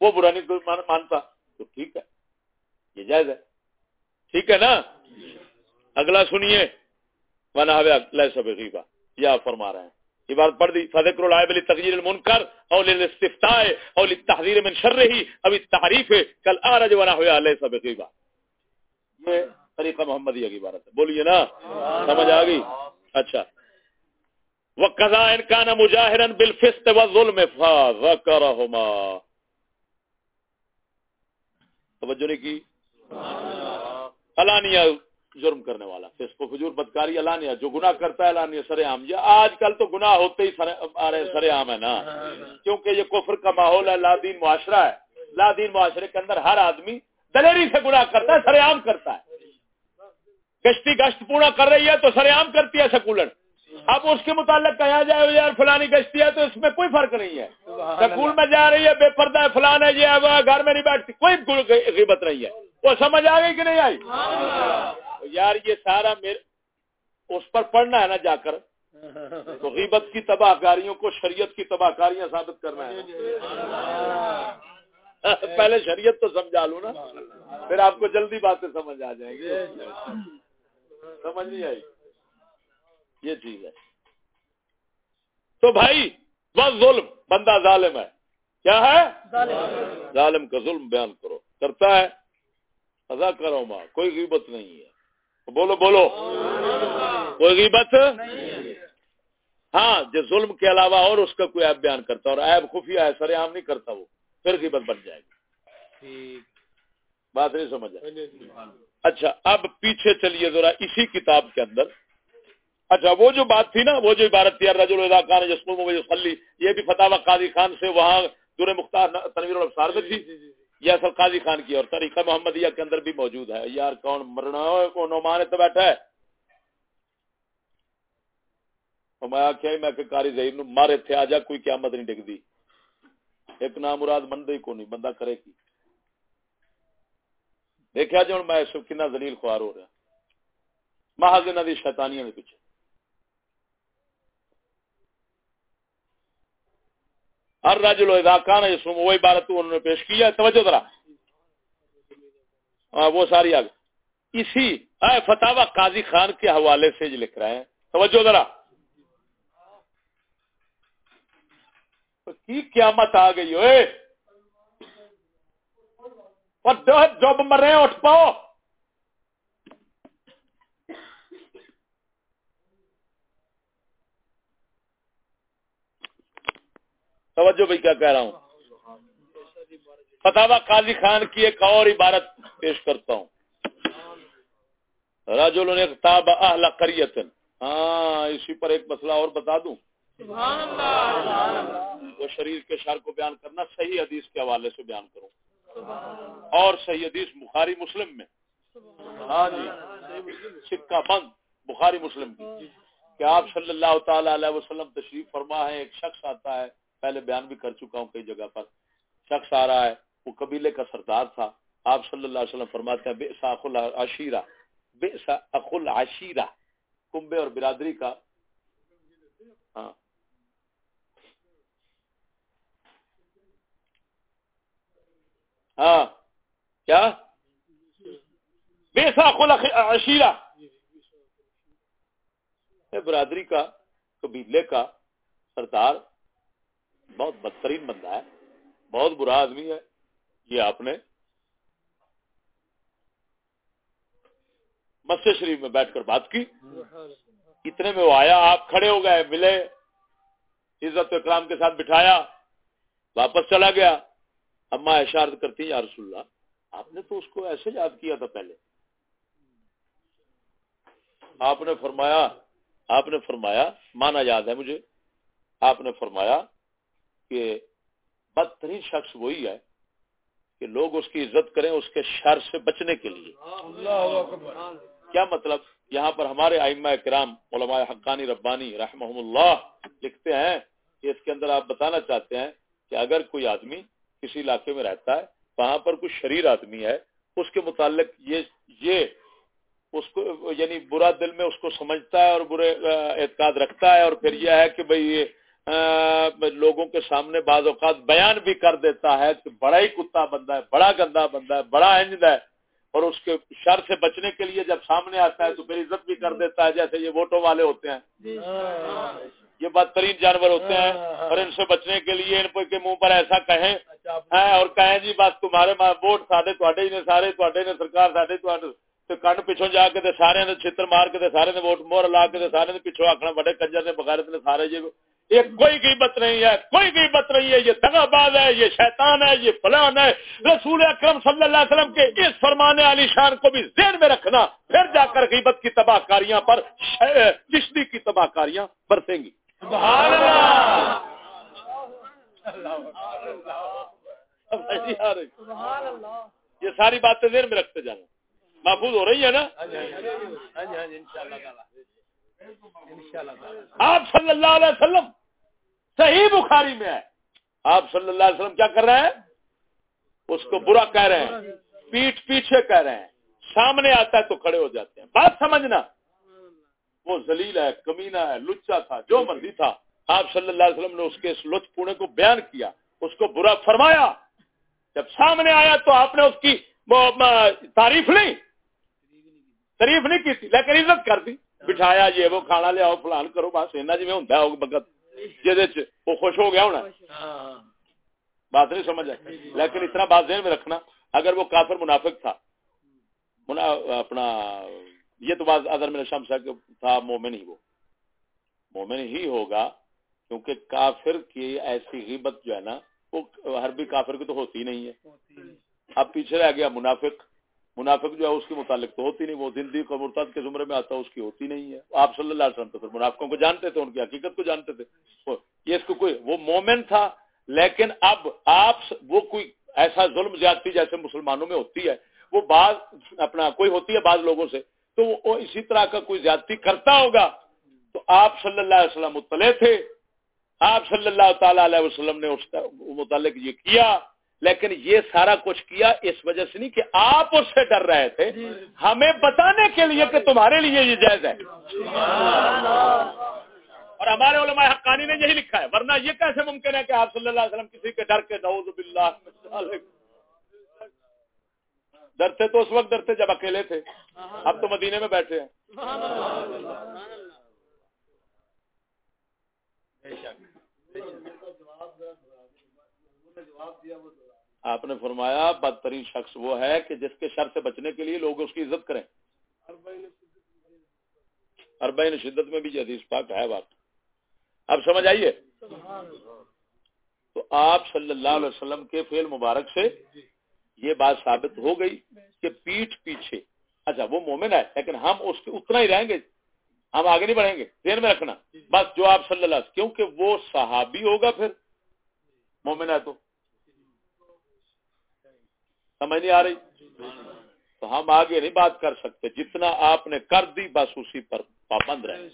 وہ برا نہیں مانتا۔ تو ٹھیک ہے۔ یہ جائز ہے۔ ٹھیک ہے نا؟ اگلا سنیے۔ منا سب غیبا یا فرما رہے ہیں۔ یہ بات پڑھ دی فضر العب علی تقیر المنکر اور استفتاء اور تحریر من شر رہی ابھی تعریف ہے، کل آ رہا جو بنا ہوا علیہ سب غیبا یہ طریقہ محمدیہ کی بات ہے۔ بولیے نا، سمجھ آ گئی؟ اچھا۔ وہ قضا ان کا مجاہرن بالفست و ظلم توجہ نہیں کی؟ الانیہ جرم کرنے والا، فسق و فجور، بدکاری الانیہ جو گناہ کرتا ہے الانیہ سر عام۔ یہ آج کل تو گناہ ہوتے ہی آ رہے سر عام ہے نا۔ کیونکہ یہ کفر کا ماحول ہے لادین معاشرہ ہے۔ لادین معاشرے کے اندر ہر آدمی دلیری سے گناہ کرتا ہے، سر عام کرتا ہے۔ گشتی گشت پورا کر رہی ہے تو سر عام کرتی ہے سکولر۔ اب اس کے متعلق کہا جائے یار فلانی گشتی ہے تو اس میں کوئی فرق نہیں ہے۔ سکول میں جا رہی ہے بے پردہ ہے فلان ہے یہ گھر میں نہیں بیٹھتی کوئی غیبت نہیں ہے۔ وہ سمجھ آ گئی کہ نہیں آئی؟ یار یہ سارا میرے اس پر پڑھنا ہے نا جا کر۔ تو غیبت کی تباہ کاریوں کو شریعت کی تباہ کاریاں ثابت کرنا ہے۔ پہلے شریعت تو سمجھا لوں نا پھر آپ کو جلدی باتیں سمجھ آ جائیں گے سمجھ نہیں آئی۔ یہ چیز ہے۔ تو بھائی بس ظلم بندہ ظالم ہے۔ کیا ہے؟ ظالم کا ظلم بیان کرو۔ کرتا ہے۔ ادا کرو ماں کوئی غیبت نہیں ہے۔ بولو بولو۔ کوئی غیبت؟ ہاں جو ظلم کے علاوہ اور اس کا کوئی ایپ بیان کرتا اور ایپ خفیہ ہے سر عام نہیں کرتا وہ۔ پھر غیبت بن جائے گی۔ بات نہیں سمجھ اچھا اب پیچھے چلیے ذرا اسی کتاب کے اندر۔ اچھا وہ جو بات تھی نا وہ جو عبارت تھی رجل خان جسم وسلی یہ بھی فتح قاضی خان سے وہاں در مختار تنویر الفسار میں تھی؟ جی، جی، جی، یہ اصل قاضی خان کی اور طریقہ محمدیہ کے اندر بھی موجود ہے۔ یار کون مرنا کون نعمان تو بیٹھا ہے؟ میں آخیا میں کہ کاری ظہیر نو مارے تھے آ جا کوئی قیامت نہیں ڈگ دی ایک نام مراد بندے کو نہیں بندہ کرے کی دیکھا جی ہوں میں کنا زلیل خوار ہو رہا محض انہوں نے شیطانیاں کے پیچھے۔ ہر رجل اذا کان یسوم وہ عبارت انہوں نے پیش کیا ہے۔ توجہ ذرا۔ ہاں، وہ ساری آگے۔ اسی، اے فتاوا قاضی خان کے حوالے سے جو لکھ رہے ہیں۔ توجہ ذرا۔ کی قیامت آ گئی؟ ہوئے جب مرے اٹھ پاؤ۔ توجہ بھائی کیا کہہ رہا ہوں؟ فتح قاضی خان کی ایک اور عبارت پیش کرتا ہوں۔ راجول نے کتاب اہل کریت ہاں اسی پر ایک مسئلہ اور بتا دوں۔ وہ شریر کے شر کو بیان کرنا صحیح حدیث کے حوالے سے بیان کروں۔ اور صحیح حدیث بخاری مسلم میں۔ ہاں جی۔ سکہ بند، بخاری مسلم کی۔ کہ آپ صلی اللہ تعالی علیہ وسلم تشریف فرما ہے، ایک شخص آتا ہے، پہلے بیان بھی کر چکا ہوں کئی جگہ پر۔ شخص آ رہا ہے، وہ قبیلے کا سردار تھا۔ آپ صلی اللہ علیہ وسلم فرماتے ہیں بے ساخ العشیرہ بے اخ العشیرہ، کنبے اور برادری کا ہاں۔ ہاں۔ کیا؟ بے ساخ العشیرہ برادری کا، قبیلے کا سردار بہت بدترین بندہ ہے، بہت برا آدمی ہے۔ یہ آپ نے مسجد شریف میں بیٹھ کر بات کی۔ اتنے میں وہ آیا، آپ کھڑے ہو گئے، ملے، عزت اکرام کے ساتھ بٹھایا، واپس چلا گیا۔ اما اشارت کرتی یا رسول اللہ آپ نے تو اس کو ایسے یاد کیا تھا پہلے۔ آپ نے فرمایا آپ نے فرمایا مانا یاد ہے مجھے آپ نے فرمایا کہ بدترین شخص وہی ہے کہ لوگ اس کی عزت کریں اس کے شر سے بچنے کے لیے۔ کیا مطلب؟ یہاں پر ہمارے آئمہ کرام علماء حقانی ربانی رحمہ اللہ لکھتے ہیں کہ اس کے اندر آپ بتانا چاہتے ہیں کہ اگر کوئی آدمی کسی علاقے میں رہتا ہے، وہاں پر کوئی شریر آدمی ہے، اس کے متعلق یہ یہ اس کو یعنی برا دل میں اس کو سمجھتا ہے اور برے اعتقاد رکھتا ہے اور پھر یہ ہے کہ بھائی لوگوں کے سامنے بعض اوقات بیان بھی کر دیتا ہے کہ بڑا ہی کتا بندہ ہے، بڑا گندا بندہ ہے، بڑا انجد ہے اور اس کے شر سے بچنے کے لیے جب سامنے آتا ہے تو پھر عزت بھی کر دیتا ہے، جیسے یہ ووٹوں والے ہوتے ہیں۔ جی۔ یہ بدترین جانور ہوتے ہیں اور ان سے بچنے کے لیے ان کے منہ پر ایسا کہیں۔ اور کہیں جی بس تمہارے ووٹ سارے تھوڑے ہی نے سارے تھوڑے نے سرکار سارے کنڈ پچھو جا کے سارے نے چھتر مار کے سارے نے ووٹ مور لا کے سارے نے پچھو آخنا بڑے کنجر نے بغیر نے سارے جی یہ کوئی غیبت نہیں ہے کوئی غیبت نہیں ہے یہ دگا باز ہے یہ شیطان ہے یہ فلان ہے۔ رسول اکرم صلی اللہ علیہ وسلم کے اس فرمان علی شان کو بھی ذہن میں رکھنا۔ پھر جا کر غیبت کی تباہ کاریاں پر بجلی کی تباہ کاریاں برسیں گی۔ یہ ساری باتیں ذہن میں رکھتے جانا۔ محفوظ ہو رہی ہے نا؟ آپ صلی اللہ علیہ وسلم صحیح بخاری میں ہے آپ صلی اللہ علیہ وسلم کیا کر رہے ہیں؟ اس کو برا کہہ رہے ہیں۔ پیٹ پیچھے کہہ رہے ہیں۔ سامنے آتا ہے تو کھڑے ہو جاتے ہیں۔ بات سمجھنا۔ وہ زلیل ہے کمینا ہے لچا تھا جو مرضی تھا۔ آپ صلی اللہ علیہ وسلم نے اس کے اس لطف پونے کو بیان کیا اس کو برا فرمایا۔ جب سامنے آیا تو آپ نے اس کی تعریف نہیں تعریف نہیں کی تھی لیکن عزت کر دی۔ بٹھایا یہ وہ کھانا لیا فلان کرو بس اینا جی ہوں بگت جی وہ خوش ہو گیا ہونا۔ بات نہیں سمجھ آئی۔ لیکن اتنا بات ذہن میں رکھنا اگر وہ کافر منافق تھا اپنا یہ تو بات ادر میں شمس تھا مومن ہی وہ۔ مومن ہی ہوگا کیونکہ کافر کی ایسی غیبت جو ہے نا وہ ہر بھی کافر کی تو ہوتی نہیں ہے۔ اب پیچھے رہ گیا منافق۔ منافق جو ہے اس کے متعلق تو ہوتی نہیں وہ زندگی کو مرتد کے زمرے میں آتا اس کی ہوتی نہیں ہے۔ آپ صلی اللہ علیہ وسلم تو پھر منافقوں کو جانتے تھے ان کی حقیقت کو جانتے تھے۔ یہ اس کو کوئی وہ مومن تھا لیکن اب آپ وہ کوئی ایسا ظلم زیادتی جیسے مسلمانوں میں ہوتی ہے۔ وہ بعض اپنا کوئی ہوتی ہے بعض لوگوں سے تو وہ اسی طرح کا کوئی زیادتی کرتا ہوگا تو آپ صلی اللہ علیہ وسلم مطلع تھے۔ آپ صلی اللہ تعالی علیہ وسلم نے اس متعلق یہ کیا لیکن یہ سارا کچھ کیا اس وجہ سے نہیں کہ آپ اس سے ڈر رہے تھے۔ جی۔ ہمیں بتانے کے لیے کہ تمہارے لیے یہ جائز ہے۔ اور ہمارے علماء حقانی نے یہی لکھا ہے ورنہ یہ کیسے ممکن ہے کہ آپ صلی اللہ علیہ وسلم کسی کے ڈر کے نعوذ باللہ۔ ڈرتے تو اس وقت ڈرتے جب اکیلے تھے۔ اب تو مدینے میں بیٹھے ہیں۔ آپ نے فرمایا، بدترین شخص وہ ہے کہ جس کے شر سے بچنے کے لیے لوگ اس کی عزت کریں۔ اربعین شدت میں بھی حدیث پاک ہے بات اب سمجھ آئیے۔ تو آپ صلی اللہ علیہ وسلم کے فیل مبارک سے یہ بات ثابت ہو گئی کہ پیٹھ پیچھے۔ اچھا وہ مومن ہے، لیکن ہم اس کے اتنا ہی رہیں گے۔ ہم آگے نہیں بڑھیں گے، ذہن میں رکھنا۔ بس جو آپ صلی اللہ کیونکہ وہ صحابی ہوگا پھر۔ مومن ہے تو۔ سمجھ نہیں آ رہی؟ تو ہم آگے نہیں بات کر سکتے۔ جتنا آپ نے کر دی، بس اسی پر پابند رہے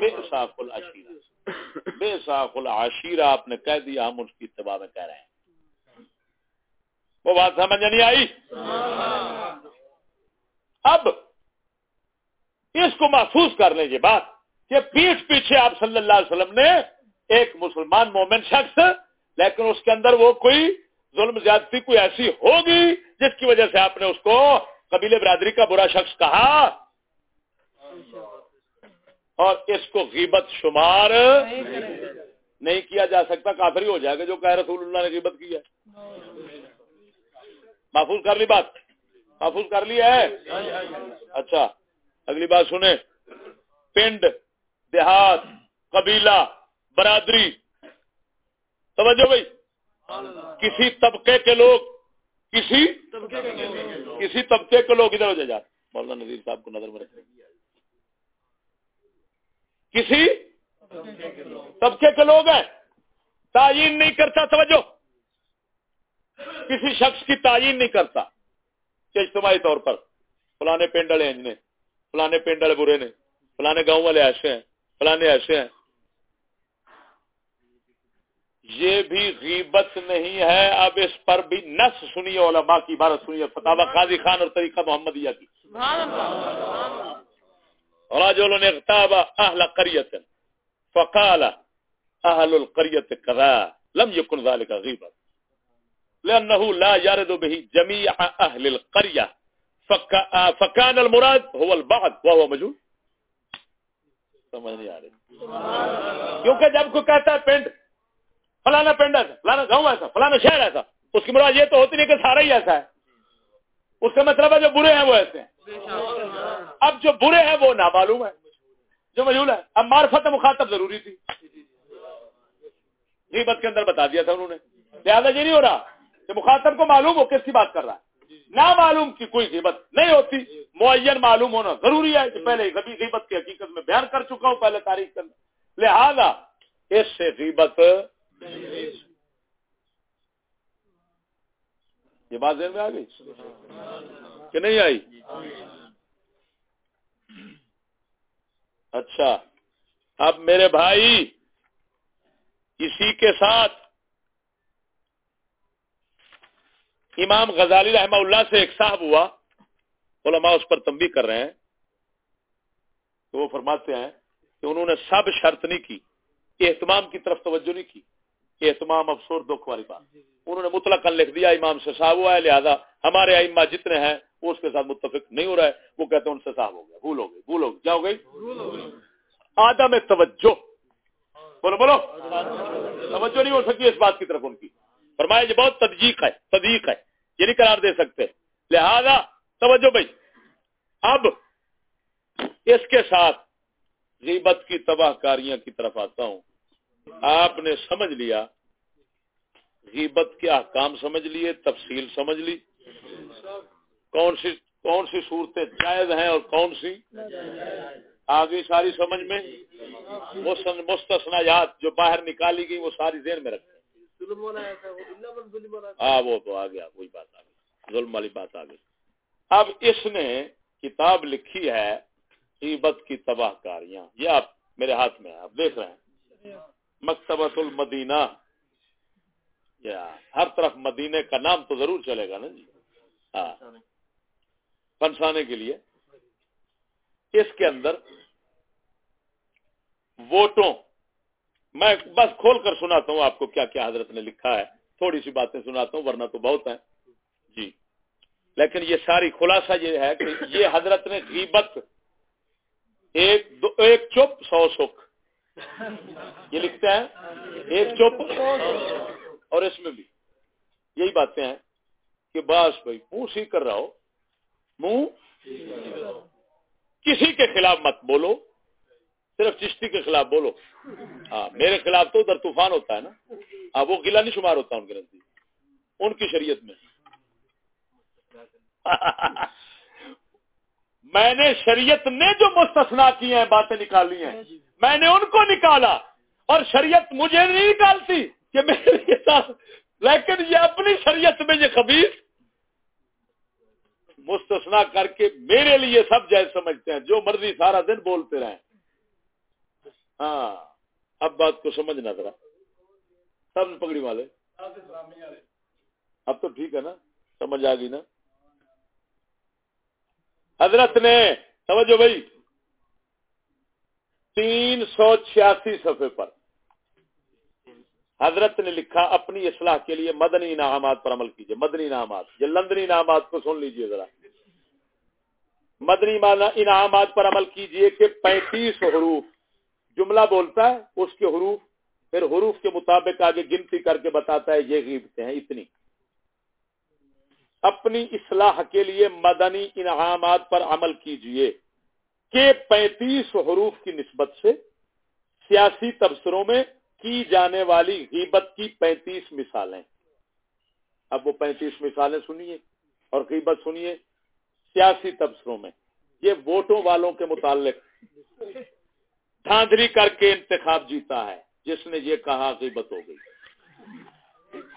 بے صاف العشیرہ۔ بے صاف العشیرہ آپ نے کہہ دیا، ہم اس کی اتباع میں کہہ رہے ہیں۔ وہ بات سمجھ نہیں آئی؟ اب اس کو محفوظ کر لیں یہ بات کہ پیٹھ پیچھے آپ صلی اللہ علیہ وسلم نے ایک مسلمان مومن شخص، لیکن اس کے اندر وہ کوئی ظلم زیادتی کوئی ایسی ہوگی جس کی وجہ سے آپ نے اس کو قبیل برادری کا برا شخص کہا؟ اور اس کو غیبت شمار نہیں کیا جا سکتا کافری ہو جائے گا جو کہہ رسول اللہ نے غیبت کی ہے۔ محفوظ کر لی بات؟ محفوظ کر لی ہے؟ اچھا اگلی بات سنیں۔ پنڈ، دیہات، قبیلہ، برادری۔ سمجھو بھائی۔ کسی طبقے کے لوگ، کسی کسی طبقے کے لوگ ادھر ہو جائے۔ مولانا نذیر صاحب کو نظر میں رکھیں کسی طبقے کے لوگ ہیں۔ تعین نہیں کرتا، توجہ۔ کسی شخص کی تعین نہیں کرتا۔ کہ اجتماعی طور پر۔ فلانے پنڈ والے جی نے۔ فلانے پنڈ والے برے نے۔ فلانے گاؤں والے ایسے ہیں۔ فلانے ایسے ہیں۔ یہ بھی غیبت نہیں ہے۔ اب اس پر بھی نس سنی علماء کی عبارت سنیے فتح قاضی خان اور طریقہ محمدیہ کی۔ رجل اغتاب اهل قريه فقال اهل القريه كذا لم يكن ذلك غيبه لانه لا يرد به جميع اهل القريه فكان المراد هو البعض، وهو مجهول. سمجھ نہیں آ رہی کیونکہ جب کوئی کہتا ہے پنڈ، فلانا پنڈ ایسا، فلانا گاؤں ایسا، فلانا شہر ایسا، اس کی مراد یہ تو ہوتی نہیں کہ سارا ہی ایسا ہے۔ اس کا مطلب ہے جو برے ہیں وہ ایسے ہیں۔ اب جو برے ہیں وہ نامعلوم ہے جو مجھول ہے اب معرفت مخاطب ضروری تھی۔ غیبت کے اندر بتا دیا تھا انہوں نے۔ لہٰذا یہ نہیں ہو رہا۔ کہ مخاطب کو معلوم ہو کس کی بات کر رہا ہے۔ نہ معلوم کی کوئی غیبت نہیں ہوتی۔ معین معلوم ہونا ضروری ہے کہ پہلے غیبت کی حقیقت میں بیان کر چکا ہوں پہلے تاریخ اندر۔ لہذا اس سے غیبت یہ بات ذہن میں آ گئی؟ کہ نہیں آئی؟ اچھا اب میرے بھائی اسی کے ساتھ امام غزالی رحمہ اللہ سے ایک صاحب ہوا، علماء اس پر تنبیہ کر رہے ہیں، تو وہ فرماتے ہیں کہ انہوں نے سب شرط نہیں کی اہتمام کی طرف توجہ نہیں کی اہتمام افسور دکھ والی بات۔ انہوں نے مطلق لکھ دیا، امام سے صاحب ہوا ہے، لہذا ہمارے ائمہ جتنے ہیں، وہ اس کے ساتھ متفق نہیں ہو رہا ہے وہ کہتے ہیں ان سے صاحب ہو گیا بھول ہو گئی بھول ہو گئی کیا ہو گئی؟ آدم توجہ۔ بولو بولو۔ توجہ نہیں ہو سکتی اس بات کی طرف ان کی۔ فرمایا یہ بہت تدجیق ہے تدیق ہے۔ یہ نہیں قرار دے سکتے۔ لہذا، توجہ بھائی، اب اس کے ساتھ غیبت کی تباہ کاریاں کی طرف آتا ہوں۔ آپ نے سمجھ لیا، غیبت کے احکام سمجھ لیے، تفصیل سمجھ لی۔ کون سی کون سی صورتیں جائز ہیں اور کون سی؟ آگے ساری سمجھ میں؟ مستثنیات جو باہر نکالی گئی، وہ ساری ذہن میں رکھتے ہاں وہ تو آ گیا، وہی بات آ گئی۔ ظلم والی بات آ گئی۔ اب اس نے کتاب لکھی ہے غیبت کی تباہ کاریاں۔ یہ آپ میرے ہاتھ میں آپ دیکھ رہے ہیں۔ مکتبۃ المدینہ۔ یا ہر طرف مدینے کا نام تو ضرور چلے گا نا جی۔ ہاں۔ پنسانے کے لیے۔ اس کے اندر ووٹوں میں بس کھول کر سناتا ہوں آپ کو کیا کیا حضرت نے لکھا ہے۔ تھوڑی سی باتیں سناتا ہوں، ورنہ تو بہت ہیں۔ جی۔ لیکن یہ ساری خلاصہ یہ ہے کہ یہ حضرت نے غیبت، ایک دو، ایک چپ، سو سکھ۔ یہ لکھتے ہیں، ایک چپ، اور اس میں بھی۔ یہی باتیں ہیں کہ باس بھائی، منہ سی کر رہا ہو، منہ کسی کے خلاف مت بولو۔ صرف چشتی کے خلاف بولو۔ ہاں میرے خلاف تو ادھر طوفان ہوتا ہے نا۔ ہاں وہ گلا نہیں شمار ہوتا ان کے نزدیک۔ ان کی شریعت میں۔ میں نے شریعت نے جو مستثنا کی ہیں، باتیں نکالی ہیں۔ میں نے ان کو نکالا۔ اور شریعت مجھے نہیں نکالتی کہ میرے ساتھ۔ لیکن یہ اپنی شریعت میں یہ خبیص۔ مستثنا کر کے میرے لیے سب جائز سمجھتے ہیں۔ جو مرضی سارا دن بولتے رہیں۔ ہاں اب بات کو سمجھنا ذرا۔ سب پگڑی والے۔ اب تو ٹھیک ہے نا، سمجھ آ گئی نا۔ حضرت نے، سمجھو بھائی، تین سو چھیاسی صفحے پر حضرت نے لکھا، اپنی اصلاح کے لیے مدنی انعامات پر عمل کیجیے مدنی انعامات۔ یہ لندنی انعامات کو سن لیجیے ذرا۔ مدنی انعامات پر عمل کیجیے کہ پینتیس حروف جملہ بولتا ہے، اس کے حروف، پھر حروف کے مطابق آگے گنتی کر کے بتاتا ہے، یہ غیبتیں ہیں، اتنی۔ اپنی اصلاح کے لیے مدنی انعامات پر عمل کیجیے کہ پینتیس حروف کی نسبت سے سیاسی تبصروں میں کی جانے والی غیبت کی پینتیس مثالیں۔ اب وہ پینتیس مثالیں سنیے اور غیبت سنیے سیاسی تبصروں میں۔ یہ ووٹوں والوں کے متعلق۔ دھاندری کر کے انتخاب جیتا ہے، جس نے یہ کہا غیبت ہو گئی۔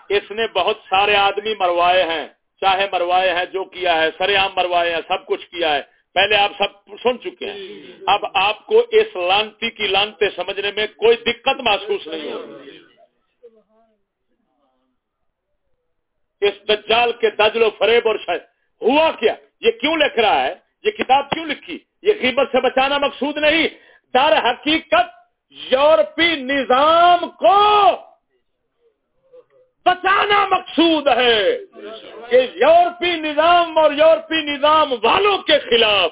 اس نے بہت سارے آدمی مروائے ہیں، چاہے مروائے ہیں جو کیا ہے سر عام مروائے ہیں، سب کچھ کیا ہے۔ پہلے آپ سب سن چکے ہیں۔ اب آپ کو اس لانتی کی لانتے سمجھنے میں کوئی دقت محسوس نہیں ہوگی۔ اس دجال کے دجل و فریب اور شاید ہوا کیا؟ یہ کیوں لکھ رہا ہے؟ یہ کتاب کیوں لکھی؟ یہ قیمت سے بچانا مقصود نہیں۔ در حقیقت یورپی نظام کو بچانا مقصود ہے کہ یورپی نظام اور یورپی نظام والوں کے خلاف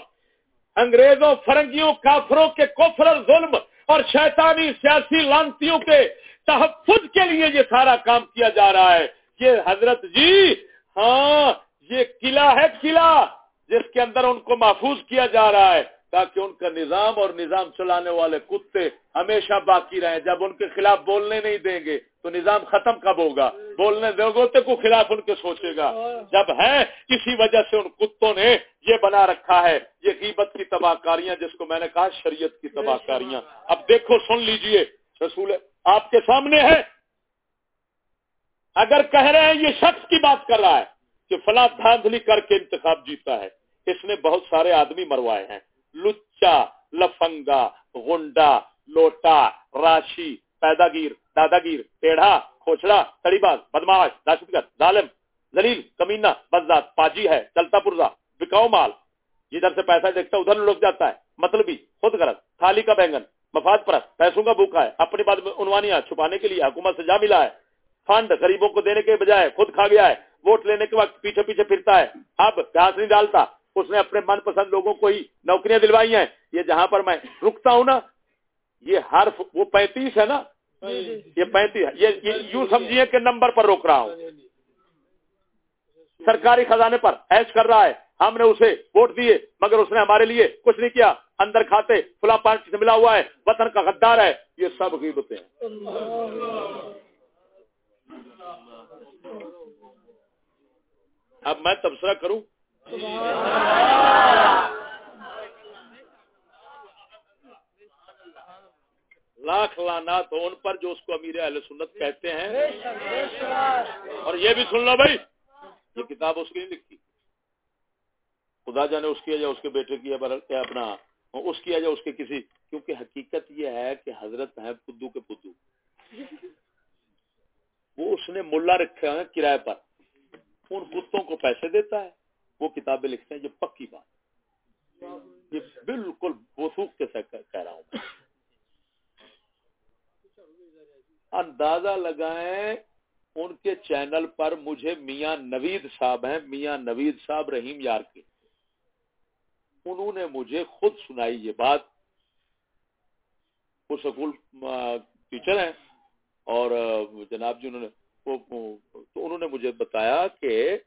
انگریزوں، فرنگیوں، کافروں کے کوفر ظلم اور شیطانی سیاسی لانتیوں کے تحفظ کے لیے یہ سارا کام کیا جا رہا ہے یہ حضرت جی ہاں یہ قلعہ ہے قلعہ جس کے اندر ان کو محفوظ کیا جا رہا ہے۔ تاکہ ان کا نظام اور نظام چلانے والے کتے ہمیشہ باقی رہیں۔ جب ان کے خلاف بولنے نہیں دیں گے تو نظام ختم کب ہوگا؟ بولنے دو گے کو خلاف ان کے سوچے گا۔ جب ہے کسی وجہ سے ان کتوں نے یہ بنا رکھا ہے یہ قیمت کی تباہ کاریاں جس کو میں نے کہا شریعت کی تباہ کاریاں۔ اب دیکھو سن لیجیے رسول آپ کے سامنے ہے۔ اگر کہہ رہے ہیں یہ شخص کی بات کر رہا ہے کہ فلاں دھاندلی کر کے انتخاب جیتا ہے اس نے بہت سارے آدمی مروائے ہیں۔ لچا، لفنگا گنڈا لوٹا، راشی، پیداگیر، داداگیر ٹیڑھا کھوچڑا تڑی باز بدماش دہشت گرد ظالم زلیل کمینا بزاد پاجی ہے چلتا پرزا، بکاؤ مال۔ جدھر سے پیسہ دیکھتا ادھر لوگ جاتا ہے۔ مطلبی، خود غرض تھالی کا بینگن، مفاد پرست، پیسوں کا بھوکا ہے۔ اپنی بات عنوانیاں چھپانے کے لیے حکومت سے جا ملا ہے۔ فنڈ غریبوں کو دینے کے بجائے خود کھا گیا ہے۔ ووٹ لینے کے وقت پیچھے پیچھے پھرتا ہے۔ اب پیاس نہیں ڈالتا۔ اس نے اپنے من پسند لوگوں کو ہی نوکریاں دلوائی ہیں۔ یہ جہاں پر میں رکتا ہوں نا یہ ہر وہ پینتیس ہے نا؟ یہ پینتیس یہ یوں سمجھیے کہ نمبر پر روک رہا ہوں۔ سرکاری خزانے پر ایش کر رہا ہے۔ ہم نے اسے ووٹ دیے مگر اس نے ہمارے لیے کچھ نہیں کیا۔ اندر کھاتے فلاں پارٹی سے ملا ہوا ہے وطن کا غدار ہے۔ یہ سب غیبتیں ہیں۔ اب میں تبصرہ کروں۔ لاکھ لانا تو ان پر جو اس کو امیر اہل سنت کہتے ہیں۔ اور یہ بھی سن لو بھائی یہ کتاب اس کی نہیں لکھی۔ خدا جانے اس کی ہے یا اس کے بیٹے کی ہے اپنا اس کی ہے یا اس کے کسی کیونکہ حقیقت یہ ہے کہ حضرت ہیں پدو کے پدو۔ وہ اس نے ملا رکھے ہیں کرائے پر۔ ان کتوں کو پیسے دیتا ہے؟ وہ کتابیں لکھتے ہیں یہ پکی بات یہ بالکل بوسوخ کے ساتھ کہہ رہا ہوں اندازہ لگائیں ان کے چینل پر مجھے میاں نوید صاحب ہیں۔ میاں نوید صاحب رحیم یار کے۔ انہوں نے مجھے خود سنائی یہ بات۔ وہ سکول ٹیچر ہیں۔ اور جناب جی انہوں نے تو انہوں نے مجھے بتایا کہ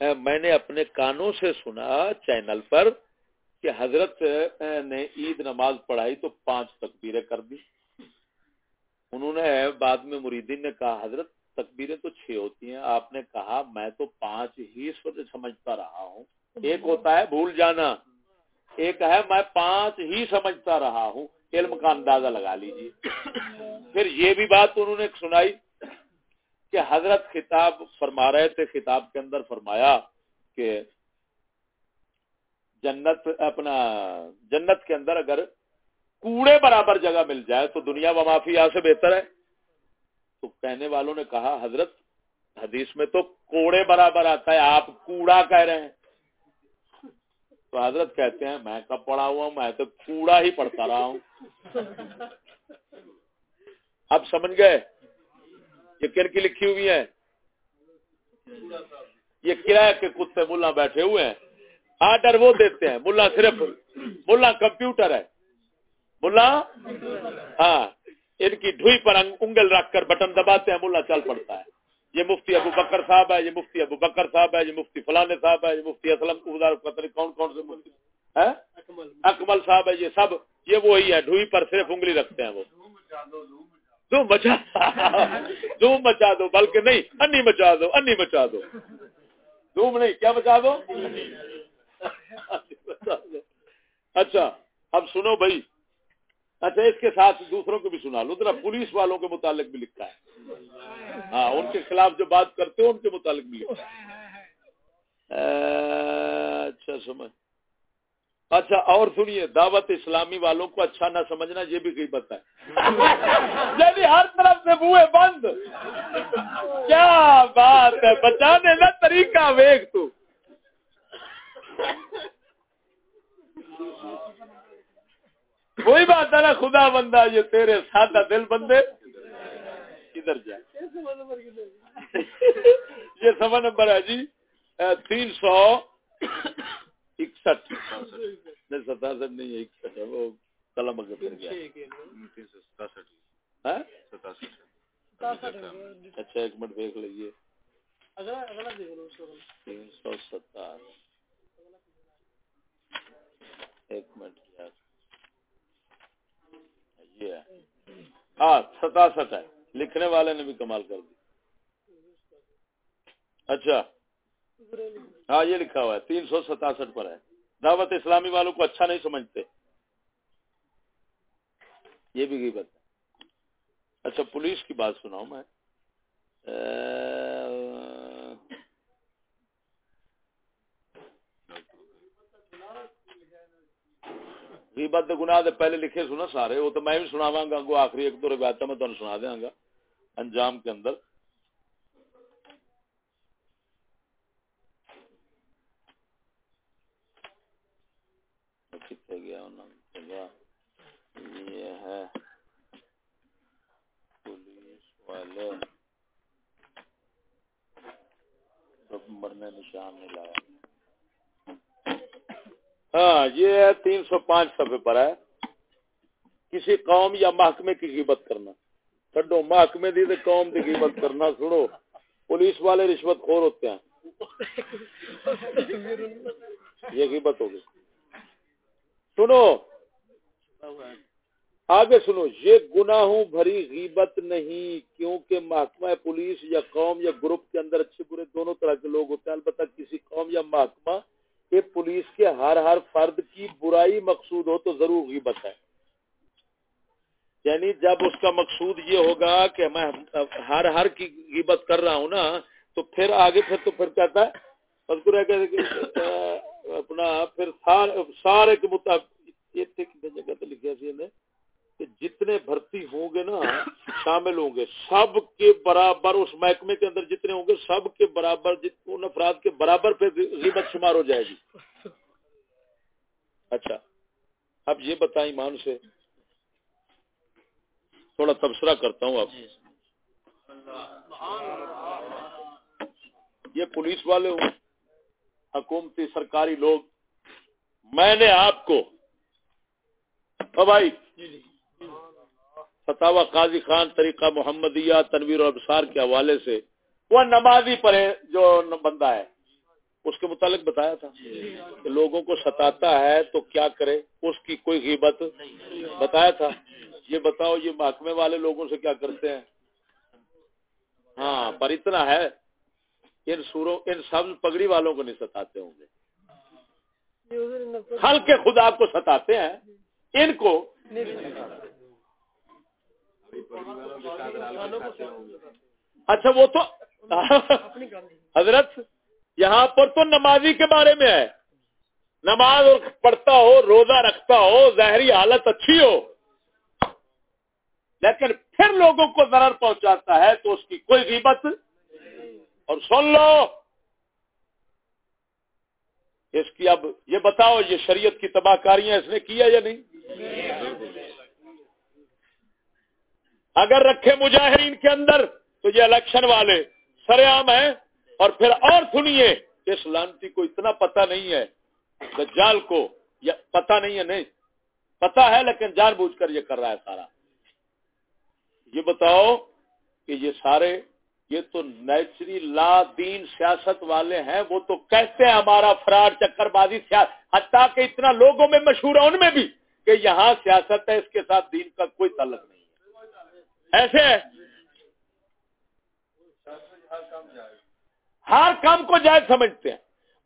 میں نے اپنے کانوں سے سنا چینل پر کہ حضرت نے عید نماز پڑھائی تو پانچ تکبیریں کر دی۔ انہوں نے بعد میں مریدین نے کہا، حضرت، تکبیریں تو چھ ہوتی ہیں۔ آپ نے کہا، میں تو پانچ ہی سمجھتا رہا ہوں۔ ایک ہوتا ہے بھول جانا، ایک ہے میں پانچ ہی سمجھتا رہا ہوں۔ علم کا اندازہ لگا لیجیے پھر یہ بھی بات انہوں نے سنائی۔ کہ حضرت خطاب فرما رہے تھے، خطاب کے اندر فرمایا کہ جنت اپنا، جنت کے اندر اگر کوڑے برابر جگہ مل جائے تو دنیا و مافیا سے بہتر ہے۔ تو کہنے والوں نے کہا، حضرت، حدیث میں تو کوڑے برابر آتا ہے، آپ کوڑا کہہ رہے ہیں۔ تو حضرت کہتے ہیں، میں کب پڑھا ہوا ہوں؟ میں تو کوڑا ہی پڑھتا رہا ہوں۔ اب سمجھ گئے؟ یہ کن کی لکھی ہوئی ہے یہ کرایہ کے کتے ملا بیٹھے ہوئے ہیں۔ آرڈر وہ دیتے ہیں ملا صرف ملا کمپیوٹر ہے۔ ملا ہاں۔ ان کی ڈھوئی پر انگل رکھ کر بٹن دباتے ہیں ملا چل پڑتا ہے۔ یہ مفتی ابو بکر صاحب ہے، یہ مفتی ابو بکر صاحب ہے، یہ مفتی فلانے صاحب ہے، یہ مفتی اسلم کون کون سے مفتی ہاں؟ اکمل صاحب ہے، یہ سب یہ وہی ہے، ڈھوئی پر صرف انگلی رکھتے ہیں وہ۔ جو مچا دھوم مچا دو، بلکہ نہیں، انی مچا دو، انی مچا دو۔ دھوم نہیں، کیا مچا دو؟ اچھا اب سنو بھائی۔ اچھا اس کے ساتھ دوسروں کو بھی سنا لو۔ ذرا پولیس والوں کے متعلق بھی لکھا ہے۔ ہاں ان کے خلاف جو بات کرتے ہو، ان کے متعلق بھی لکھا ہے۔ اچھا سمجھ۔ اچھا اور سنیے دعوت اسلامی والوں کو اچھا نہ سمجھنا یہ بھی کئی بتا ہے۔ یعنی ہر طرف سے بوئے بند۔ کیا بات ہے؟ بچانے کا طریقہ ویگ تو۔ کوئی بات ہے نا خدا بندہ یہ تیرے سادہ دل بندے۔ کدھر جائے یہ سوا نمبر ہے جی تین سو اکسٹھ نہیں ستاسٹھ نہیں اکسٹھ ہے وہ قلم اگر پھر گیا۔ ہاں؟ اچھا ایک منٹ دیکھ لیجیے تین سو ستاس ایک منٹ یہ ہے۔ ہاں ستاسٹھ ہے۔ لکھنے والے نے بھی کمال کر دی۔ اچھا۔ ہاں یہ لکھا ہوا ہے، تین سو ستاسٹھ پر ہے۔ دعوت اسلامی والوں کو اچھا نہیں سمجھتے۔ یہ بھی بات اچھا پولیس کی بات سناؤں میں۔ غیبت گناہ دے پہلے لکھے سنا سارے، وہ تو میں بھی سناواں گا آخری ایک دو روایت میں تمہیں سنا دیاں گا۔ انجام کے اندر۔ یہ ہے۔ پولیس والے۔ مرنے نشان نہیں لایا۔ ہاں یہ تین سو پانچ صفحے پر ہے۔ کسی قوم یا محکمے کی غیبت کرنا۔ چڈو محکمے دی قوم کی غیبت کرنا، سنو۔ پولیس والے رشوت خور ہوتے ہیں۔ یہ غیبت ہوگی سنو۔ آگے سنو یہ گناہوں بھری غیبت نہیں کیونکہ محکمہ پولیس یا قوم یا گروپ کے اندر اچھے برے دونوں طرح کے لوگ ہوتے ہیں۔ البتہ کسی قوم یا محکمہ کہ پولیس کے ہر ہر فرد کی برائی مقصود ہو تو ضرور غیبت ہے۔ یعنی جب اس کا مقصود یہ ہوگا کہ میں ہر ہر کی غیبت کر رہا ہوں نا تو پھر آگے پھر تو پھر کہتا ہے اپنا پھر سارے کے مطابق جگہ لکھا سی کہ جتنے بھرتی ہوں گے نا، شامل ہوں گے۔ سب کے برابر اس محکمے کے اندر جتنے ہوں گے، سب کے برابر ان افراد کے برابر پہ غیبت شمار ہو جائے گی۔ اچھا۔ اب یہ بتائیں ایمان سے۔ تھوڑا تبصرہ کرتا ہوں اب یہ پولیس والے ہوں۔ حکومتی سرکاری لوگ، میں نے آپ کو ہاں بھائی فتح قاضی خان طریقہ محمدیہ تنویر اور ابسار کے حوالے سے، وہ نمازی پر جو بندہ ہے، اس کے متعلق بتایا تھا کہ لوگوں کو ستاتا ہے تو کیا کرے، اس کی کوئی غیبت بتایا تھا؟ یہ بتاؤ، یہ محکمے والے لوگوں سے کیا کرتے ہیں؟ ہاں پر اتنا ہے ان سوروں ان سب پگڑی والوں کو نہیں ستاتے ہوں گے۔ حل کے خدا کو ستاتے ہیں ان کو اچھا وہ تو حضرت یہاں پر تو نمازی کے بارے میں ہے۔ نماز پڑھتا ہو روزہ رکھتا ہو ظاہری حالت اچھی ہو۔ لیکن پھر لوگوں کو ضرر پہنچاتا ہے تو اس کی کوئی قیمت اور سن لو! اس کی اب یہ بتاؤ، یہ شریعت کی تباہ کاریاں اس نے کیا یا نہیں؟ اگر رکھے مجاہرین کے اندر، تو یہ الیکشن والے سر عام ہیں اور پھر اور سنیے، اس لانتی کو اتنا پتہ نہیں ہے، دجال کو، یا پتہ نہیں ہے، نہیں، پتہ ہے، لیکن جان بوجھ کر یہ کر رہا ہے سارا۔ یہ بتاؤ کہ یہ سارے یہ تو نیچری لا دین سیاست والے ہیں، وہ تو کہتے ہیں ہمارا فراڈ چکر بازی حتیٰ کہ اتنا لوگوں میں مشہور ہے ان میں بھی کہ یہاں سیاست ہے، اس کے ساتھ دین کا کوئی تعلق نہیں ہے۔ ایسے ہر کام کو جائز سمجھتے ہیں،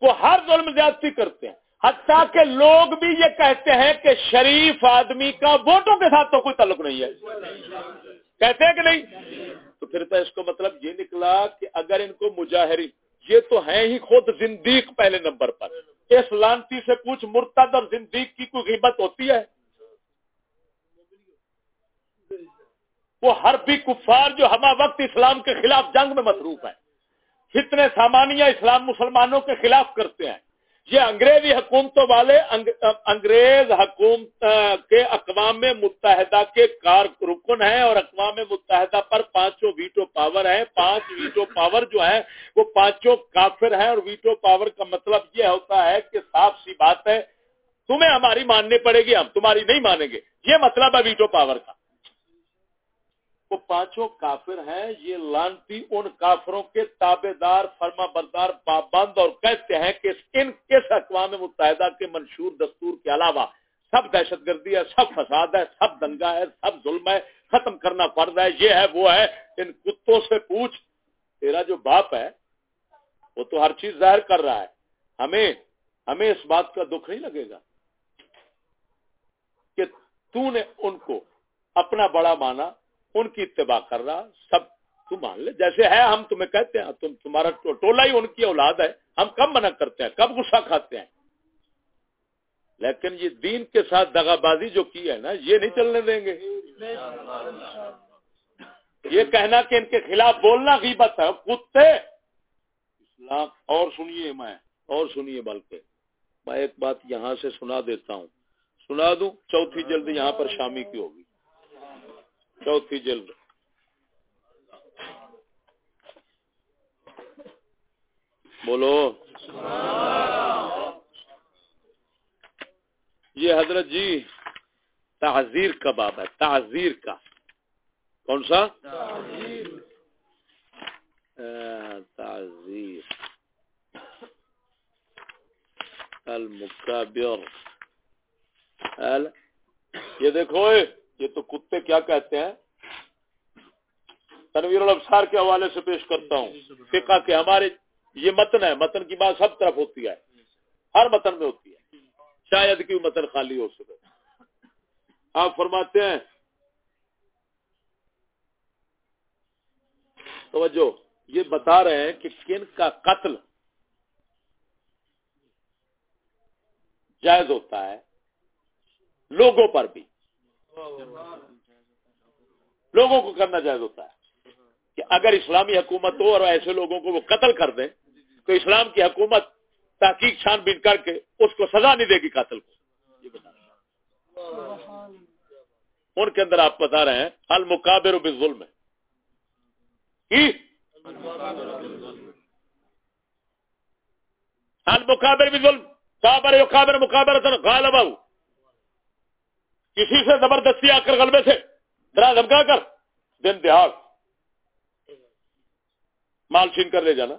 وہ ہر ظلم زیادتی کرتے ہیں، حتیٰ کہ لوگ بھی یہ کہتے ہیں کہ شریف آدمی کا ووٹوں کے ساتھ تو کوئی تعلق نہیں ہے۔ کہتے ہیں کہ نہیں؟ تو پھر تو اس کو مطلب یہ نکلا کہ اگر ان کو مجاہری یہ تو ہیں ہی خود زندیق پہلے نمبر پر۔ اس لانتی سے کچھ مرتد اور زندیق کی کوئی قیمت ہوتی ہے؟ وہ ہر بھی کفار جو ہما وقت اسلام کے خلاف جنگ میں مصروف ہے کتنے سامانیہ اسلام مسلمانوں کے خلاف کرتے ہیں۔ یہ انگریزی حکومتوں والے انگریز حکومت کے اقوام متحدہ کے کار رکن ہیں اور اقوام متحدہ پر پانچوں ویٹو پاور ہیں۔ پانچ ویٹو پاور جو ہے وہ پانچوں کافر ہیں اور ویٹو پاور کا مطلب یہ ہوتا ہے کہ صاف سی بات ہے، تمہیں ہماری ماننی پڑے گی، ہم تمہاری نہیں مانیں گے۔ یہ مطلب ہے ویٹو پاور کا۔ وہ پانچوں کافر ہیں، یہ لانتی ان کافروں کے تابے دار فرما بردار پابند اور کہتے ہیں کہ ان کس اقوام متحدہ کے منشور دستور کے علاوہ سب دہشت گردی ہے، سب فساد ہے، سب دنگا ہے، سب ظلم ہے، ختم کرنا فرض ہے، یہ ہے، وہ ہے۔ ان کتوں سے پوچھ، تیرا جو باپ ہے، وہ تو ہر چیز ظاہر کر رہا ہے۔ ہمیں ہمیں اس بات کا دکھ نہیں لگے گا کہ تو نے ان کو اپنا بڑا مانا ان کی اتباع کر رہا، سب تم مان لے، جیسے ہے، ہم تمہیں کہتے ہیں، تم تمہارا ٹولہ ہی ان کی اولاد ہے۔ ہم کب منع کرتے ہیں؟ کب غصہ کھاتے ہیں؟ لیکن یہ دین کے ساتھ دگا بازی جو کی ہے نا، یہ نہیں چلنے دیں گے۔ یہ کہنا کہ ان کے خلاف بولنا غیبت ہے۔ کتے! اسلام، اور سنیے میں، اور سنیے بلکہ، میں ایک بات یہاں سے سنا دیتا ہوں۔ سنا دوں، چوتھی جلد یہاں پر شامی کی ہوگی۔ چوتھی جلد۔ بولو۔ یہ حضرت جی تعزیر کا باب ہے تعزیر کا۔ کون سا؟ تعزیر المکابر۔ یہ دیکھو۔ یہ تو کتے کیا کہتے ہیں؟ تنویر الفسار کے حوالے سے پیش کرتا ہوں۔ فقہ کہ ہمارے یہ متن ہے متن کی بات سب طرف ہوتی ہے۔ ہر متن میں ہوتی ہے۔ شاید کہ متن خالی ہو سکے۔ آپ فرماتے ہیں۔ توجہ یہ بتا رہے ہیں کہ کن کا قتل جائز ہوتا ہے لوگوں پر بھی۔ لوگوں کو کرنا جائز ہوتا ہے کہ اگر اسلامی حکومت ہو اور ایسے لوگوں کو وہ قتل کر دیں تو اسلام کی حکومت تحقیق چھان بین کر کے اس کو سزا نہیں دے گی قاتل کو۔ یہ بتا ان کے اندر آپ بتا رہے ہیں المقابر ظلم ہے المقابر بھی ظلم کابر مقابر غالب کسی سے زبردستی آ کر غلبے سے ڈرا دھمکا کر۔ دن دیہات مال چھین کر لے جانا۔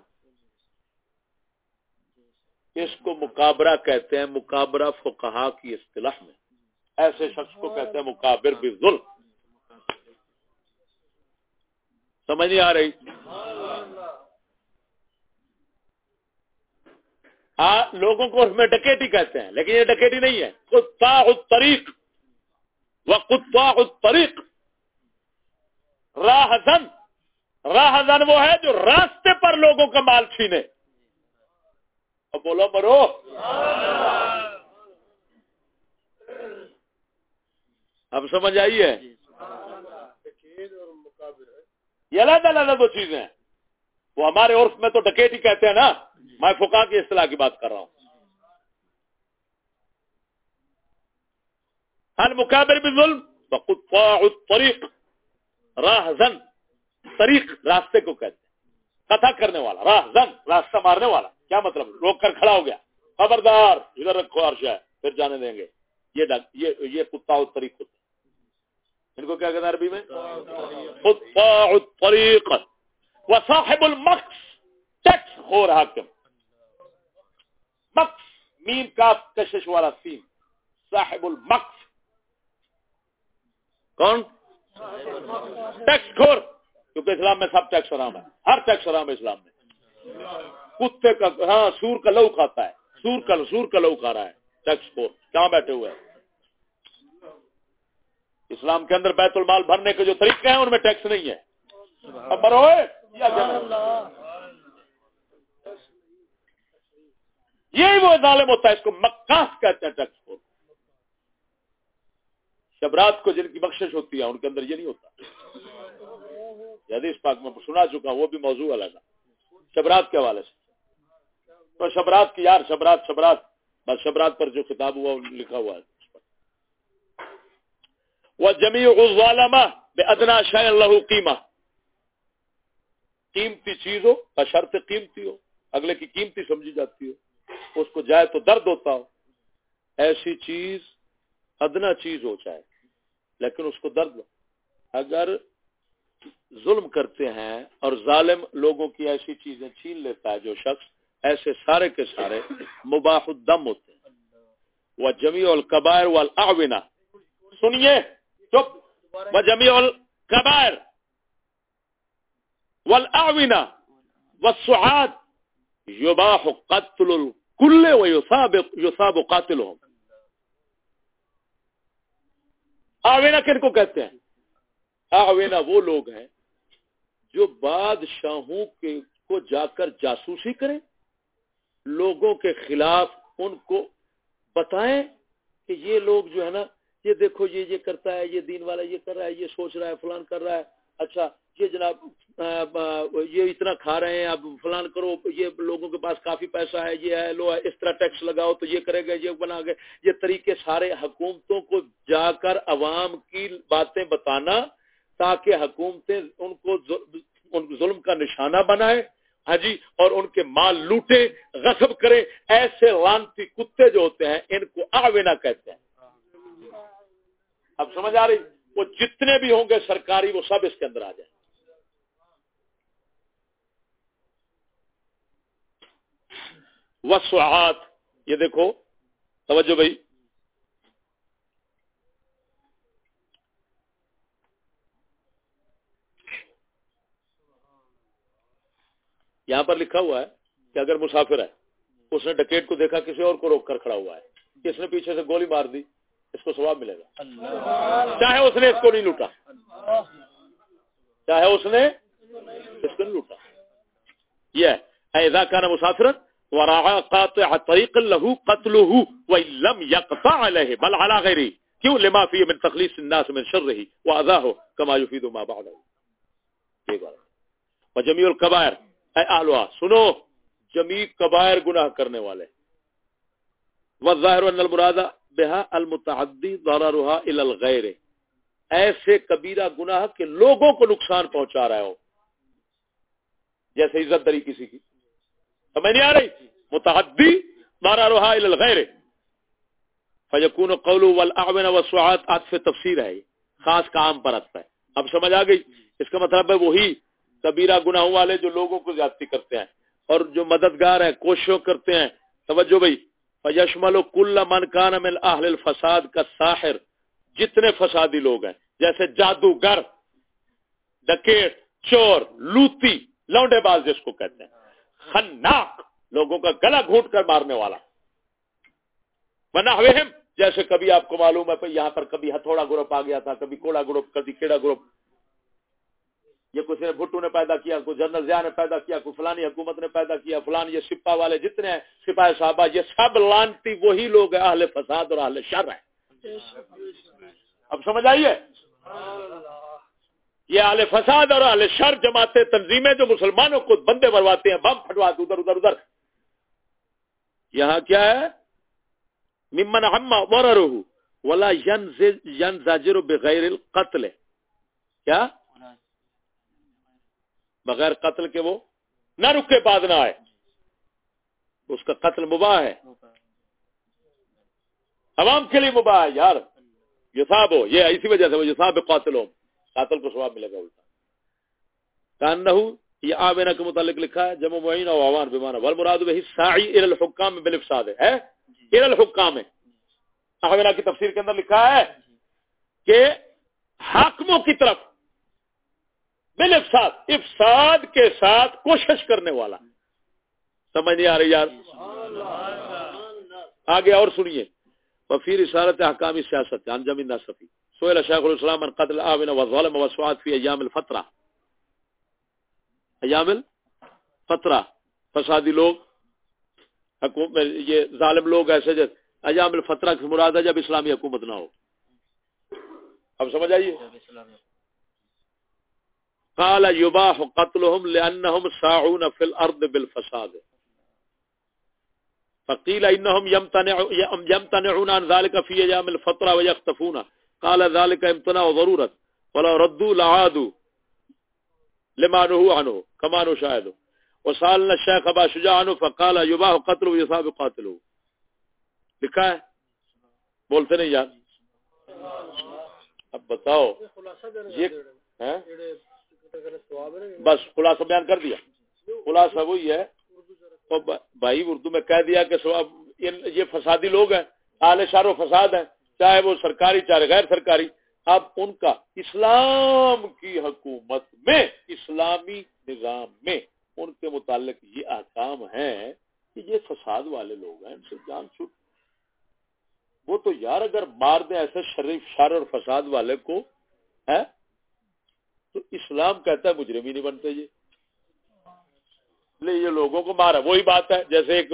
اس کو مقابرہ کہتے ہیں، مقابرہ فقہا کی اصطلاح میں۔ ایسے شخص کو کہتے ہیں مقابر بھی ظلم۔ سمجھ نہیں آ رہی؟ لوگوں کو اس میں ڈکیٹی کہتے ہیں، لیکن یہ ڈکیٹی نہیں ہے۔ کتا الطریق و کتا الطریق راہ زن راہ زن وہ ہے جو راستے پر لوگوں کا مال چھینے۔ اب بولو مرو۔ اب سمجھ آئی ہے؟ یہ علیحدہ علیحدہ دو چیزیں ہیں۔ وہ ہمارے عرف میں تو ڈکیٹی کہتے ہیں نا۔ میں فکا کی اصطلاح کی بات کر رہا ہوں۔ المقابر ظلم طریق راہ زن طریق راستے کو کہتے ہیں. کتھا کرنے والا راہ زن راستہ مارنے والا. کیا مطلب؟ روک کر کھڑا ہو گیا. خبردار، ادھر رکھو عرش ہے، پھر جانے دیں گے. یہ یہ یہ کتا طریق ہوتا ان کو کیا کہتے ہیں عربی میں؟ طریق وصاحب المقص. ٹیکس خور حاکم. مقص، میم کا کشش والا سیم. صاحب المقص. کون؟ ٹیکس خور، کیونکہ اسلام میں سب ٹیکس حرام ہے، ہر ٹیکس حرام ہے اسلام میں۔ کتے کا ہاں سور کا لو کھاتا ہے، سور کا سور کا لو کھا رہا ہے، ٹیکس خور، کہاں بیٹھے ہوئے؟ ہیں اسلام کے اندر بیت المال بھرنے کے جو طریقے ہیں، ان میں ٹیکس نہیں ہے۔ یہی وہ ظالم ہوتا ہے، اس کو مکاس کہتے ہیں، ٹیکس کو شبرات کو جن کی بخشش ہوتی ہے، ان کے اندر یہ نہیں ہوتا۔ حدیث پاک میں سنا چکا، وہ بھی موضوع الگ شبرات کے حوالے سے۔ تو شبرات کی یار، شبرات شبرات۔ بس شبرات پر جو کتاب ہوا لکھا ہوا ہے۔ وہ جمی غالما بے ادنا شاہ اللہ قیمہ۔ قیمتی چیز ہو بشرط قیمتی ہو۔ اگلے کی قیمتی سمجھی جاتی ہو۔ اس کو جائے تو درد ہوتا ہو۔ ایسی چیز، ادنا چیز ہو جائے۔ لیکن اس کو درد اگر ظلم کرتے ہیں اور ظالم لوگوں کی ایسی چیزیں چھین لیتا ہے، جو شخص ایسے سارے کے سارے مباح الدم ہوتے ہیں۔ وہ جمی القبائر والآوینہ سنیے، چپ۔ وہ جمی القبائر والأعونة والسعاد يباح قتل الكل ويصاب يصاب قاتلهم آوینا کن کو کہتے ہیں؟ آوینا وہ لوگ ہیں جو بادشاہوں کے کو جا کر جاسوسی کریں، لوگوں کے خلاف ان کو بتائیں کہ یہ لوگ جو ہے نا، یہ دیکھو یہ یہ کرتا ہے، یہ دین والا یہ کر رہا ہے، یہ سوچ رہا ہے، فلان کر رہا ہے اچھا یہ جناب یہ اتنا کھا رہے ہیں، اب فلان کرو، یہ لوگوں کے پاس کافی پیسہ ہے، یہ ہے، لو اس طرح ٹیکس لگاؤ تو یہ کرے گا، یہ بنا گئے یہ طریقے سارے حکومتوں کو جا کر عوام کی باتیں بتانا تاکہ حکومتیں ان کو ظلم کا نشانہ بنائے۔ ہاں جی اور ان کے مال لوٹے غصب کرے ایسے لانتی کتے جو ہوتے ہیں، ان کو آوینا کہتے ہیں۔ اب سمجھ آ رہی، وہ جتنے بھی ہوں گے سرکاری، وہ سب اس کے اندر آ جائیں۔ وسوعات یہ دیکھو، توجہ بھائی۔ یہاں پر لکھا ہوا ہے کہ اگر مسافر ہے، اس نے ڈکیٹ کو دیکھا، کسی اور کو روک کر کھڑا ہوا ہے۔ کس نے پیچھے سے گولی مار دی، اس کو سواب ملے گا۔ چاہے اس نے اس کو نہیں لوٹا۔ چاہے اس نے اس کو نہیں لوٹا۔ یہ ایزا کا نا مسافر وراء قاطع طريق له قتله وإن يقطع عليه، بل على غيره. كيو لما فيه من تخليص الناس من شره وأذاه كما يفيد ما بعده وجميع الكبائر، اے اہلوا سنو جمیع کبائر گناہ کرنے والے. والظاہر ان المراد بها المتعدی ضررها الى الغیر. ایسے کبیرہ گناہ کہ لوگوں کو نقصان پہنچا رہے ہو. جیسے عزت دری کسی کی. سمجھ نہیں آ رہی متحدی مارا روحا الغیر. فیقون قول والاعون والسعات عطف تفسیر ہے خاص کام پر عطف ہے. اب سمجھ آ گئی؟ اس کا مطلب ہے وہی کبیرہ گناہوں والے جو لوگوں کو زیادتی کرتے ہیں اور جو مددگار ہیں کوشش کرتے ہیں. توجہ بھائی. فیشمل کل من کان من اہل الفساد کا ساحر جتنے فسادی لوگ ہیں، جیسے جادوگر ڈکیٹ چور، لوتی، لونڈے باز جس کو کہتے ہیں. خناق لوگوں کا گلا گھونٹ کر مارنے والا۔ بنا جیسے کبھی آپ کو معلوم ہے یہاں پر کبھی ہتھوڑا گروپ آ گیا تھا کبھی کوڑا گروپ کبھی کیڑا گروپ۔ یہ کچھ نے بھٹو نے پیدا کیا کوئی جنرل ضیاء نے پیدا کیا کوئی فلانی حکومت نے پیدا کیا فلان یہ سپا والے جتنے ہیں سپاہی صاحبہ یہ سب لانتی وہی لوگ ہیں اہل فساد اور اہل شر ہیں۔ اب سمجھ آئیے یہ اہل فساد اور اہل شر جماعتیں تنظیمیں جو مسلمانوں کو بندے مرواتے ہیں، بم پھٹواتے ادھر ادھر ادھر۔ یہاں کیا ہے؟ ممن ہم ولا ین زاجر بغیر القتل۔ کیا؟ بغیر قتل کے وہ نہ رکے، بعد نہ آئے۔ اس کا قتل مباح ہے۔ عوام کے لیے مباح ہے، یار۔ یساب ہو، یہ اسی وجہ سے وہ یساب قاتل ہو۔ قاتل کو سواب ملے گا الٹا۔ کان نہ یہ آبینا کے متعلق لکھا ہے جمع معین و عوان بیمانہ والمراد بہی ساعی ار الحکام میں بالفساد ہے؟ ار الحکام۔ ہے آبینا کی تفسیر کے اندر لکھا ہے کہ حاکموں کی طرف بل افساد افساد کے ساتھ کوشش کرنے والا۔ سمجھ نہیں آ رہی یار؟ آگے اور سنیے۔ وفیر اشارت حکامی سیاست انجم نصفی سویل شیخ الاسلام من قتل آوین و ظلم و سواد فی ایام الفترہ ایام الفترہ فسادی لوگ. حکومت یہ ظالم لوگ ایسے جیسے ایام الفترہ کی مراد ہے جب اسلامی حکومت نہ ہو. اب سمجھ آئیے قال يباح قتلهم لانهم ساعون في الارض بالفساد. فقيل انهم يمتنعون عن ذلك في ايام الفتره ويختفون قال ذلك امتناع ضروره ولا ردوا لعادوا لما نهوا عنه، كما نشاهد وسالنا الشيخ ابا شجاع عنه، فقال يباح قتله ويصاب قاتله. لکھا ہے؟ بولتے نہیں یار. اب بتاؤ. یہ بس خلاصہ بیان کر دیا. خلاصہ وہی ہے. بھائی اردو میں کہہ دیا کہ یہ فسادی لوگ ہیں اعلی شار و فساد ہیں. چاہے وہ سرکاری چاہے غیر سرکاری، اب ان کا اسلام کی حکومت میں، اسلامی نظام میں ان کے متعلق یہ احکام ہیں کہ یہ فساد والے لوگ ہیں، ان سے جان چھوٹ۔ وہ تو یار اگر مار دیں ایسے شریف شار اور فساد والے کو ہے تو اسلام کہتا ہے مجرم ہی نہیں بنتے یہ۔ یہ لوگوں کو مارا، وہی بات ہے، جیسے ایک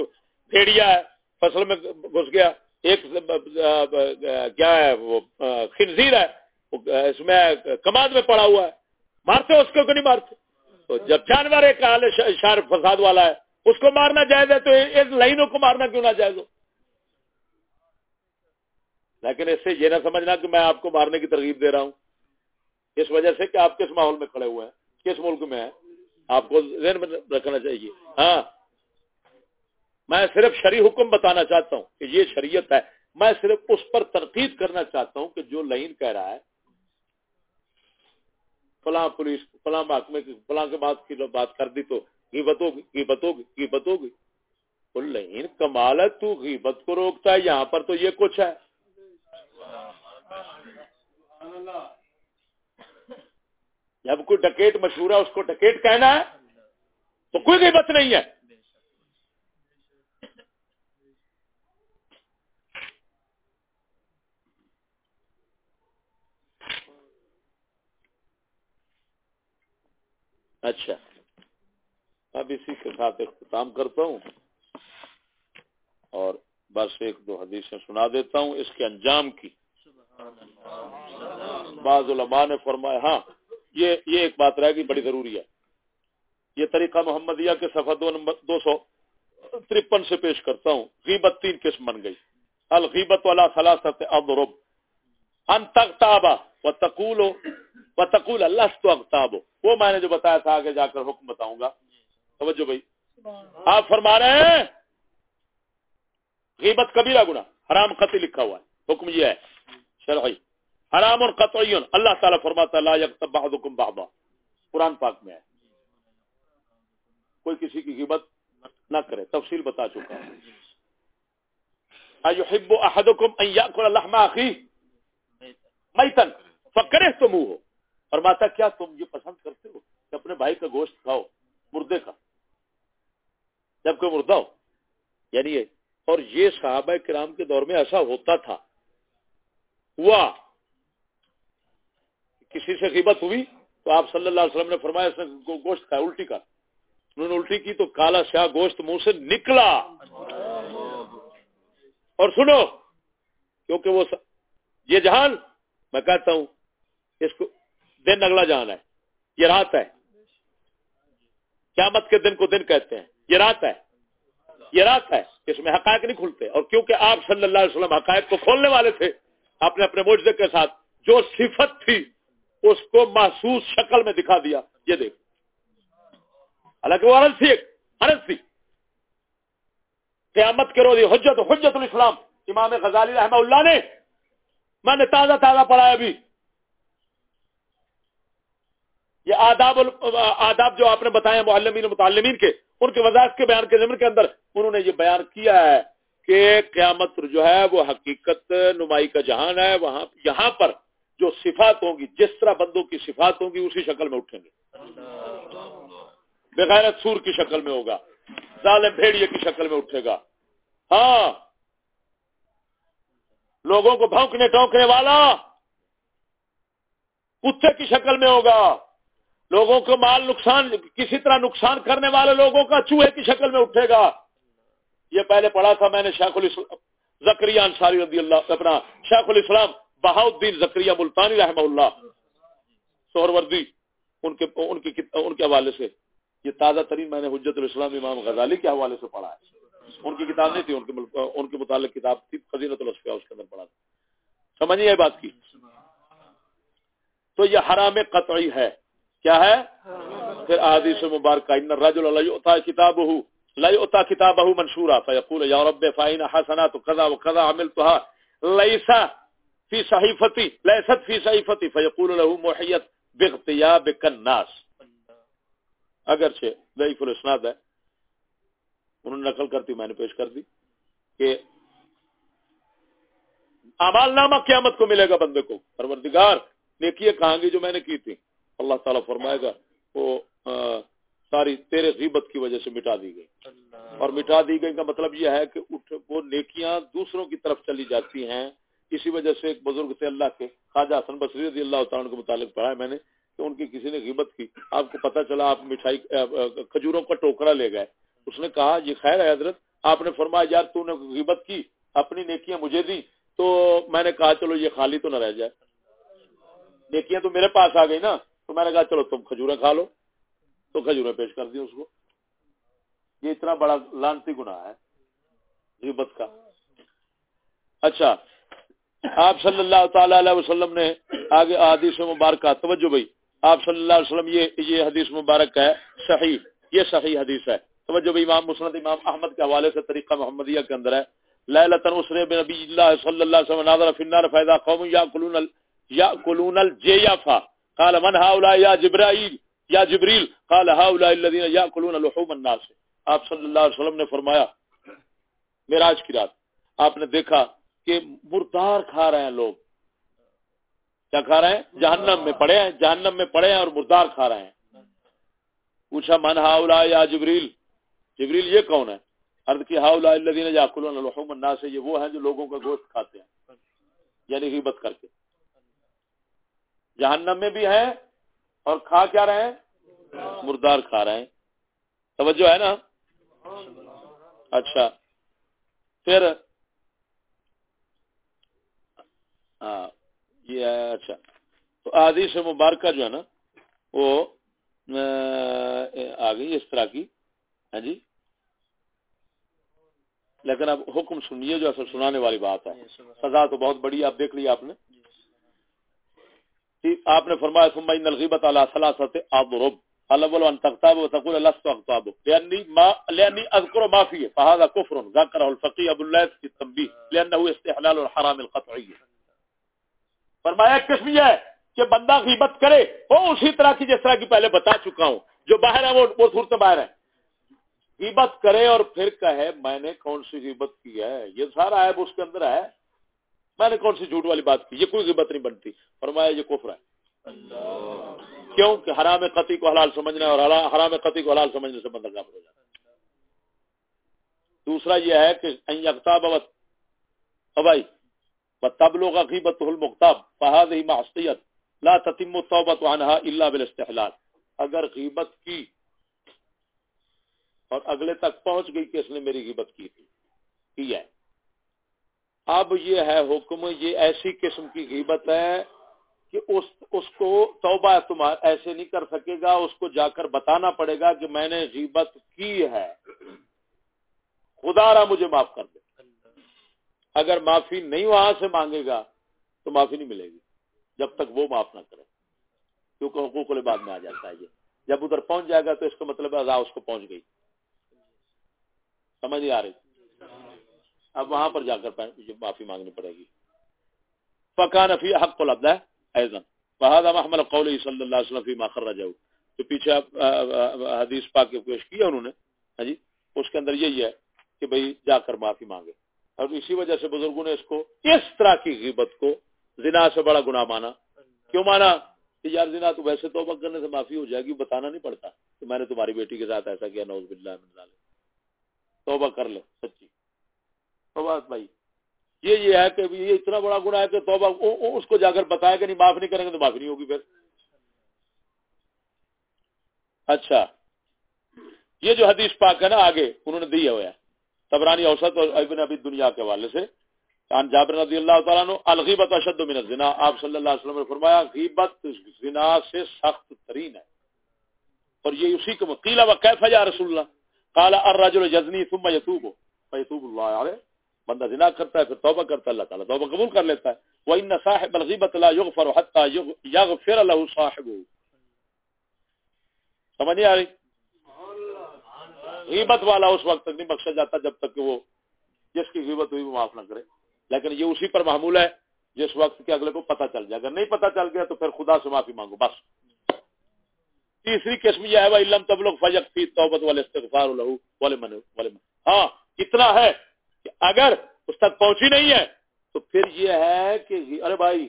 بھیڑیا ہے، فصل میں گھس گیا ایک کیا ہے وہ خنزیر ہے اس میں کماد میں پڑا ہوا ہے۔ مارتے اس کو نہیں مارتے؟ تو جب جانور ایک شار فساد والا ہے، اس کو مارنا جائز ہے تو ان لائنوں کو مارنا کیوں نہ جائز ہو؟ لیکن اس سے یہ نہ سمجھنا کہ میں آپ کو مارنے کی ترغیب دے رہا ہوں۔ اس وجہ سے کہ آپ کس ماحول میں کھڑے ہوئے ہیں؟ کس ملک میں ہیں؟ آپ کو ذہن میں رکھنا چاہیے۔ ہاں۔ میں صرف شریع حکم بتانا چاہتا ہوں کہ یہ شریعت ہے۔ میں صرف اس پر تنقید کرنا چاہتا ہوں کہ جو لائن کہہ رہا ہے، فلاں پولیس، فلاں محکمے کی، فلاں کے بعد کی بات کر دی تو غیبت ہوگی غیبت ہوگی غیبت ہوگی۔ لائن کمال ہے، تو غیبت کو روکتا ہے، یہاں پر تو یہ کچھ ہے۔ جب کوئی ڈکیٹ مشہور ہے، اس کو ڈکیٹ کہنا ہے، تو کوئی غیبت نہیں ہے۔ اچھا۔ اب اسی کے ساتھ اختتام کرتا ہوں اور بس ایک دو حدیثیں سنا دیتا ہوں اس کے انجام کی۔ بعض علماء نے فرمایا ہاں یہ یہ ایک بات رہے گی بڑی ضروری ہے۔ یہ طریقہ محمدیہ کے صفحہ دو نمبر، دو سو ترپن سے پیش کرتا ہوں۔ غیبت تین قسم بن گئی۔ الغیبت والا خلاصت اضرب۔ ان تغتابا و تقول و تقول لست اغتاب وہ میں نے جو بتایا تھا آگے جا کر حکم بتاؤں گا۔ توجہ بھائی۔ آپ فرما رہے ہیں غیبت کبیرہ گنا حرام قطعی لکھا ہوا ہے۔ حکم یہ ہے۔ شرعی۔ حرام اور قطعی۔ اللہ تعالیٰ فرماتا لا یکتب بعضکم بعضا۔ قرآن پاک میں ہے۔ کوئی کسی کی غیبت نہ کرے۔ تفصیل بتا چکا ہے ایحب احدکم ان یاکل لحم اخی میتن۔ فکرہ تم ہو اور ماتا کیا تم یہ پسند کرتے ہو کہ اپنے بھائی کا گوشت کھاؤ، مردے کا؟ جب کوئی مردہ ہو یعنی یہ، اور یہ صحابہ کرام کے دور میں ایسا ہوتا تھا، ہوا، کسی سے غیبت ہوئی تو آپ صلی اللہ علیہ وسلم نے فرمایا، اس نے گوشت کھایا، الٹی کا۔ انہوں نے الٹی کی تو کالا سیاہ گوشت منہ سے نکلا۔ اور سنو، کیونکہ وہ یہ جہان، میں کہتا ہوں، اس کو دن اگلا جہان ہے، یہ رات ہے۔ قیامت کے دن کو دن کہتے ہیں، یہ رات ہے۔ یہ رات ہے، اس میں حقائق نہیں کھلتے۔ اور کیونکہ آپ صلی اللہ علیہ وسلم حقائق کو کھولنے والے تھے، آپ نے اپنے موجے کے ساتھ جو صفت تھی، اس کو محسوس شکل میں دکھا دیا۔ یہ دیکھ۔ حالانکہ وہ عرض تھی ایک، عرض تھی۔ قیامت کے روز حجت حجت الاسلام، امام غزالی رحمہ اللہ نے، میں نے تازہ تازہ پڑھا ہے ابھی۔ یہ آداب آداب جو آپ نے بتایا معلمین متعلمین کے، ان کے وضاحت کے بیان کے ضمن کے اندر انہوں نے یہ بیان کیا ہے کہ قیامت جو ہے وہ حقیقت نمائی کا جہان ہے، وہاں یہاں پر جو صفات ہوں گی، جس طرح بندوں کی صفات ہوں گی، اسی شکل میں اٹھیں گے۔ بغیر سور کی شکل میں ہوگا، ظالم بھیڑیے کی شکل میں اٹھے گا۔ ہاں۔ لوگوں کو بھونکنے، ٹونکنے والا کتے کی شکل میں ہوگا۔ لوگوں کو مال نقصان، کسی طرح نقصان کرنے والے لوگوں کا چوہے کی شکل میں اٹھے گا۔ یہ پہلے پڑھا تھا میں نے شیخ الاسلام زکری انصاری رضی اللہ، اپنا شیخ الاسلام بہاؤدین زکریہ ملتانی رحمہ اللہ سور وردی ان کے ان کے ان کے حوالے سے۔ یہ تازہ ترین میں نے حجت الاسلام امام غزالی کے حوالے سے پڑھا ہے۔ ان کی کتاب نہیں تھی، ان کے ان کے متعلق کتاب تھی، فضیلت الاسفیہ اس کے اندر پڑھا تھا۔ سمجھیے بات کی۔ تو یہ حرام قطعی ہے۔ کیا ہے؟ پھر احادیث مبارکہ ان الرجل لا يؤتى كتابه لا يؤتى كتابه منشورا فيقول يا رب فاين حسنات كذا وكذا عملتها ليس في صحيفتي ليست في صحيفتي فيقول له محيت باغتيابك الناس اگرچہ ضعیف الاسناد ہے انہوں نے نقل کرتی میں نے پیش کر دی کہ امال نامہ قیامت کو ملے گا بندے کو پروردگار نیکی کہاں گی جو میں نے کی تھی اللہ تعالیٰ فرمائے گا وہ ساری تیرے غیبت کی وجہ سے مٹا دی گئی۔ اور مٹا دی گئی کا مطلب یہ ہے کہ وہ نیکیاں دوسروں کی طرف چلی جاتی ہیں۔ اسی وجہ سے ایک بزرگ سے اللہ کے خواجہ حسن بصری رضی اللہ تعالیٰ کے متعلق پڑھا ہے میں نے کہ ان کی کسی نے غیبت کی۔ آپ کو پتا چلا آپ مٹھائی کھجوروں کا ٹوکرا لے گئے۔ اس نے کہا یہ خیر ہے حضرت آپ نے فرمایا یار تو نے غیبت کی اپنی نیکیاں مجھے دی تو میں نے کہا چلو یہ خالی تو نہ رہ جائے۔ نیکیاں تو میرے پاس آ گئی نا۔ تو میں نے کہا چلو تم کھجورے کھا لو، تو کھجورے پیش کر دی اس کو۔ یہ اتنا بڑا لانتی گناہ ہے، غیبت کا۔ اچھا آپ صلی اللہ تعالی علیہ وسلم نے آگے حدیث مبارکہ، توجہ بھائی، آپ صلی اللہ علیہ وسلم، یہ یہ حدیث مبارک ہے، صحیح، یہ صحیح حدیث ہے۔ توجہ بھائی، امام مسند، امام احمد کے حوالے سے طریقہ محمدیہ کے اندر ہے۔ لیلتن اسرے بنبی اللہ صلی اللہ علیہ وسلم ناظر فی النار فیضا قوم یاکلون یاکلون الجیفا قال من هؤلاء يا جبرائيل؟ یا جبریل قال هؤلاء الذين ياكلون لحوم الناس. آپ صلی اللہ علیہ وسلم نے فرمایا، معراج کی رات، آپ نے دیکھا کہ مردار کھا رہے ہیں لوگ. کیا کھا رہے ہیں؟ جہنم میں پڑے ہیں، جہنم میں پڑے ہیں اور مردار کھا رہے ہیں. پوچھا، من هؤلاء یا جبریل جبریل یہ کون ہے؟ عرض کی، هؤلاء الذين ياكلون لحوم الناس، یہ وہ ہیں جو لوگوں کا گوشت کھاتے ہیں یعنی غیبت کر کے. جہنم میں بھی ہیں اور کھا کیا رہے ہیں؟ مردار کھا رہے ہیں۔ توجہ ہے نا؟ اچھا۔ پھر ہاں یہ اچھا۔ تو سے مبارکہ جو ہے نا وہ آ گئی اس طرح کی۔ ہاں جی؟ لیکن اب حکم سنیے جو اصل سنانے والی بات ہے۔ سزا تو بہت بڑی آپ دیکھ لی آپ نے۔ آپ نے فرمایا، ثم ان الغیبت علی ثلاثه اضرب. الاول ان تغتاب وتقول لست اغتاب لاني ما لاني اذكر ما فيه. فهذا كفر. ذكره الفقيه ابو الليث في التنبيه. لانه استحلال الحرام القطعي فرمایا، ایک قسم یہ ہے کہ بندہ غیبت کرے، وہ اسی طرح کی جس طرح کی پہلے بتا چکا ہوں. جو باہر ہے، وہ وہ صورت باہر ہے. غیبت کرے اور پھر کہے، میں نے کون سی غیبت کی ہے؟ یہ سارا عیب اس کے اندر ہے. میں نے کون سی جھوٹ والی بات کی؟ یہ کوئی غیبت نہیں بنتی۔ فرمایا، یہ کفر ہے۔ کیوں؟ کہ حرام قطعی کو حلال سمجھنا اور حرام قطعی کو حلال سمجھنے سے بندر کافر ہو جاتا دوسرا یہ ہے کہ اختاب ابائی تب لوگ غیبت المختاب فہاد ہی معصیت، لا تتم التوبۃ عنها الا بالاستحلال۔ اگر غیبت کی اور اگلے تک پہنچ گئی کہ اس نے میری غیبت کی تھی۔ کی ہے۔ اب یہ ہے حکم، یہ ایسی قسم کی غیبت ہے کہ اس اس کو توبہ تمہار ایسے نہیں کر سکے گا، اس کو جا کر بتانا پڑے گا کہ میں نے غیبت کی ہے۔ خدا را مجھے معاف کر دے۔ اگر معافی نہیں وہاں سے مانگے گا تو معافی نہیں ملے گی، جب تک وہ معاف نہ کرے۔ کیونکہ حقوق بعد میں آ جاتا ہے یہ۔ جب ادھر پہنچ جائے گا تو اس کا مطلب ہے اس کو پہنچ گئی۔ سمجھ نہیں آ رہی۔ اب وہاں پر جا کر معافی مانگنی پڑے گی۔ فقان فی حق کو لبدا ہے ایزن فہذا قول صلی اللہ علیہ وسلم فی ما خرج تو پیچھے حدیث پاک کے پیش کیا انہوں نے ہاں جی اس کے اندر یہی ہے کہ بھئی جا کر معافی مانگے۔ اور اسی وجہ سے بزرگوں نے اس کو اس طرح کی غیبت کو زنا سے بڑا گناہ مانا۔ کیوں مانا؟ کہ یار زنا تو ویسے توبہ کرنے سے معافی ہو جائے گی، بتانا نہیں پڑتا کہ میں نے تمہاری بیٹی کے ساتھ ایسا کیا نوز باللہ من توبہ کر لے سچی۔ توبہ بھائی۔ یہ یہ ہے کہ یہ اتنا بڑا گناہ ہے کہ توبہ اس کو جا کر بتایا کہ نہیں، معاف نہیں کریں گے تو معافی نہیں ہوگی پھر۔ اچھا۔ یہ جو حدیث پاک ہے نا آگے، انہوں نے دیا ہوا ہے۔ تبرانی اوسط اور ابن ابی دنیا کے حوالے سے۔ عن جابر رضی اللہ تعالیٰ عنہ الغیبت اشد من الزنا۔ آپ صلی اللہ علیہ وسلم نے فرمایا، غیبت زنا سے سخت ترین ہے۔ اور یہ اسی کو قیل و کیف یا رسول اللہ؟ قال الرجل یزنی ثم يتوب فيتوب الله عليه بندہ زنا کرتا ہے، پھر توبہ کرتا ہے، اللہ تعالی توبہ قبول کر لیتا ہے۔ وان صاحب الغیبت لا يغفر حتى يغفر له صاحبه۔ سمجھ نہیں آ رہی؟ غیبت والا اس وقت تک نہیں بخشا جاتا جب تک کہ وہ جس کی غیبت ہوئی وہ معاف نہ کرے۔ لیکن یہ اسی پر معمول ہے جس وقت کے اگلے کو پتہ چل جائے۔ اگر نہیں پتہ چل گیا تو پھر خدا سے معافی مانگو، بس۔ تیسری قسم یہ ہے علم تب لوگ فجق فی توبت والے استغفار لہو والے من والے من ہاں اتنا ہے۔ کہ اگر اس تک پہنچی نہیں ہے، تو پھر یہ ہے کہ ارے بھائی،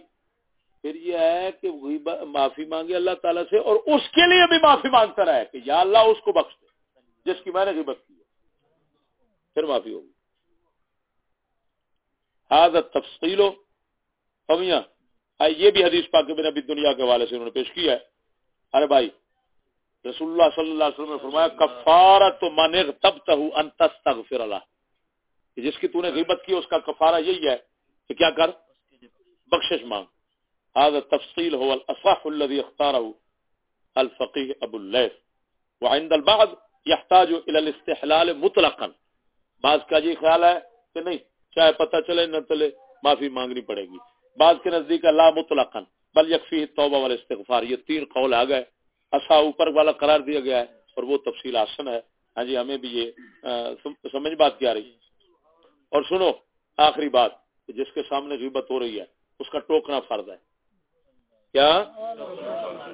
پھر یہ ہے کہ وہی معافی مانگے اللہ تعالیٰ سے اور اس کے لیے بھی معافی مانگتا رہے کہ یا اللہ اس کو بخش دے، جس کی میں نے غیبت کی ہے۔ پھر معافی ہوگی۔ حاضر تفصیل ہو کمیاں یہ بھی حدیث پاک بن ابھی دنیا کے حوالے سے انہوں نے پیش کیا ہے۔ ارے بھائی، رسول اللہ صلی اللہ علیہ وسلم نے فرمایا، کفارت من تب ان تستغفر اللہ کہ جس کی تو نے غیبت کی اس کا کفارہ یہی ہے کہ کیا کر؟ بخشش مانگ۔ هذا التفصيل هو الاصح الذي اختاره الفقيه ابو الليث. وعند البعض يحتاج الى الاستحلال مطلقا. بعض کا یہ خیال ہے کہ نہیں، چاہے پتہ چلے، نہ چلے، معافی مانگنی پڑے گی۔ بعض کے نزدیک لا مطلقا، بل یکفی توبہ والاستغفار۔ یہ تین قول آ گئے۔ اصا اوپر والا قرار دیا گیا ہے اور وہ تفصیل آسن ہے۔ ہاں جی ہمیں بھی یہ سمجھ بات کیا رہی اور سنو، آخری بات جس کے سامنے غیبت ہو رہی ہے، اس کا ٹوکنا فرض ہے۔ کیا؟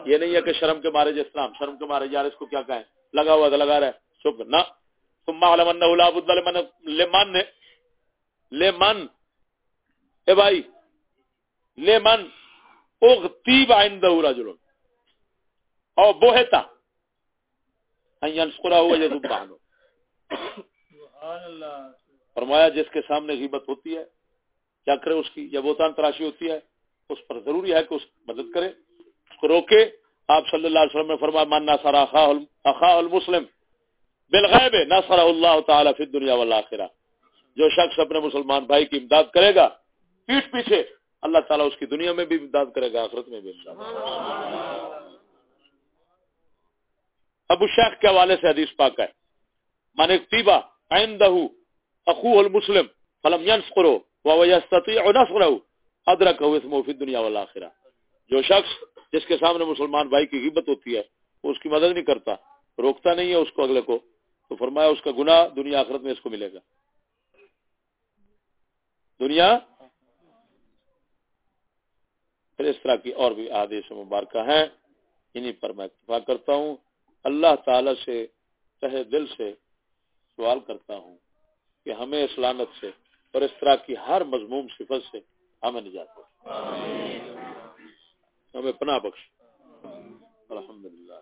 یہ نہیں ہے کہ شرم کے مارے جس طرح شرم کے مارے، یار اس کو کیا کہیں؟ لگا ہوا تھا لگا رہا ہے چپ نہ۔ تم معلوم لمن لمن لمن اے بھائی لمن اغتیب عنده رجل او بوہتا۔ ان ينصره ويذب عنه فرمایا جس کے سامنے غیبت ہوتی ہے، کیا کرے اس کی؟ یا بہتان تراشی ہوتی ہے، اس پر ضروری ہے کہ اس مدد کرے، اس کو روکے۔ آپ صلی اللہ علیہ وسلم نے فرمایا، من نصر اخا المسلم بالغیب نصر اللہ تعالی فی الدنیا والآخرہ۔ جو شخص اپنے مسلمان بھائی کی امداد کرے گا پیٹ پیچھے اللہ تعالیٰ اس کی دنیا میں بھی امداد کرے گا، آخرت میں بھی امداد ابو شیخ کے حوالے سے حدیث پاک ہے۔ من اکتیبا عندہ اخوہ المسلم، فلم ینسقرو ویستطیع نصرہ ادرکہ اسمو فی الدنیا والآخرہ جو شخص جس کے سامنے مسلمان بھائی کی غیبت ہوتی ہے، وہ اس کی مدد نہیں کرتا، روکتا نہیں ہے اس کو اگلے کو، تو فرمایا اس کا گناہ دنیا آخرت میں اس کو ملے گا۔ دنیا؟ پھر اس طرح کی اور بھی آدیش مبارکہ ہیں انہیں پر میں اتفاق کرتا ہوں۔ اللہ تعالی سے تہ دل سے سوال کرتا ہوں۔ کہ ہمیں اس لانت سے اور اس طرح کی ہر مضموم صفت سے ہمیں نجات جاتے ہمیں پناہ بخش الحمد للہ